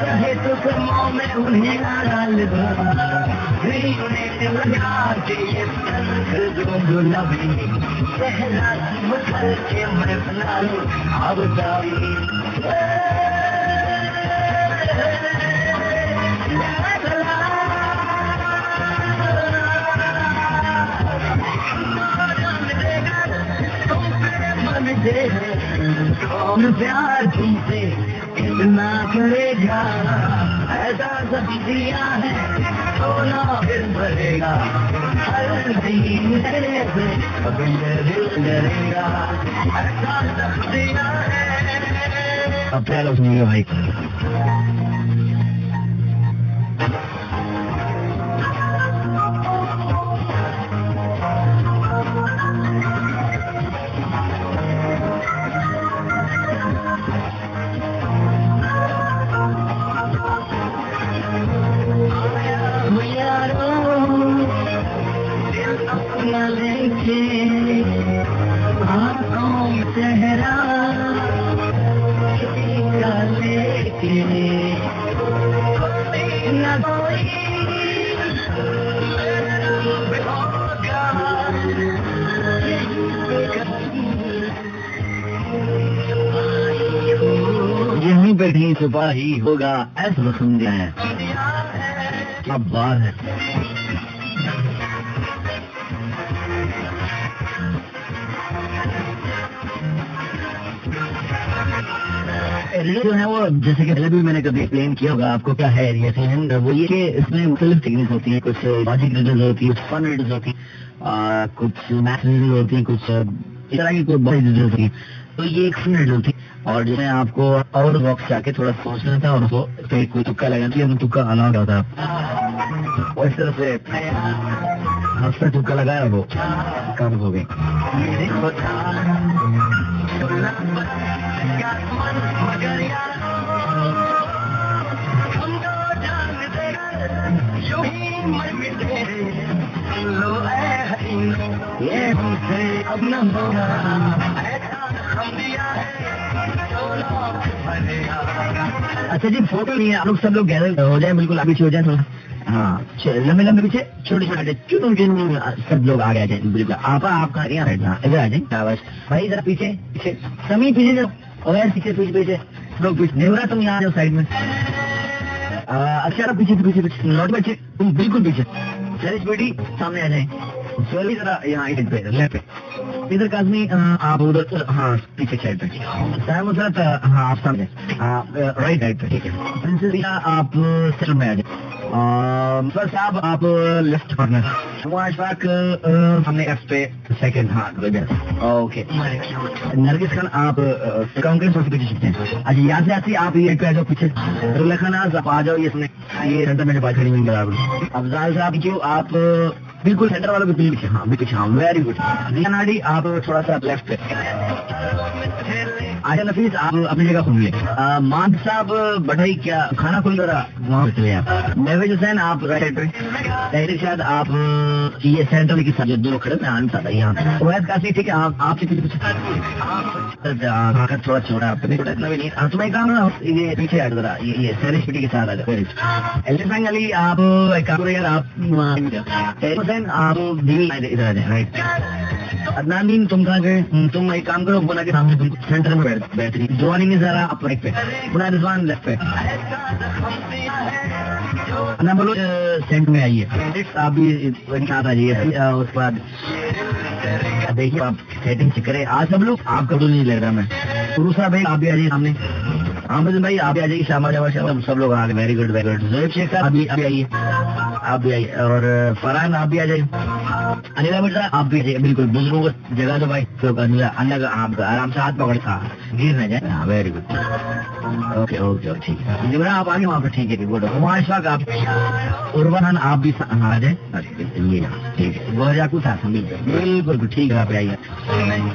کہے تو کماؤ میں انہیں نہ لگا کے مکھل کے میں بنا لوں کون پیار تم سے ایسا سب دیا ہے، سونا پھر بھرے گا۔ ہر دین میرے سے اپنے دل ڈرے گا۔ اچھا سب دیا ہے۔ اب پہلے سنیے بھائی۔ چھپا ہی ہوگا، ایسا سن دیا ہے کیا بات ہے ریڈیو جو ہے وہ، جیسے کہ پہلے بھی میں نے کبھی ایکسپلین کیا ہوگا، آپ کو کیا ہے ریڈیو وہ یہ کہ اس میں مختلف ٹیکنیک ہوتی ہیں، کچھ لاجک ریڈیوز ہوتی ہیں، کچھ فن ریڈیوز ہوتی ہیں کچھ میتھ ریڈیوز ہوتی ہیں، کچھ اس طرح کی کوئی بڑی ریڈیوز ہوتی ہیں۔ تو یہ ایک فن ریڈیو تھی اور جس میں آپ کو آؤٹ باکس جا کے تھوڑا سوچنا تھا اور اس کو پھر کوئی تکا لگانا تھی تکا الاؤڈ ہوتا اور اس طرح سے اس نے تکا لگایا وہ کام ہو گئی لو اے یہ ہم سے اب نہ ہوگا۔ اچھا جی فوٹو نہیں ہے۔ آپ لوگ سب لوگ گیدر ہو جائیں بالکل پیچھے ہو جائیں تھوڑا۔ ہاں۔ چھ- لمبے لمبے پیچھے چھوٹے چھوٹے چنو چنو سب لوگ آگے آ جائیں۔ بالکل آپ آپ کا یہاں بیٹھنا ادھر آ جائیں۔ بھائی ذرا پیچھے پیچھے۔ سمی پیچھے جاؤ اور پیچھے پیچھے پیچھے۔ لوگ پیچھے۔ نیورا تم یہاں جاؤ سائڈ میں۔ اچھا پیچھے پیچھے پیچھے۔ لوٹ بچے تم بالکل پیچھے۔ چلیش بیٹی سامنے آ جائیں۔ سولی ذرا یہاں پہ لیفٹ پہ۔ ادھر کازمی آپ ادھر ہاں پیچھے سائڈ پہ سر ہاں آپ سامنے ہاں، رائٹ رائٹ پہ ٹھیک ہے۔ آپ سیٹل میں آ جائیں سر صاحب، آپ لیفٹ کارنر وہ اشفاق ہم نے ایف پہ سیکنڈ ہاں اوکے نرگس خان، آپ کانگریس اور پیچھے چکتے ہیں۔ اچھا یہاں سے آتی، آپ یہ پہ جاؤ پیچھے۔ رلا خان، آپ آ جاؤ، یہ سمجھ یہ سینٹر میں بات کھڑی ہوئی برابر۔ افضال صاحب کیوں آپ بالکل سینٹر والوں کے پیچھے ہاں بالکل ہاں ویری گڈ دیا ناڈی آپ تھوڑا سا لیفٹ پہ آج نفیس آپ اپنی جگہ کھل گئے مان صاحب بڑھائی کیا؟ کھانا کھل رہا وہاں پہ چلے آپ۔ محوج حسین، آپ تحریر شاید آپ، یہ سینٹرل کی سب دو کھڑے میں آن سکتا یہاں وید کافی ٹھیک ہے، آپ آپ سے کچھ کچھ تھوڑا چھوڑا آپ اتنا بھی نہیں۔ تو میں کام یہ پیچھے ہٹ ذرا، یہ سیرش پٹی کے ساتھ آ جائے علی، آپ ایک کام کرو یار، آپ حسین، آپ دل ادھر آ جائیں رائٹ عدنان دین جی، تم کہاں گئے؟ تم ایک کام کرو بنا کے سامنے سینٹر میں بہترین جوانی میں ذرا آپ رائٹ پہ۔ بنا رضوان لیفٹ پہ۔ نہ بولو سینٹ میں آئیے۔ آپ بھی ساتھ آ جائیے۔ اس کے بعد دیکھیے آپ سیٹنگ چیک کریں۔ آج سب لوگ آپ کا تو نہیں لگ رہا میں۔ پورو صاحب بھائی، آپ بھی آ جائیے سامنے۔ احمد بھائی، آپ آ جائیے شامہ جاوا شام سب لوگ آ گئے ویری گڈ ویری گڈ زیب شیخ آپ بھی آئیے۔ آپ بھی آئیے۔ اور فرحان، آپ بھی آ جائیے۔ انیلا بیٹا آپ بھی آئیے بالکل بزرگوں کو جگہ دو بھائی۔ اللہ کا آپ کا آرام سے ہاتھ پکڑ کا گر نہ جائے ہاں ویری گڈ اوکے اوکے ٹھیک ہے۔ جمرا آپ آگے، وہاں پہ ٹھیک ہے۔ گڈ اشفاق آپ عربان آپ بھی ہاں، آ جائیں۔ اچھا، جی، جی۔ ٹھیک ہے۔ گوجا کو ساتھ بالکل ٹھیک ہے، آپ آئیے۔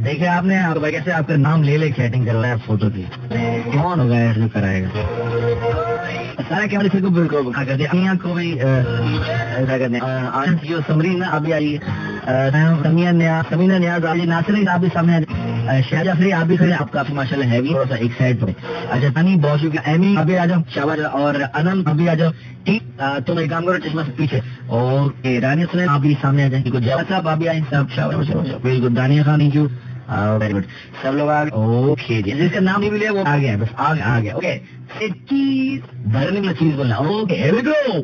دیکھیے آپ نے کیسے آپ کا نام لے لے سیٹنگ کروایا فوٹو کی۔ کون ہو گئے۔ ہوگا کرائے گا۔ سارا کیمرے سے کو کر کو بھی ایسا جو سمرین ابھی آئی نیاز آئی ناصر آپ بھی سامنے شاہ جعفری آپ بھی کھڑے آپ کافی ماشاء اللہ ہیوی تھوڑا سا ایک سائڈ پہ اچھا تنی بہت شکریہ۔ ایمی ابھی آ جاؤ۔ اور انم، ابھی آ جاؤ۔ ٹھیک تم ایک کام کرو، چشمہ سے پیچھے۔ اور رانی سنین آپ بھی سامنے آ جائیں۔ صاحب آپ بھی آئیں بالکل Dania Khan thank you very good سب لوگ آ گئے اوکے جی جس کا نام نہیں ملے وہ آ گیا بس آ گیا آ گیا اوکے چیز بھرنے میں چیز بولنا اوکے ہیو گو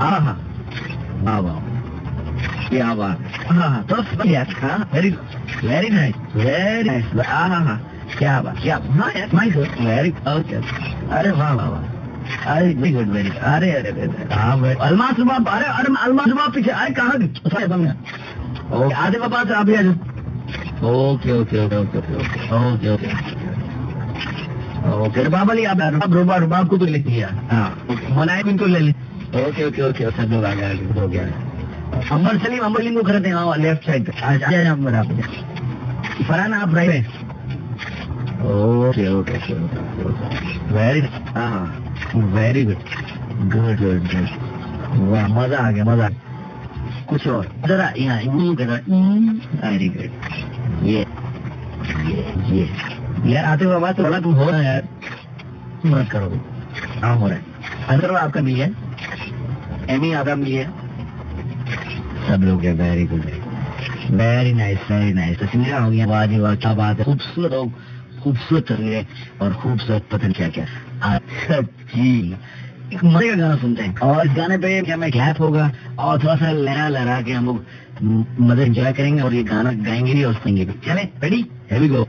ہاں ہاں واہ واہ کیا بات ہاں ہاں تو ہاں very very nice very nice ہاں ہاں ہاں کیا بات کیا ہاں نائس ویری اوکے ارے واہ واہ واہ ارے ویری گڈ ویری ارے ارے ہاں الماس صبح ارے ارے الماس صبح پیچھے ارے کہاں آدھے پاپا سے آپ بھی آ جاؤ okay okay okay okay okay okay okay آپ رباب کو تو لکھ دیا۔ ہاں. منائے ان کو لے اوکے اوکے اوکے سب لوگ آ گیا ہو گیا۔ امر سلیم امر سلیم کو کھڑے ہاں لیفٹ سائڈ پہ امر آپ۔ فرحان آپ رائٹ اوکے اوکے ویری ہاں very good good good good واہ مزہ آ گیا مزہ آ گیا۔ کچھ اور ذرا یہاں ویری گڈ یہ یار آتے ہوئے آواز تھوڑا تم ہو رہا ہے یار مت کرو ہاں ہو رہا ہے اندر آپ کا مل ہے ایم ای آپ کا مل ہے سب لوگ ہیں very good very nice very nice تصویریں ہو گئی واہ جی واہ کیا بات ہے خوبصورت ہو خوبصورت تصویریں اور خوبصورت پتن کیا کیا اچھا جی ایک مزے کا گانا سنتے ہیں۔ اور اس گانے پہ کیا میں کلیپ ہوگا اور تھوڑا سا لہرا لہرا کے ہم لوگ مزے انجوائے کریں گے اور یہ گانا گائیں گے بھی اور سنیں گے بھی۔ چلے ریڈی ہیوی گو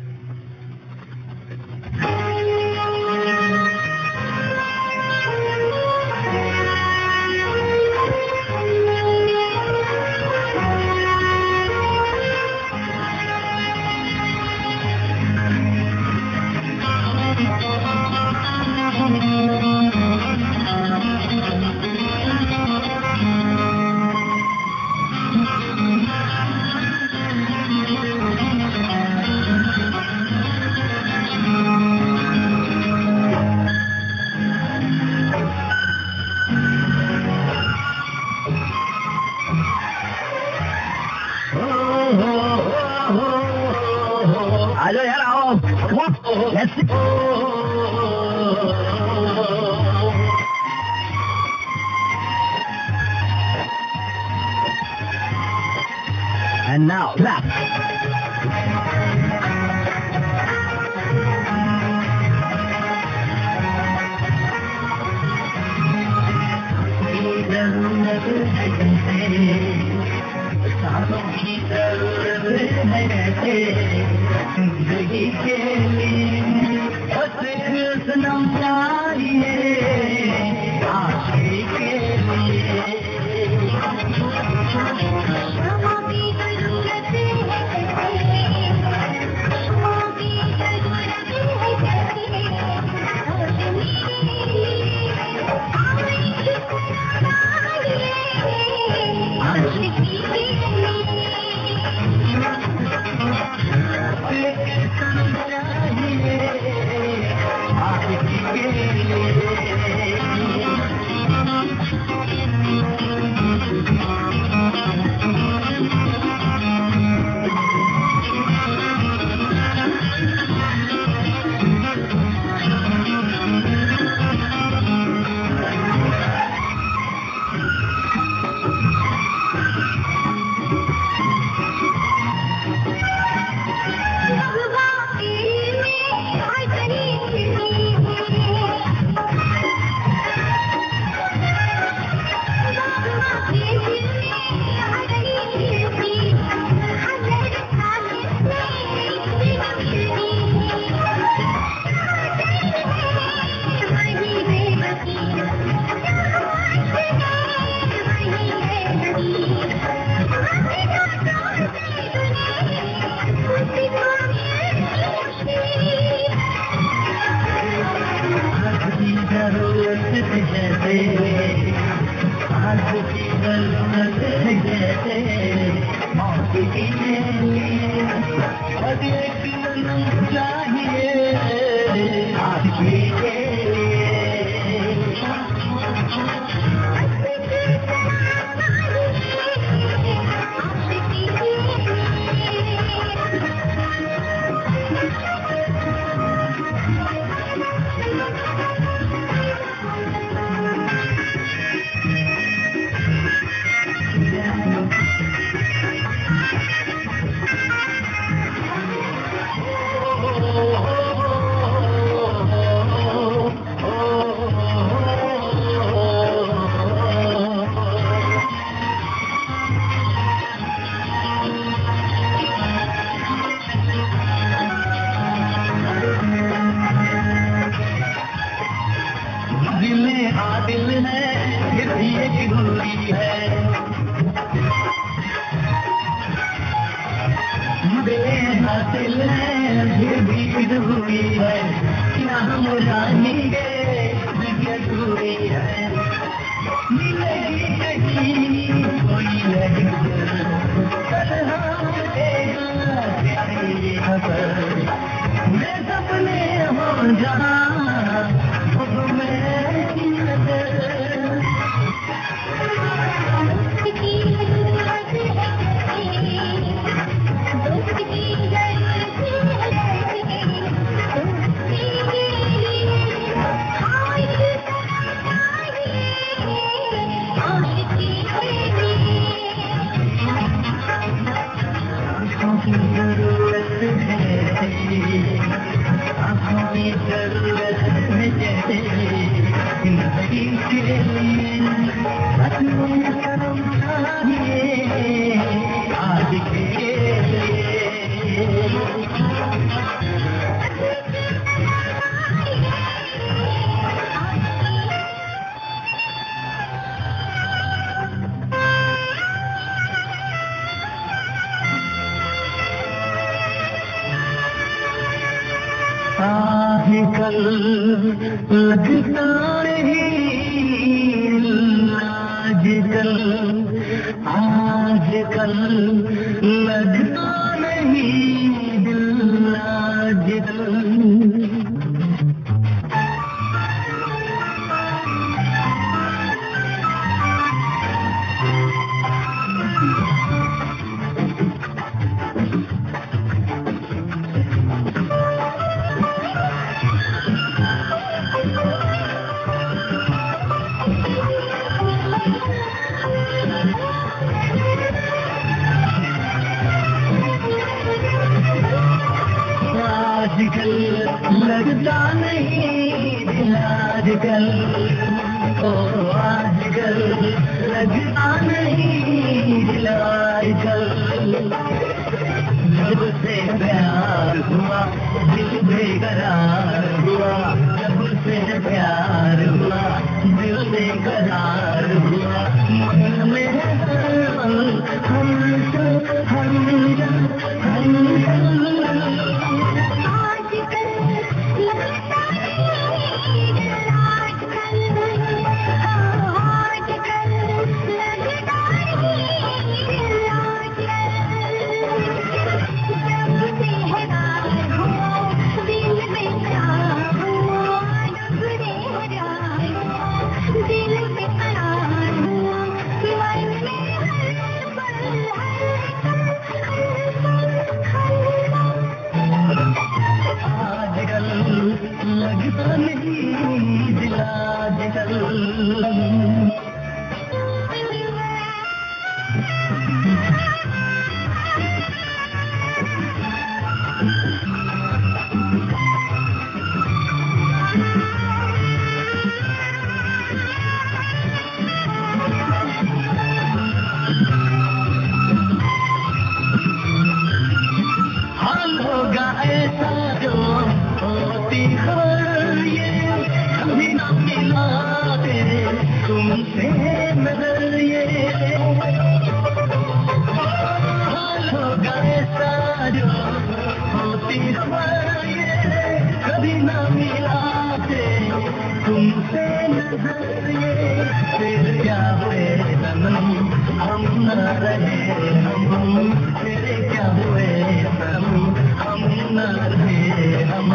رہے ہم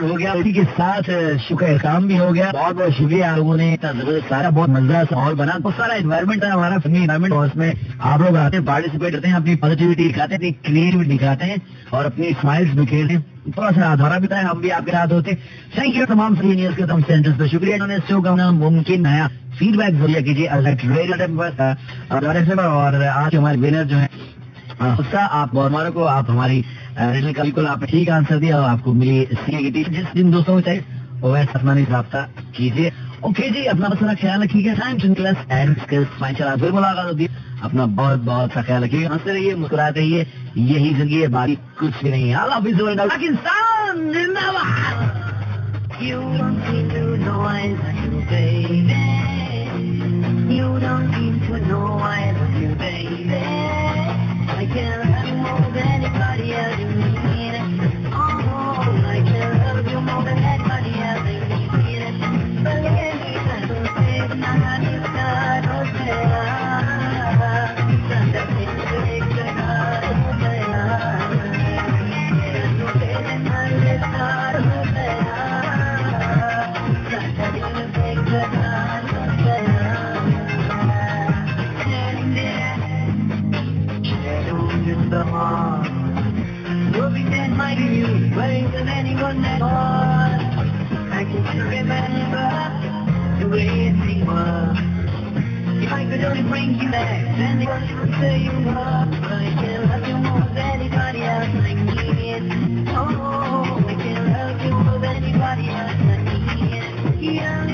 سے ہو گیا، اسی کے ساتھ شکر احکام بھی ہو گیا۔ بہت بہت شکریہ آپ لوگوں نے سارا بہت مزہ سا ماحول بنا۔ بہت سارا انوائرمنٹ ہے، ہمارا فنی انوائرمنٹ اور اس میں آپ لوگ آتے ہیں پارٹیسپیٹ کرتے ہیں، اپنی پازیٹیوٹی دکھاتے ہیں، اپنی کریٹیوٹی دکھاتے ہیں اور اپنی اسمائلس بکھیرتے ہیں۔ تھوڑا سا ادھورا بھی تھا، ہم بھی آپ کے ساتھ ہوتے تھینک یو تمام سینئرس کے تم سینٹرس پہ شکریہ انہوں نے شو کا نام ممکن نیا فیڈ بیک ذریعہ کیجیے۔ اور آج ہمارے ونر جو ہیں غصہ آپ بہت مارو کو آپ ہماری بالکل آپ نے ٹھیک آنسر دیا اور آپ کو ملی سی کی ٹیم۔ جس جن دوستوں کو چاہیے وہ ویسے اپنا رابطہ کیجیے۔ اوکے جی اپنا بس خیال رکھیے گا۔ پھر ملاقات ہوتی ہے۔ اپنا بہت بہت سا خیال رکھیے گا۔ ہنستے رہیے مسکراتے رہیے۔ یہی زندگی ہے باقی کچھ بھی نہیں ہے۔ اللہ حافظ پاکستان زندہ باد۔ You don't need to know I love you, baby. Yeah. remember the way things were. If I could only bring you back, then the world would say you were. I can't love you more than anybody else like me. Oh, I can't love you more than anybody else like me. Yeah.